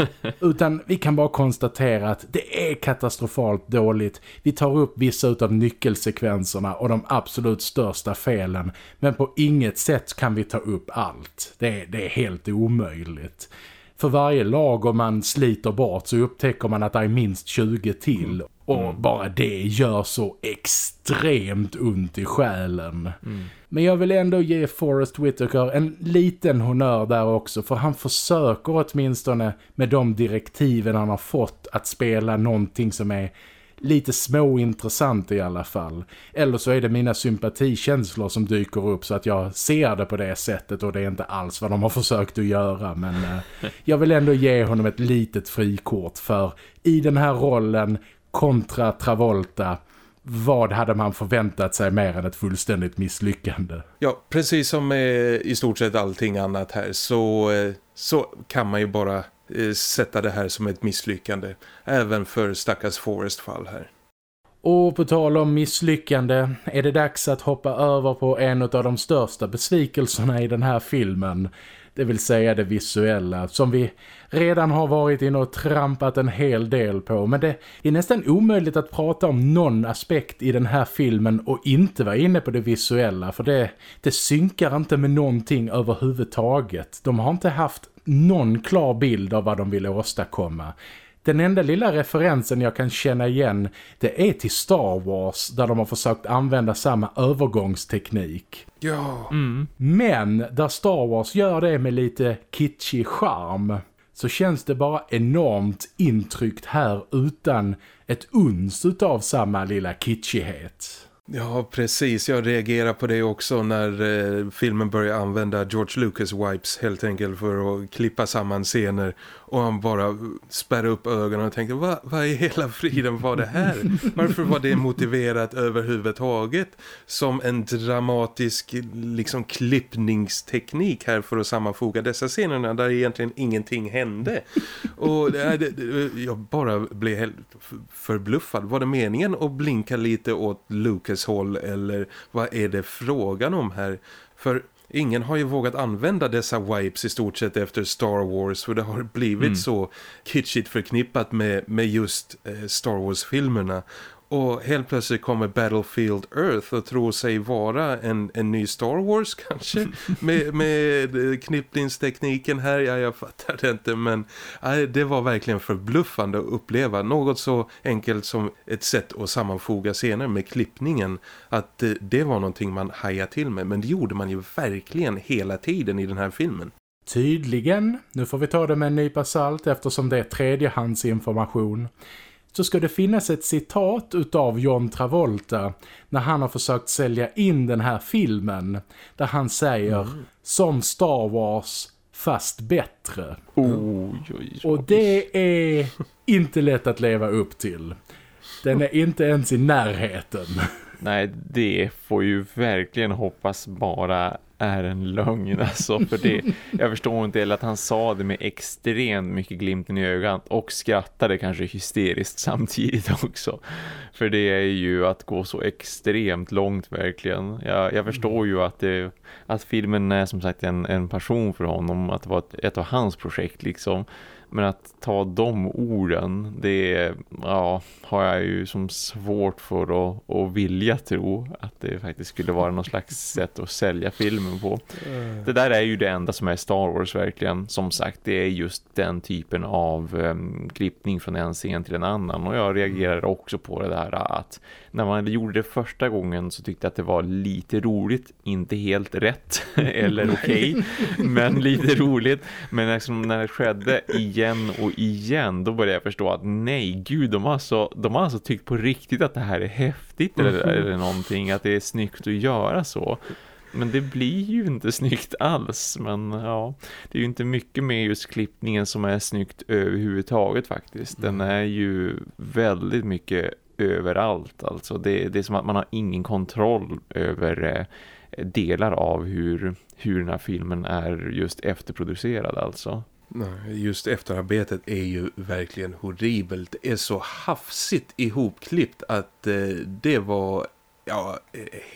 S1: Utan vi kan bara konstatera att det är katastrofalt dåligt. Vi tar upp vissa av nyckelsekvenserna och de absolut största felen. Men på inget sätt kan vi ta upp allt. Det, det är helt omöjligt. För varje lager man sliter bort så upptäcker man att det är minst 20 till. Och mm. bara det gör så extremt ont i själen. Mm. Men jag vill ändå ge Forrest Whitaker en liten honör där också. För han försöker åtminstone med de direktiven han har fått att spela någonting som är lite småintressant i alla fall. Eller så är det mina sympatikänslor som dyker upp så att jag ser det på det sättet och det är inte alls vad de har försökt att göra. Men eh, jag vill ändå ge honom ett litet frikort för i den här rollen kontra Travolta vad hade man förväntat sig mer än ett fullständigt misslyckande?
S3: Ja, precis som med i stort sett allting annat här så, eh, så kan man ju bara eh, Eh, sätta det här som ett misslyckande. Även för stackars Forrest fall här.
S1: Och på tal om misslyckande är det dags att hoppa över på en av de största besvikelserna i den här filmen- det vill säga det visuella som vi redan har varit inne och trampat en hel del på. Men det är nästan omöjligt att prata om någon aspekt i den här filmen och inte vara inne på det visuella. För det, det synkar inte med någonting överhuvudtaget. De har inte haft någon klar bild av vad de vill åstadkomma. Den enda lilla referensen jag kan känna igen det är till Star Wars där de har försökt använda samma övergångsteknik.
S3: Ja.
S1: Mm. Men där Star Wars gör det med lite kitschig charm så känns det bara enormt intryckt här utan ett uns av samma lilla kitschighet.
S3: Ja, precis. Jag reagerar på det också när eh, filmen börjar använda George Lucas wipes helt enkelt för att klippa samman scener och han bara spärrar upp ögonen och tänker, vad, vad i hela friden var det här? Varför var det motiverat överhuvudtaget som en dramatisk liksom klippningsteknik här för att sammanfoga dessa scenerna där egentligen ingenting hände? Och eh, det, det, jag bara blev helt förbluffad. Var det meningen att blinka lite åt Lucas håll eller vad är det frågan om här? För Ingen har ju vågat använda dessa wipes i stort sett efter Star Wars för det har blivit mm. så kitschigt förknippat med, med just eh, Star Wars-filmerna. Och helt plötsligt kommer Battlefield Earth och tror sig vara en, en ny Star Wars kanske. med, med eh, knippningstekniken här, ja, jag fattar det inte. Men nej, det var verkligen förbluffande att uppleva. Något så enkelt som ett sätt att sammanfoga scener med klippningen. Att det, det var någonting man hajade till med. Men det gjorde man ju verkligen hela tiden i den här filmen.
S1: Tydligen, nu får vi ta det med en nypa salt eftersom det är tredjehandsinformation så ska det finnas ett citat utav John Travolta när han har försökt sälja in den här filmen där han säger mm. som Star Wars fast bättre.
S2: Oh, oj.
S1: Och det är inte lätt att leva upp till. Den är inte ens i närheten.
S2: Nej, det får ju verkligen hoppas bara är en lögn alltså för det. Jag förstår inte heller att han sa det med extremt mycket glimten i ögat och skrattade kanske hysteriskt samtidigt också. För det är ju att gå så extremt långt verkligen. Jag, jag förstår ju att, det, att filmen är som sagt en, en passion för honom, att det var ett, ett av hans projekt liksom. Men att ta de orden, det ja, har jag ju som svårt för att, att vilja tro att det faktiskt skulle vara någon slags sätt att sälja filmen på. Mm. Det där är ju det enda som är Star Wars verkligen. Som sagt, det är just den typen av um, klippning från en scen till en annan. Och jag reagerar också på det där att när man gjorde det första gången så tyckte jag att det var lite roligt. Inte helt rätt eller okej, okay, men lite roligt. Men liksom när det skedde igen och igen då började jag förstå att nej, gud, de har, alltså, de har alltså tyckt på riktigt att det här är häftigt eller, mm. eller någonting. Att det är snyggt att göra så. Men det blir ju inte snyggt alls. Men ja, det är ju inte mycket med just klippningen som är snyggt överhuvudtaget faktiskt. Den mm. är ju väldigt mycket överallt. Alltså det, det är som att man har ingen kontroll över eh, delar av hur, hur den här filmen är just efterproducerad alltså.
S3: Nej, just efterarbetet är ju verkligen horribelt. Det är så hafsigt ihopklippt att eh, det var ja,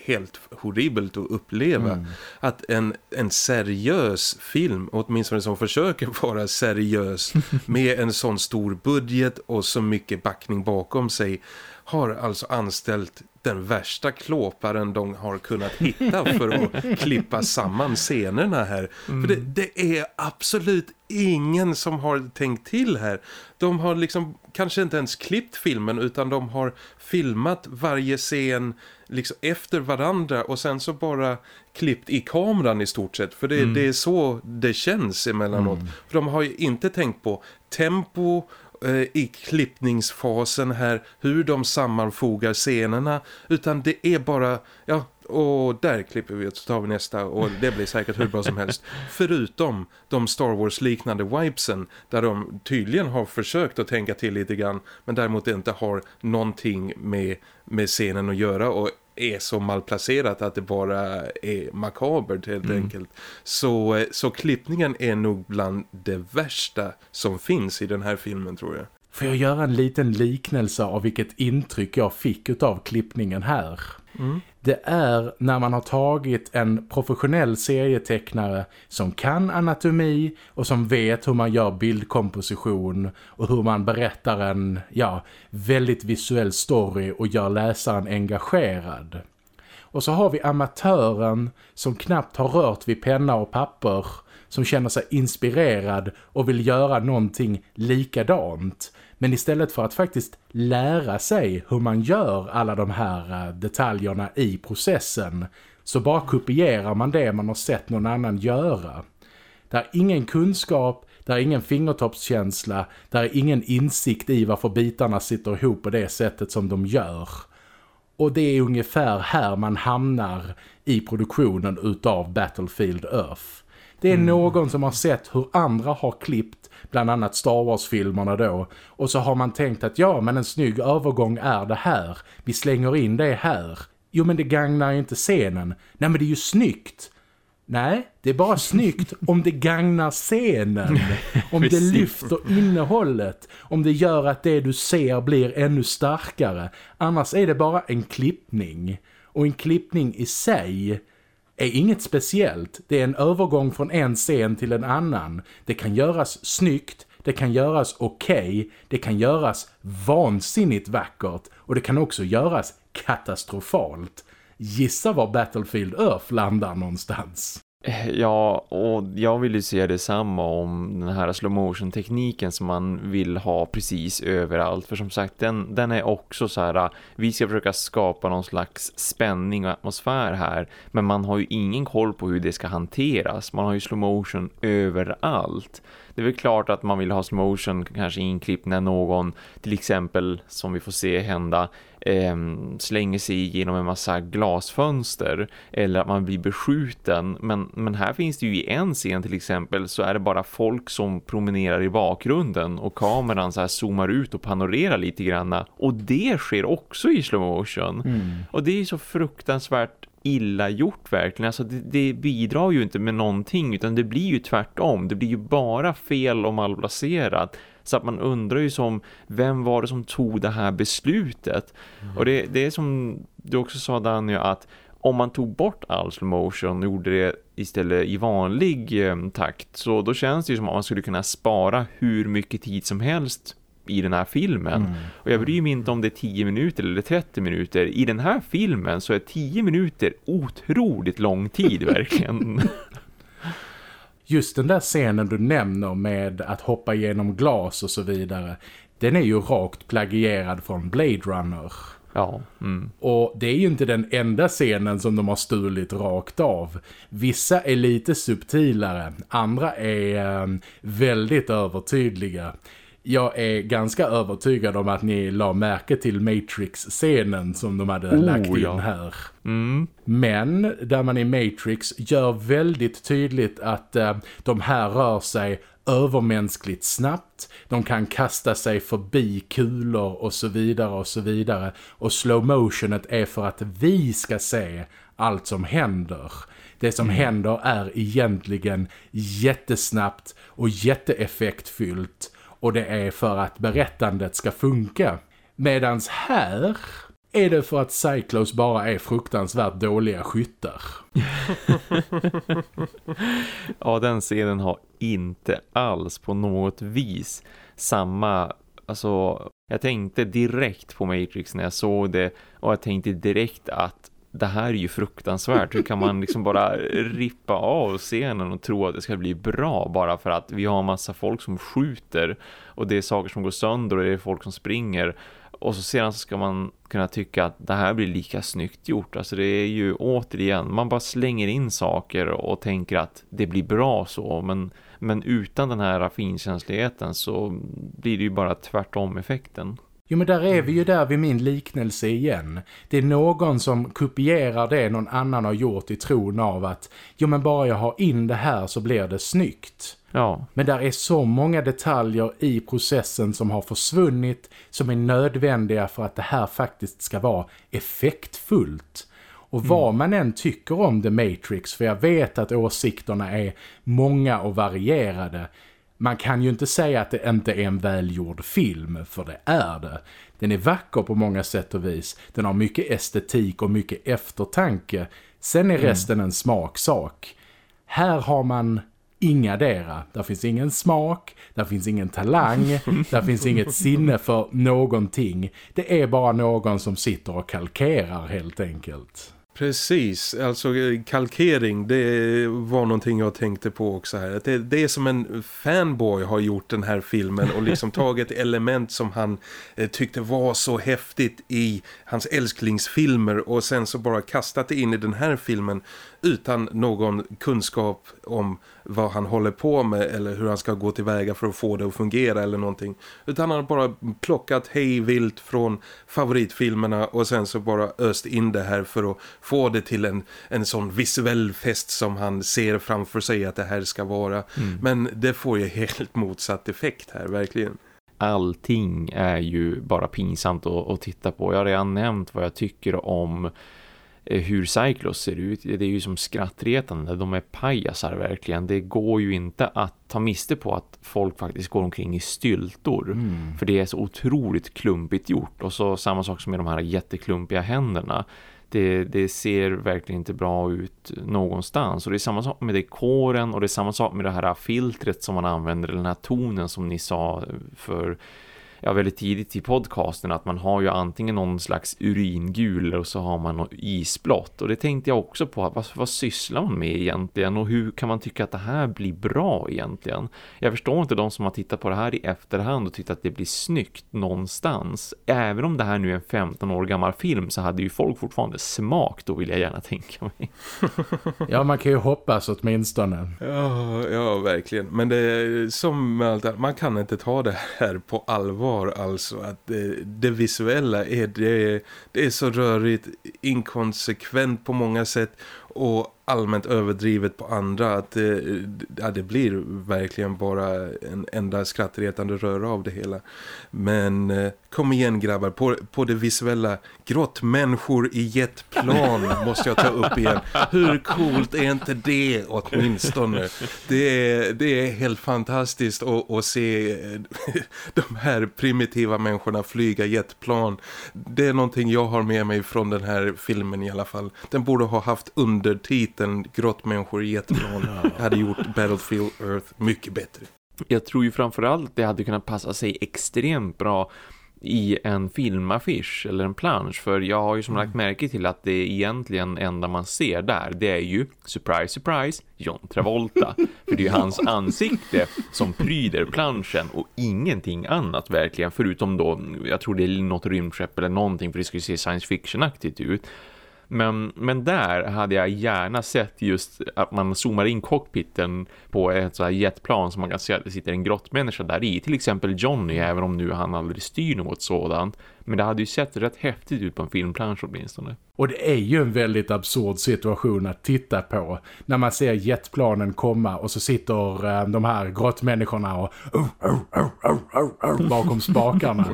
S3: helt horribelt att uppleva. Mm. Att en, en seriös film, åtminstone som försöker vara seriös med en sån stor budget och så mycket backning bakom sig har alltså anställt den värsta klåparen de har kunnat hitta för att klippa samman scenerna här. Mm. För det, det, är absolut ingen som har tänkt till här. De har liksom kanske inte ens klippt filmen utan de har filmat varje scen liksom efter varandra och sen så bara klippt i kameran i stort sett. För det, mm. det är så det känns emellanåt. Mm. För de har ju inte tänkt på tempo Eh, i klippningsfasen här hur de sammanfogar scenerna utan det är bara ja och där klipper vi och så tar vi nästa och det blir säkert hur bra som helst förutom de Star Wars liknande wipesen där de tydligen har försökt att tänka till lite grann men däremot inte har någonting med, med scenen att göra och är så malplacerat att det bara är makabert helt mm. enkelt. Så, så klippningen är nog bland det värsta som finns i den här filmen tror jag.
S1: Får jag göra en liten liknelse av vilket intryck jag fick av klippningen här? Mm. Det är när man har tagit en professionell serietecknare som kan anatomi och som vet hur man gör bildkomposition och hur man berättar en ja, väldigt visuell story och gör läsaren engagerad. Och så har vi amatören som knappt har rört vid penna och papper som känner sig inspirerad och vill göra någonting likadant men istället för att faktiskt lära sig hur man gör alla de här eh, detaljerna i processen så bara kopierar man det man har sett någon annan göra. Det är ingen kunskap, det är ingen fingertoppskänsla, det är ingen insikt i varför bitarna sitter ihop på det sättet som de gör. Och det är ungefär här man hamnar i produktionen utav Battlefield Earth. Det är mm. någon som har sett hur andra har klippt bland annat Star Wars-filmerna då. Och så har man tänkt att ja, men en snygg övergång är det här. Vi slänger in det här. Jo, men det gagnar ju inte scenen. Nej, men det är ju snyggt. Nej, det är bara snyggt om det gagnar scenen. Om det lyfter innehållet. Om det gör att det du ser blir ännu starkare. Annars är det bara en klippning. Och en klippning i sig är inget speciellt. Det är en övergång från en scen till en annan. Det kan göras snyggt, det kan göras okej, okay, det kan göras vansinnigt vackert och det kan också göras katastrofalt. Gissa var Battlefield Earth landar någonstans.
S2: Eh, ja, och jag vill ju se detsamma om den här slow motion tekniken som man vill ha precis överallt. För som sagt, den, den är också så här, vi ska försöka skapa någon slags spänning och atmosfär här. Men man har ju ingen koll på hur det ska hanteras. Man har ju slow motion överallt. Det är väl klart att man vill ha slow motion kanske inklipp när någon, till exempel som vi får se hända, eh, slänger sig genom en massa glasfönster eller att man blir beskjuten men, men här finns det ju i en scen till exempel så är det bara folk som promenerar i bakgrunden och kameran så här zoomar ut och panorerar lite granna och det sker också i slow motion mm. och det är så fruktansvärt illa gjort verkligen. Alltså det, det, bidrar ju inte med någonting utan det blir ju tvärtom. Det blir ju bara fel och malplacerat. Så att man undrar ju som, vem var det som tog det här beslutet? Mm. Och det, det är som du också sa Daniel att om man tog bort all slow motion och gjorde det istället i vanlig eh, takt så då känns det ju som att man skulle kunna spara hur mycket tid som helst i den här filmen. Mm. Och jag bryr mig inte om det är 10 minuter eller 30 minuter. I den här filmen så är 10 minuter otroligt lång tid verkligen.
S1: Just den där scenen du nämner med att hoppa igenom glas och så vidare. Den är ju rakt plagierad från Blade Runner.
S2: Ja. Mm.
S1: Och det är ju inte den enda scenen som de har stulit rakt av. Vissa är lite subtilare, andra är um, väldigt övertydliga jag är ganska övertygad om att ni la märke till Matrix-scenen som de hade oh, lagt in ja. här.
S2: Mm.
S1: Men där man i Matrix gör väldigt tydligt att uh, de här rör sig övermänskligt snabbt. De kan kasta sig förbi kulor och så vidare och så vidare. Och slow motionet är för att vi ska se allt som händer. Det som mm. händer är egentligen jättesnabbt och jätteeffektfyllt och det är för att berättandet ska funka. Medans här är det för att Cyclos bara är fruktansvärt dåliga skyttar?
S2: ja, den scenen har inte alls på något vis samma... Alltså, jag tänkte direkt på Matrix när jag såg det och jag tänkte direkt att det här är ju fruktansvärt. Hur kan man liksom bara rippa av scenen och tro att det ska bli bra bara för att vi har en massa folk som skjuter och det är saker som går sönder och det är folk som springer och så sedan så ska man kunna tycka att det här blir lika snyggt gjort. Alltså det är ju återigen, man bara slänger in saker och tänker att det blir bra så. Men, men utan den här finkänsligheten så blir det ju bara tvärtom effekten.
S1: Jo men där är vi ju där vid min liknelse igen. Det är någon som kopierar det någon annan har gjort i tron av att jo men bara jag har in det här så blir det snyggt.
S2: Ja.
S1: Men där är så många detaljer i processen som har försvunnit som är nödvändiga för att det här faktiskt ska vara effektfullt. Och mm. vad man än tycker om The Matrix, för jag vet att åsikterna är många och varierade. Man kan ju inte säga att det inte är en välgjord film, för det är det. Den är vacker på många sätt och vis. Den har mycket estetik och mycket eftertanke. Sen är mm. resten mm. en smaksak. Här har man inga dera. Där finns ingen smak, där finns ingen talang, där finns inget sinne för någonting. Det är bara någon som sitter och kalkerar helt enkelt.
S3: Precis, alltså eh, kalkering det var någonting jag tänkte på också här. Det, det är som en fanboy har gjort den här filmen och liksom tagit element som han eh, tyckte var så häftigt i hans älsklingsfilmer och sen så bara kastat det in i den här filmen utan någon kunskap om vad han håller på med eller hur han ska gå tillväga för att få det att fungera eller någonting. Utan han har bara plockat hej vilt från favoritfilmerna och sen så bara öst in det här för att få det till en, en sån visuell fest som han ser framför sig att det här ska vara. Mm. Men det får ju helt motsatt effekt här, verkligen
S2: allting är ju bara pinsamt att, att, titta på. Jag har redan nämnt vad jag tycker om hur Cyclos ser ut. Det är ju som skrattretande. De är pajasar verkligen. Det går ju inte att ta miste på att folk faktiskt går omkring i styltor. Mm. För det är så otroligt klumpigt gjort. Och så samma sak som med de här jätteklumpiga händerna. Det, det, ser verkligen inte bra ut någonstans. Och det är samma sak med dekoren och det är samma sak med det här filtret som man använder, den här tonen som ni sa för ja, väldigt tidigt i podcasten att man har ju antingen någon slags uringul och så har man något isblått. Och det tänkte jag också på, vad, vad sysslar man med egentligen och hur kan man tycka att det här blir bra egentligen? Jag förstår inte de som har tittat på det här i efterhand och tyckt att det blir snyggt någonstans. Även om det här nu är en 15 år gammal film så hade ju folk fortfarande smak då vill jag gärna tänka mig.
S1: ja, man kan ju hoppas åtminstone.
S3: Ja, ja verkligen. Men det är som med allt man kan inte ta det här på allvar kvar alltså att det, det visuella är, det, det är så rörigt, inkonsekvent på många sätt. Och allmänt överdrivet på andra att det, ja, det blir verkligen bara en enda skrattretande röra av det hela. Men eh, kom igen grabbar, på, på det visuella grottmänniskor i jetplan måste jag ta upp igen. Hur coolt är inte det åtminstone? Det är, det är helt fantastiskt att, att se eh, de här primitiva människorna flyga jetplan. Det är någonting jag har med mig från den här filmen i alla fall. Den borde ha haft undertitel liten grottmänniskor i jetplan hade gjort Battlefield Earth mycket bättre.
S2: Jag tror ju framförallt det hade kunnat passa sig extremt bra i en filmaffisch eller en plansch för jag har ju som lagt märke till att det egentligen enda man ser där det är ju, surprise surprise, John Travolta. För det är ju hans ansikte som pryder planschen och ingenting annat verkligen förutom då, jag tror det är något rymdskepp eller någonting för det ju se science fiction-aktigt ut men, men där hade jag gärna sett just att man zoomar in cockpiten på ett så här jetplan som man kan se att det sitter en grottmänniska där i. Till exempel Johnny, även om nu han aldrig styr något sådant. Men det hade ju sett rätt häftigt ut på en filmplansch åtminstone.
S1: Och det är ju en väldigt absurd situation att titta på. När man ser jetplanen komma och så sitter äh, de här grottmänniskorna och uh, uh, uh, bakom spakarna.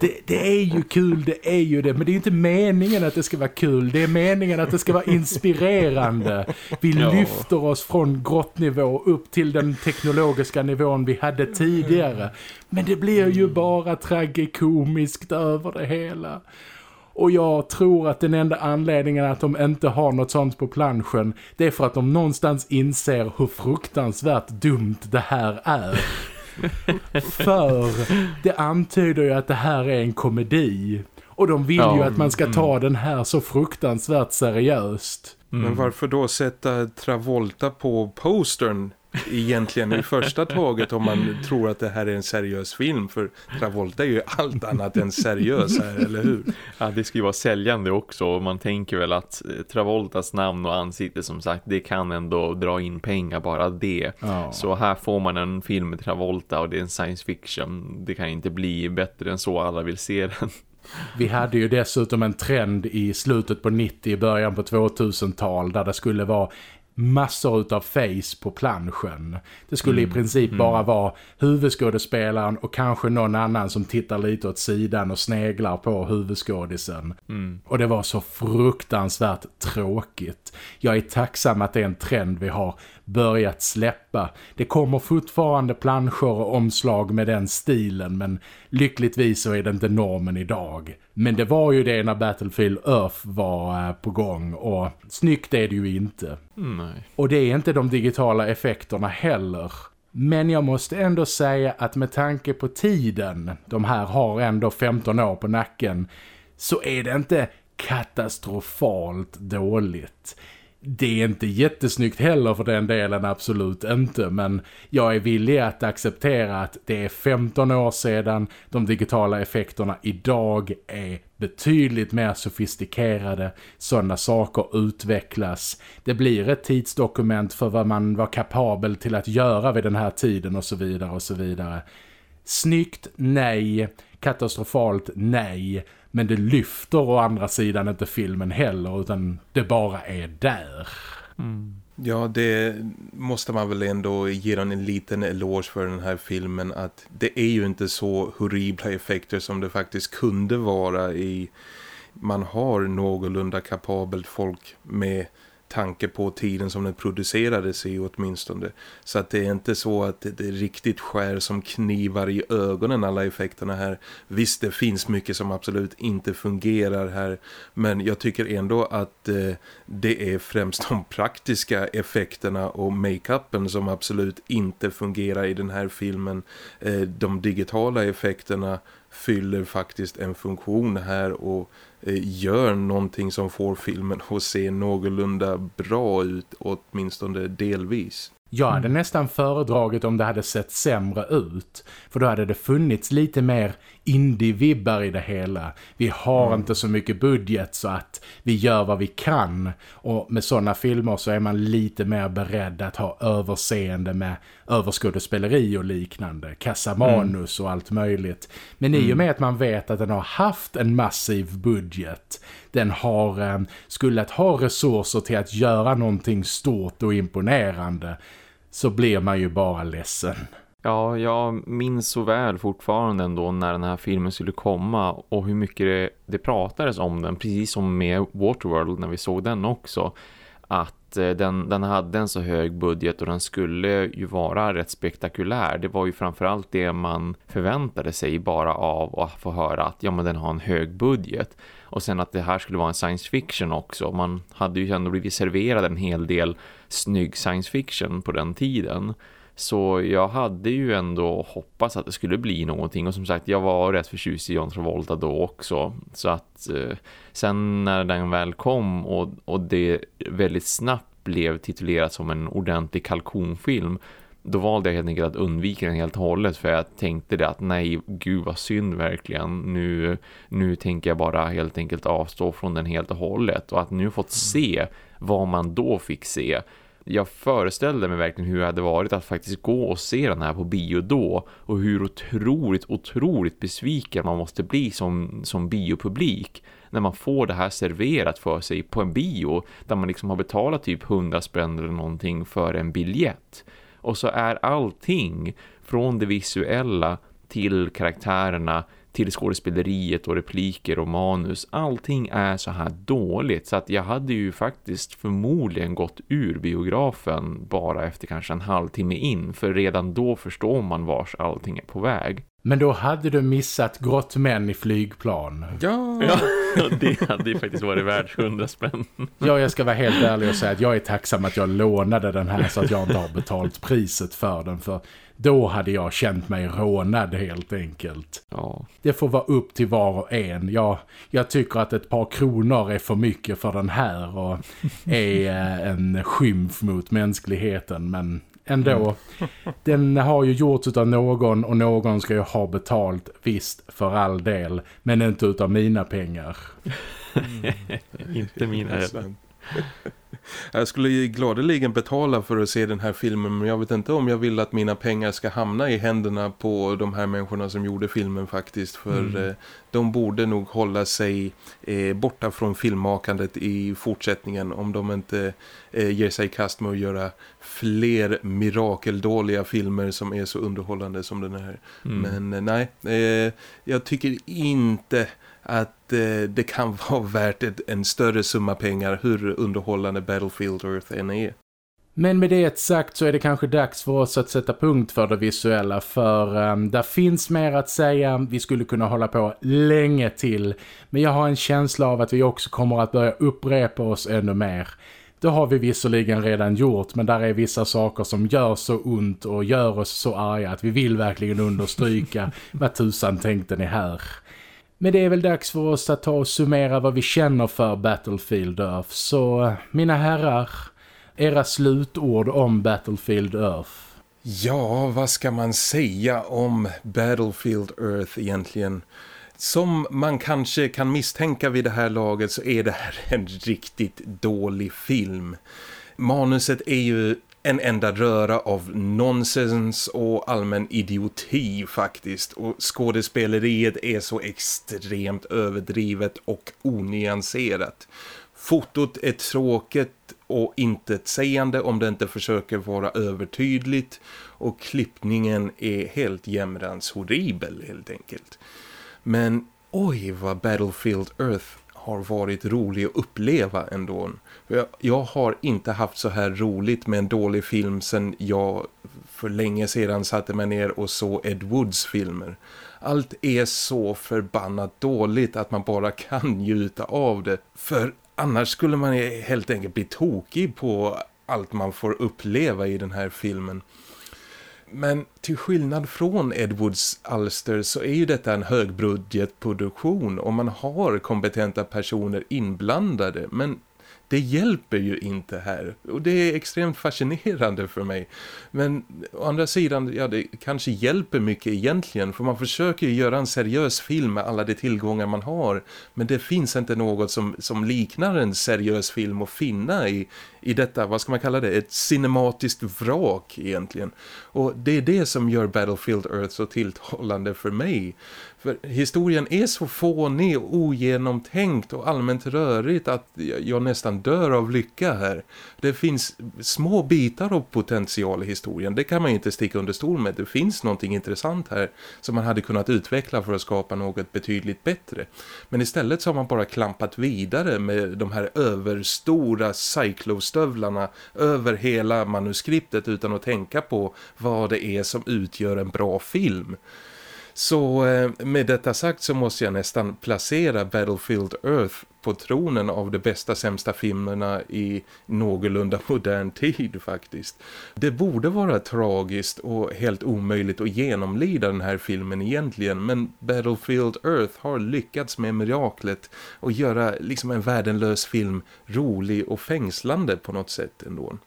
S1: Det, det, är ju kul, det är ju det. Men det är inte meningen att det ska vara kul. Det är meningen att det ska vara inspirerande. Vi ja. lyfter oss från grottnivå upp till den teknologiska nivån vi hade tidigare. Men det blir ju bara tragikomiskt över det hela. Och jag tror att den enda anledningen att de inte har något sånt på planschen det är för att de någonstans inser hur fruktansvärt dumt det här är. för det antyder ju att det här är en komedi. Och de vill ja, ju att man ska ta mm. den här så fruktansvärt seriöst.
S3: Mm. Men varför då sätta Travolta på postern egentligen i första taget om man tror att det här är en seriös film för Travolta är ju allt annat än seriös här, eller hur?
S2: Ja, det ska ju vara säljande också och man tänker väl att Travoltas namn och ansikte som sagt, det kan ändå dra in pengar bara det. Oh. Så här får man en film med Travolta och det är en science fiction. Det kan inte bli bättre än så alla vill se den.
S1: Vi hade ju dessutom en trend i slutet på 90 i början på 2000-tal där det skulle vara massor av face på planschen. Det skulle mm. i princip mm. bara vara huvudskådespelaren och kanske någon annan som tittar lite åt sidan och sneglar på huvudskådisen. Mm. Och det var så fruktansvärt tråkigt. Jag är tacksam att det är en trend vi har börjat släppa. Det kommer fortfarande planscher och omslag med den stilen men lyckligtvis så är det inte normen idag. Men det var ju det när Battlefield Earth var eh, på gång och snyggt är det ju inte.
S2: Nej.
S1: Och det är inte de digitala effekterna heller. Men jag måste ändå säga att med tanke på tiden, de här har ändå 15 år på nacken, så är det inte katastrofalt dåligt. Det är inte jättesnyggt heller för den delen, absolut inte. Men jag är villig att acceptera att det är 15 år sedan. De digitala effekterna idag är betydligt mer sofistikerade. Sådana saker utvecklas. Det blir ett tidsdokument för vad man var kapabel till att göra vid den här tiden och så vidare och så vidare. Snyggt, nej. Katastrofalt, nej. Men det lyfter å andra sidan inte filmen heller utan det bara är där.
S3: Mm. Ja, det måste man väl ändå ge den en liten eloge för den här filmen att det är ju inte så horribla effekter som det faktiskt kunde vara i man har någorlunda kapabelt folk med tanke på tiden som den producerades i åtminstone. Så att det är inte så att det riktigt skär som knivar i ögonen alla effekterna här. Visst, det finns mycket som absolut inte fungerar här. Men jag tycker ändå att eh, det är främst de praktiska effekterna och makeupen som absolut inte fungerar i den här filmen. Eh, de digitala effekterna fyller faktiskt en funktion här och gör någonting som får filmen att se någorlunda bra ut åtminstone delvis.
S1: Jag hade mm. nästan föredragit om det hade sett sämre ut. För då hade det funnits lite mer indie-vibbar i det hela. Vi har mm. inte så mycket budget så att vi gör vad vi kan. Och med sådana filmer så är man lite mer beredd att ha överseende med överskådespeleri och liknande. Kassamanus mm. och allt möjligt. Men mm. i och med att man vet att den har haft en massiv budget. Den har eh, skulle att ha resurser till att göra någonting stort och imponerande så blir man ju bara ledsen.
S2: Ja, jag minns så väl fortfarande ändå när den här filmen skulle komma och hur mycket det, det pratades om den, precis som med Waterworld när vi såg den också. Att eh, den, den hade en så hög budget och den skulle ju vara rätt spektakulär. Det var ju framförallt det man förväntade sig bara av att få höra att ja men den har en hög budget. Och sen att det här skulle vara en science fiction också. Man hade ju ändå blivit serverad en hel del snygg science fiction på den tiden. Så jag hade ju ändå hoppats att det skulle bli någonting. Och som sagt, jag var rätt förtjust i John Travolta då också. Så att eh, sen när den väl kom och, och det väldigt snabbt blev titulerat som en ordentlig kalkonfilm då valde jag helt enkelt att undvika den helt och hållet för jag tänkte det att nej, gud vad synd verkligen. Nu, nu tänker jag bara helt enkelt avstå från den helt och hållet och att nu fått se vad man då fick se. Jag föreställde mig verkligen hur det hade varit att faktiskt gå och se den här på bio då och hur otroligt, otroligt besviken man måste bli som, som biopublik när man får det här serverat för sig på en bio där man liksom har betalat typ 100 spänn eller någonting för en biljett. Och så är allting från det visuella till karaktärerna till skådespeleriet och repliker och manus. Allting är så här dåligt så att jag hade ju faktiskt förmodligen gått ur biografen bara efter kanske en halvtimme in. För redan då förstår man vars allting är på väg.
S1: Men då hade du missat grottmän i flygplan.
S3: Ja.
S2: ja, det hade ju faktiskt varit värt hundra spänn.
S1: Ja, jag ska vara helt ärlig och säga att jag är tacksam att jag lånade den här så att jag inte har betalt priset för den. För då hade jag känt mig rånad helt enkelt.
S2: Ja.
S1: Det får vara upp till var och en. Jag, jag tycker att ett par kronor är för mycket för den här och är eh, en skymf mot mänskligheten. Men ändå, den har ju gjorts av någon och någon ska ju ha betalt visst för all del. Men inte utav mina pengar.
S2: Mm. inte mina heller.
S3: Jag skulle gladeligen betala för att se den här filmen men jag vet inte om jag vill att mina pengar ska hamna i händerna på de här människorna som gjorde filmen faktiskt för mm. eh, de borde nog hålla sig eh, borta från filmmakandet i fortsättningen om de inte eh, ger sig kast med att göra fler mirakeldåliga filmer som är så underhållande som den här. Mm. Men nej, jag tycker inte att eh, det kan vara värt ett, en större summa pengar hur underhållande Battlefield Earth än är.
S1: Men med det sagt så är det kanske dags för oss att sätta punkt för det visuella för um, där finns mer att säga. Vi skulle kunna hålla på länge till men jag har en känsla av att vi också kommer att börja upprepa oss ännu mer. Det har vi visserligen redan gjort men där är vissa saker som gör så ont och gör oss så arga att vi vill verkligen understryka vad tusan tänkte ni här. Men det är väl dags för oss att ta och summera vad vi känner för Battlefield Earth. Så mina herrar, era slutord om Battlefield Earth.
S3: Ja, vad ska man säga om Battlefield Earth egentligen? Som man kanske kan misstänka vid det här laget så är det här en riktigt dålig film. Manuset är ju en enda röra av nonsens och allmän idioti faktiskt. Och skådespeleriet är så extremt överdrivet och onyanserat. Fotot är tråkigt och intetsägande om det inte försöker vara övertydligt och klippningen är helt jämrans horribel helt enkelt. Men oj vad Battlefield Earth har varit rolig att uppleva ändå. Jag, jag har inte haft så här roligt med en dålig film sen jag för länge sedan satte mig ner och såg Ed Woods filmer. Allt är så förbannat dåligt att man bara kan njuta av det. För annars skulle man helt enkelt bli tokig på allt man får uppleva i den här filmen. Men till skillnad från Edwards alster så är ju detta en högbudgetproduktion och man har kompetenta personer inblandade. Men det hjälper ju inte här. Och det är extremt fascinerande för mig. Men å andra sidan, ja det kanske hjälper mycket egentligen. För man försöker ju göra en seriös film med alla de tillgångar man har. Men det finns inte något som, som liknar en seriös film att finna i, i detta, vad ska man kalla det, ett cinematiskt vrak egentligen. Och det är det som gör Battlefield Earth så tilltalande för mig. För historien är så fånig och ogenomtänkt och allmänt rörigt att jag nästan dör av lycka här. Det finns små bitar av potential i historien, det kan man inte sticka under stol med. Det finns någonting intressant här som man hade kunnat utveckla för att skapa något betydligt bättre. Men istället så har man bara klampat vidare med de här överstora cyclostövlarna över hela manuskriptet utan att tänka på vad det är som utgör en bra film. Så eh, med detta sagt så måste jag nästan placera Battlefield Earth på tronen av de bästa sämsta filmerna i någorlunda modern tid faktiskt. Det borde vara tragiskt och helt omöjligt att genomlida den här filmen egentligen men Battlefield Earth har lyckats med miraklet och göra liksom en värdenlös film rolig och fängslande på något sätt ändå.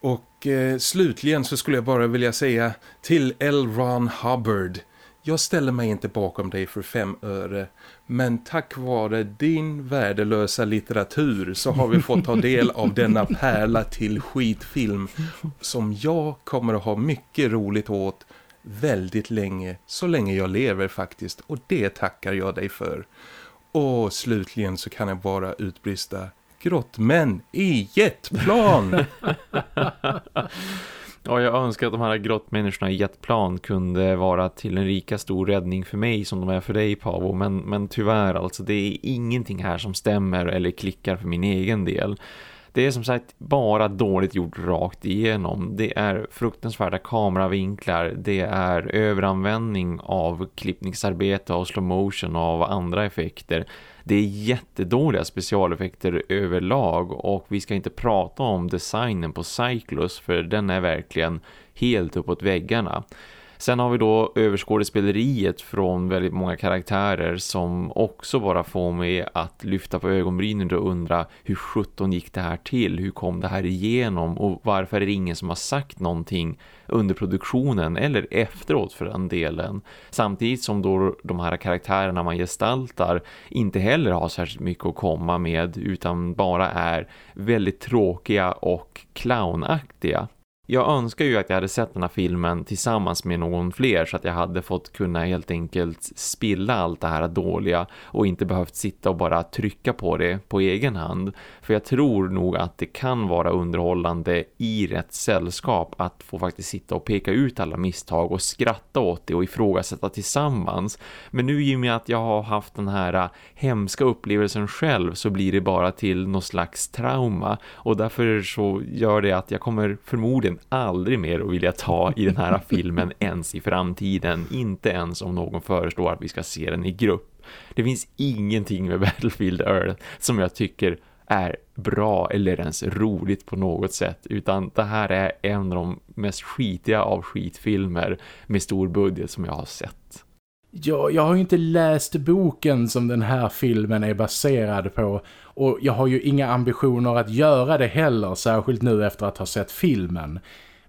S3: Och eh, slutligen så skulle jag bara vilja säga till L. Ron Hubbard- jag ställer mig inte bakom dig för fem öre men tack vare din värdelösa litteratur så har vi fått ta del av denna pärla till skitfilm som jag kommer att ha mycket roligt åt väldigt länge, så länge jag lever faktiskt och det tackar jag dig för. Och slutligen så kan jag bara utbrista grottmän i jetplan!
S2: Ja, jag önskar att de här grottmänniskorna i jetplan kunde vara till en lika stor räddning för mig som de är för dig Pavo. Men, men tyvärr alltså, det är ingenting här som stämmer eller klickar för min egen del. Det är som sagt bara dåligt gjort rakt igenom. Det är fruktansvärda kameravinklar, det är överanvändning av klippningsarbete och slow motion och av andra effekter. Det är jättedåliga specialeffekter överlag och vi ska inte prata om designen på Cyclus för den är verkligen helt uppåt väggarna. Sen har vi då överskådespeleriet från väldigt många karaktärer som också bara får mig att lyfta på ögonbrynen och undra hur 17 gick det här till? Hur kom det här igenom? Och varför är det ingen som har sagt någonting under produktionen eller efteråt för den delen? Samtidigt som då de här karaktärerna man gestaltar inte heller har särskilt mycket att komma med utan bara är väldigt tråkiga och clownaktiga. Jag önskar ju att jag hade sett den här filmen tillsammans med någon fler så att jag hade fått kunna helt enkelt spilla allt det här dåliga och inte behövt sitta och bara trycka på det på egen hand. För jag tror nog att det kan vara underhållande i rätt sällskap att få faktiskt sitta och peka ut alla misstag och skratta åt det och ifrågasätta tillsammans. Men nu i och med att jag har haft den här hemska upplevelsen själv så blir det bara till något slags trauma och därför så gör det att jag kommer förmodligen aldrig mer att vilja ta i den här filmen ens i framtiden. Inte ens om någon föreslår att vi ska se den i grupp. Det finns ingenting med Battlefield Earth som jag tycker är bra eller ens roligt på något sätt utan det här är en av de mest skitiga av skitfilmer med stor budget som jag har sett.
S1: Ja, jag har ju inte läst boken som den här filmen är baserad på och jag har ju inga ambitioner att göra det heller, särskilt nu efter att ha sett filmen.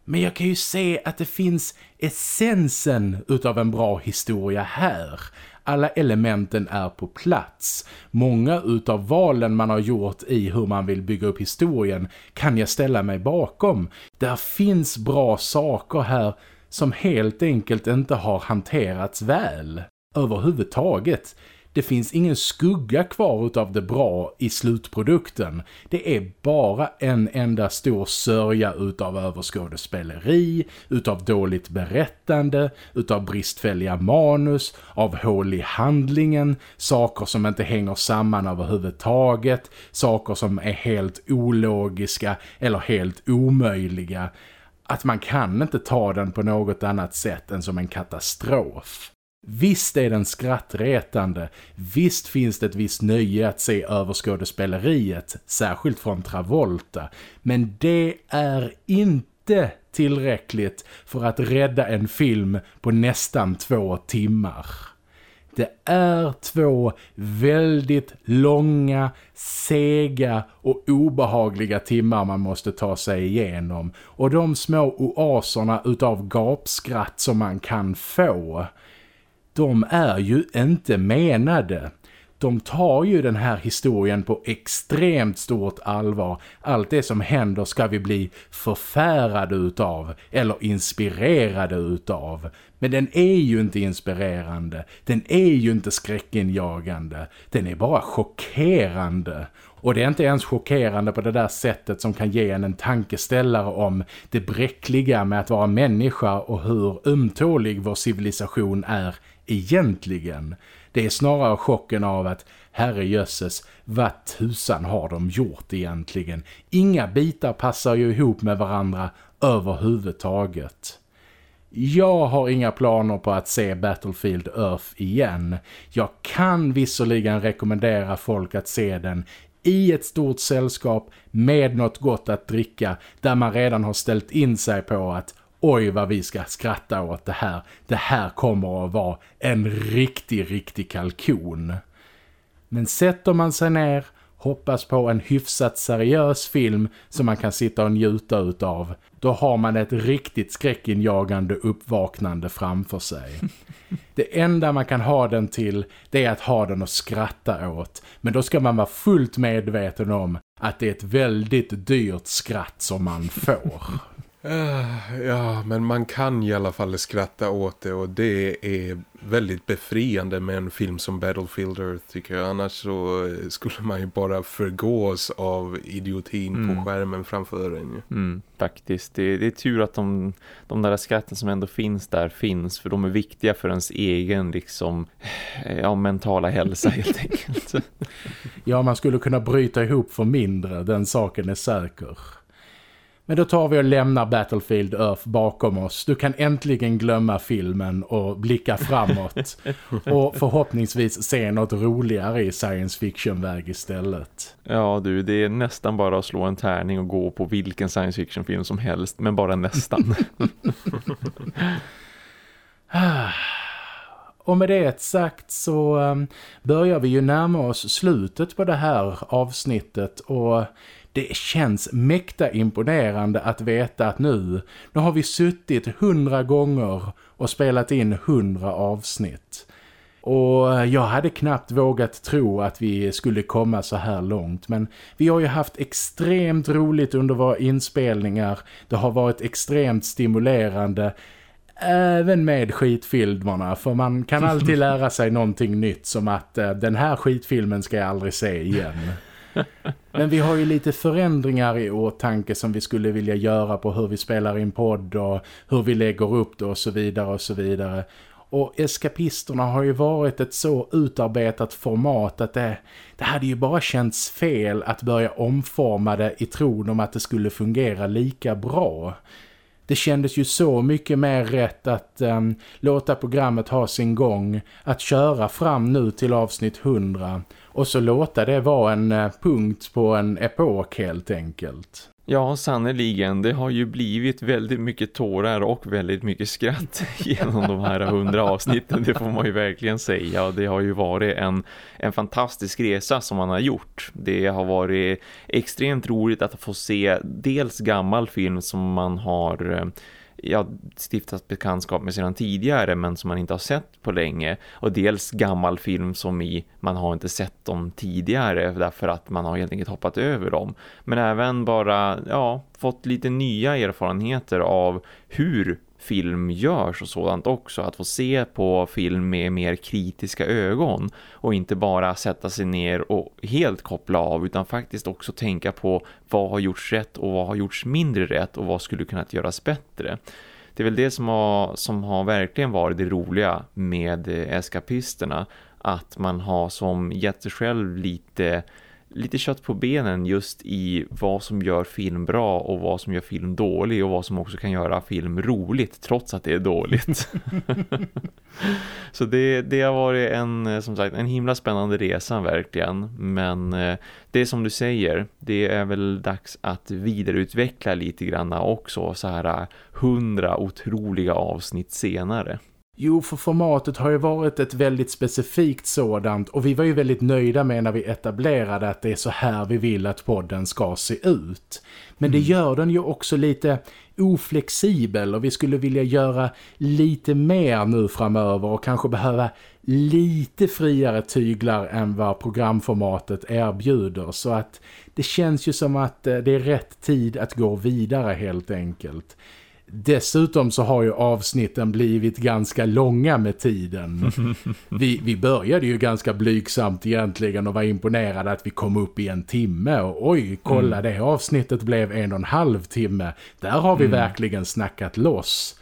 S1: Men jag kan ju se att det finns essensen utav en bra historia här. Alla elementen är på plats. Många utav valen man har gjort i hur man vill bygga upp historien kan jag ställa mig bakom. Där finns bra saker här som helt enkelt inte har hanterats väl överhuvudtaget. Det finns ingen skugga kvar utav det bra i slutprodukten. Det är bara en enda stor sörja utav överskådespeleri, utav dåligt berättande, utav bristfälliga manus, av hål i handlingen, saker som inte hänger samman överhuvudtaget, saker som är helt ologiska eller helt omöjliga att man kan inte ta den på något annat sätt än som en katastrof. Visst är den skrattretande, visst finns det ett visst nöje att se över skådespeleriet, särskilt från Travolta, men det är inte tillräckligt för att rädda en film på nästan två timmar. Det är två väldigt långa, sega och obehagliga timmar man måste ta sig igenom. Och de små oaserna utav gapskratt som man kan få, de är ju inte menade de tar ju den här historien på extremt stort allvar. Allt det som händer ska vi bli förfärade utav eller inspirerade utav. Men den är ju inte inspirerande. Den är ju inte skräckinjagande. Den är bara chockerande. Och det är inte ens chockerande på det där sättet som kan ge en en tankeställare om det bräckliga med att vara människa och hur ömtålig vår civilisation är egentligen. Det är snarare chocken av att herre jösses, vad tusan har de gjort egentligen? Inga bitar passar ju ihop med varandra överhuvudtaget. Jag har inga planer på att se Battlefield Earth igen. Jag kan visserligen rekommendera folk att se den i ett stort sällskap med något gott att dricka där man redan har ställt in sig på att oj vad vi ska skratta åt det här. Det här kommer att vara en riktig, riktig kalkon. Men sätter man sig ner, hoppas på en hyfsat seriös film som man kan sitta och njuta utav, då har man ett riktigt skräckinjagande uppvaknande framför sig. Det enda man kan ha den till det är att ha den att skratta åt. Men då ska man vara fullt medveten om att det är ett väldigt dyrt skratt som man får.
S3: Uh, ja, men man kan i alla fall skratta åt det och det är väldigt befriande med en film som Battlefield Earth tycker jag. Annars så skulle man ju bara förgås av idiotin mm. på skärmen framför en.
S2: Mm, faktiskt. Det, det, är tur att de, de där skratten som ändå finns där finns för de är viktiga för ens egen liksom, ja, mentala hälsa helt enkelt.
S1: ja, man skulle kunna bryta ihop för mindre, den saken är säker. Men då tar vi och lämnar Battlefield Earth bakom oss. Du kan äntligen glömma filmen och blicka framåt. och förhoppningsvis se något roligare i science fiction-väg istället.
S2: Ja du, det är nästan bara att slå en tärning och gå på vilken science fiction-film som helst. Men bara nästan.
S1: Och med det sagt så um, börjar vi ju närma oss slutet på det här avsnittet och det känns mäkta imponerande att veta att nu, nu har vi suttit hundra gånger och spelat in hundra avsnitt. Och jag hade knappt vågat tro att vi skulle komma så här långt. Men vi har ju haft extremt roligt under våra inspelningar. Det har varit extremt stimulerande. Även med skitfilmerna. För man kan alltid lära sig någonting nytt. Som att uh, den här skitfilmen ska jag aldrig se igen. Men vi har ju lite förändringar i åtanke som vi skulle vilja göra på hur vi spelar in podd och hur vi lägger upp det och så vidare och så vidare. Och eskapisterna har ju varit ett så utarbetat format att det, det hade ju bara känts fel att börja omforma det i tron om att det skulle fungera lika bra. Det kändes ju så mycket mer rätt att um, låta programmet ha sin gång, att köra fram nu till avsnitt 100 och så låta det vara en eh, punkt på en epok helt enkelt.
S2: Ja, sannoliken. Det har ju blivit väldigt mycket tårar och väldigt mycket skratt genom de här hundra avsnitten. Det får man ju verkligen säga. Och det har ju varit en, en fantastisk resa som man har gjort. Det har varit extremt roligt att få se dels gammal film som man har eh, ja, stiftat bekantskap med sedan tidigare men som man inte har sett på länge. Och dels gammal film som i man har inte sett dem tidigare därför att man har helt enkelt hoppat över dem. Men även bara ja, fått lite nya erfarenheter av hur film görs och sådant också. Att få se på film med mer kritiska ögon och inte bara sätta sig ner och helt koppla av utan faktiskt också tänka på vad har gjorts rätt och vad har gjorts mindre rätt och vad skulle kunna göras bättre. Det är väl det som har, som har verkligen varit det roliga med eh, eskapisterna att man har som gett sig själv lite lite kött på benen just i vad som gör film bra och vad som gör film dålig och vad som också kan göra film roligt trots att det är dåligt. Så det, det har varit en, eh, som sagt, en himla spännande resa verkligen. Men eh, det är som du säger, det är väl dags att vidareutveckla lite grann också så här eh, hundra otroliga avsnitt senare.
S1: Jo, för formatet har ju varit ett väldigt specifikt sådant och vi var ju väldigt nöjda med när vi etablerade att det är så här vi vill att podden ska se ut. Men det mm. gör den ju också lite oflexibel och vi skulle vilja göra lite mer nu framöver och kanske behöva lite friare tyglar än vad programformatet erbjuder så att det känns ju som att eh, det är rätt tid att gå vidare helt enkelt. Dessutom så har ju avsnitten blivit ganska långa med tiden. Vi, vi började ju ganska blygsamt egentligen och var imponerade att vi kom upp i en timme. Och oj, kolla mm. det avsnittet blev en och en halv timme. Där har vi mm. verkligen snackat loss.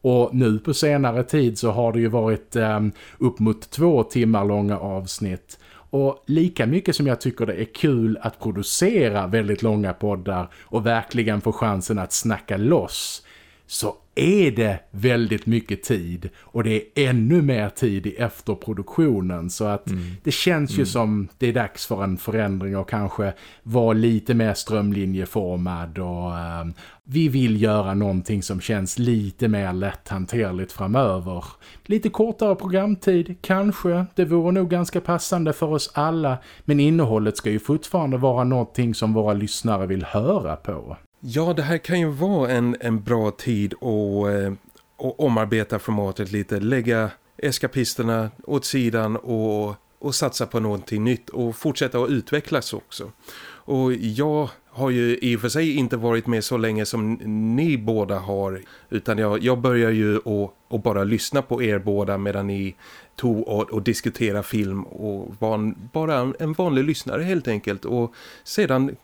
S1: Och nu på senare tid så har det ju varit um, upp mot två timmar långa avsnitt. Och lika mycket som jag tycker det är kul att producera väldigt långa poddar och verkligen få chansen att snacka loss så är det väldigt mycket tid och det är ännu mer tid i efterproduktionen så att mm. det känns ju mm. som det är dags för en förändring och kanske vara lite mer strömlinjeformad och uh, vi vill göra någonting som känns lite mer lätthanterligt framöver. Lite kortare programtid, kanske. Det vore nog ganska passande för oss alla men innehållet ska ju fortfarande vara någonting som våra lyssnare vill höra på.
S3: Ja, det här kan ju vara en, en bra tid att, att eh, omarbeta formatet lite. Lägga eskapisterna åt sidan och och satsa på någonting nytt och fortsätta att utvecklas också. Och jag har ju i och för sig inte varit med så länge som ni båda har utan jag, jag börjar ju att, att bara lyssna på er båda medan ni tog och, och diskutera film och var en, bara en vanlig lyssnare helt enkelt. Och sedan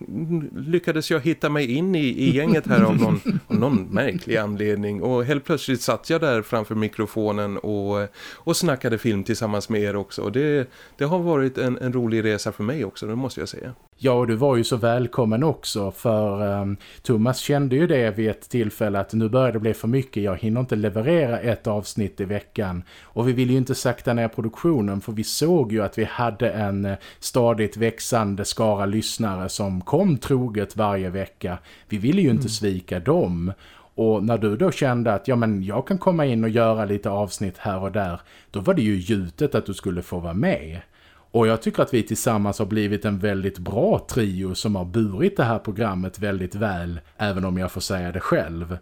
S3: lyckades jag hitta mig in i, i gänget här av någon, av någon märklig anledning. Och helt plötsligt satt jag där framför mikrofonen och, och snackade film tillsammans med er också. Och det, det har varit en, en rolig resa för mig också, det måste jag säga.
S1: Ja, och du var ju så välkommen också för um, Thomas kände ju det vid ett tillfälle att nu börjar det bli för mycket. Jag hinner inte leverera ett avsnitt i veckan. Och vi ville ju inte sakta ner produktionen för vi såg ju att vi hade en uh, stadigt växande skara lyssnare som kom troget varje vecka. Vi ville ju inte mm. svika dem. Och när du då kände att ja, men jag kan komma in och göra lite avsnitt här och där, då var det ju gjutet att du skulle få vara med. Och jag tycker att vi tillsammans har blivit en väldigt bra trio som har burit det här programmet väldigt väl, även om jag får säga det själv.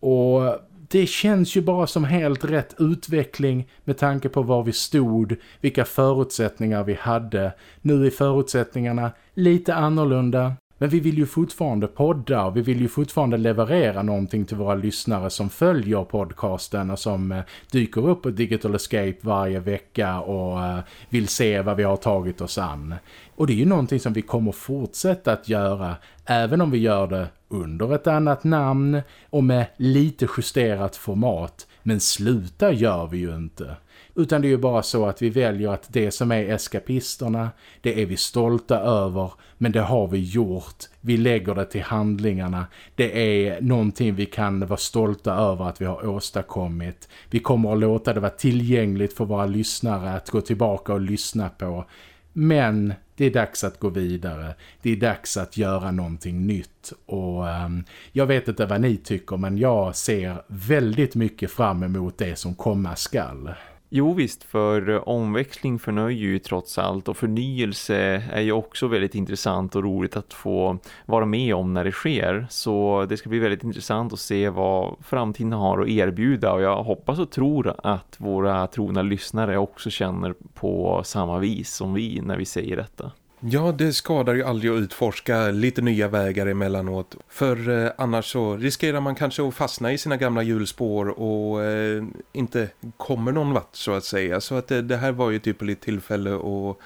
S1: Och det känns ju bara som helt rätt utveckling med tanke på var vi stod, vilka förutsättningar vi hade. Nu är förutsättningarna lite annorlunda, men vi vill ju fortfarande podda och vi vill ju fortfarande leverera någonting till våra lyssnare som följer podcasten och som eh, dyker upp på Digital Escape varje vecka och eh, vill se vad vi har tagit oss an. Och det är ju någonting som vi kommer fortsätta att göra även om vi gör det under ett annat namn och med lite justerat format. Men sluta gör vi ju inte. Utan det är ju bara så att vi väljer att det som är eskapisterna, det är vi stolta över. Men det har vi gjort. Vi lägger det till handlingarna. Det är någonting vi kan vara stolta över att vi har åstadkommit. Vi kommer att låta det vara tillgängligt för våra lyssnare att gå tillbaka och lyssna på. Men det är dags att gå vidare. Det är dags att göra någonting nytt. Och um, jag vet inte vad ni tycker men jag ser väldigt mycket fram emot det som komma skall.
S2: Jo visst, för eh, omväxling förnöjer ju trots allt och förnyelse är ju också väldigt intressant och roligt att få vara med om när det sker. Så det ska bli väldigt intressant att se vad framtiden har att erbjuda och jag hoppas och tror att våra trogna lyssnare också känner på samma vis som vi när vi säger detta.
S3: Ja, det skadar ju aldrig att utforska lite nya vägar emellanåt. För eh, annars så riskerar man kanske att fastna i sina gamla hjulspår och eh, inte kommer någon vart så att säga. Så att det, det här var ju ett ypperligt tillfälle att,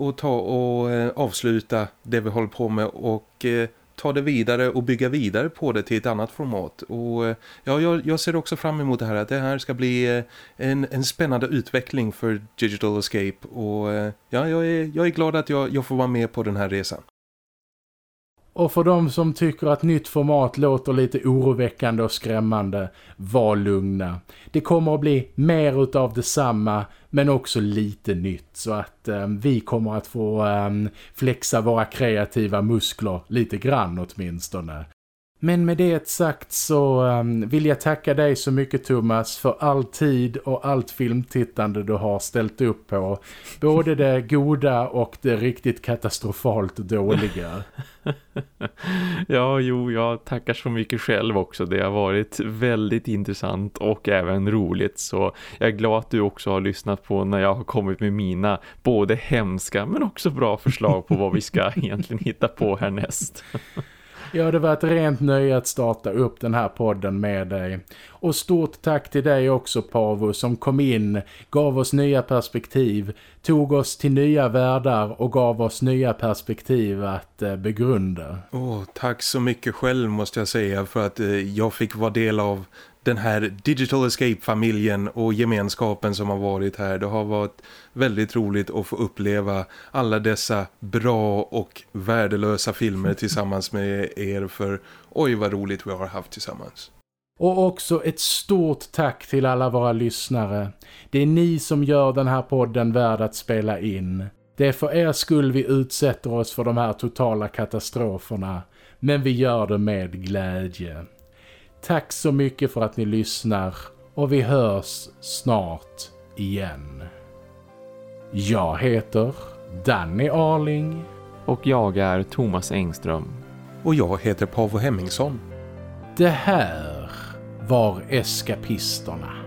S3: att ta och eh, avsluta det vi håller på med och eh, ta det vidare och bygga vidare på det till ett annat format. Och eh, ja, jag, jag ser också fram emot det här att det här ska bli eh, en, en spännande utveckling för Digital Escape och eh, ja, jag är, jag är glad att jag, jag får vara med på den här resan.
S1: Och för de som tycker att nytt format låter lite oroväckande och skrämmande, var lugna. Det kommer att bli mer utav detsamma men också lite nytt så att eh, vi kommer att få eh, flexa våra kreativa muskler lite grann åtminstone. Men med det sagt så um, vill jag tacka dig så mycket Thomas för all tid och allt filmtittande du har ställt upp på. Både det goda och det riktigt katastrofalt dåliga.
S2: ja, jo, jag tackar så mycket själv också. Det har varit väldigt intressant och även roligt. Så jag är glad att du också har lyssnat på när jag har kommit med mina både hemska men också bra förslag på vad vi ska egentligen hitta på härnäst.
S1: Ja, det var ett rent nöje att starta upp den här podden med dig. Och stort tack till dig också Pavo som kom in, gav oss nya perspektiv, tog oss till nya världar och gav oss nya perspektiv att eh, begrunda.
S3: Oh, tack så mycket själv måste jag säga för att eh, jag fick vara del av den här Digital Escape-familjen och gemenskapen som har varit här. Det har varit väldigt roligt att få uppleva alla dessa bra och värdelösa filmer tillsammans med er för oj vad roligt vi har haft tillsammans.
S1: Och också ett stort tack till alla våra lyssnare. Det är ni som gör den här podden värd att spela in. Det är för er skull vi utsätter oss för de här totala katastroferna. Men vi gör det med glädje. Tack så mycket för att ni lyssnar och vi hörs snart igen. Jag heter Danny Arling.
S2: Och jag är Thomas Engström.
S3: Och jag heter Pavo Hemmingsson.
S1: Det här var Eskapisterna.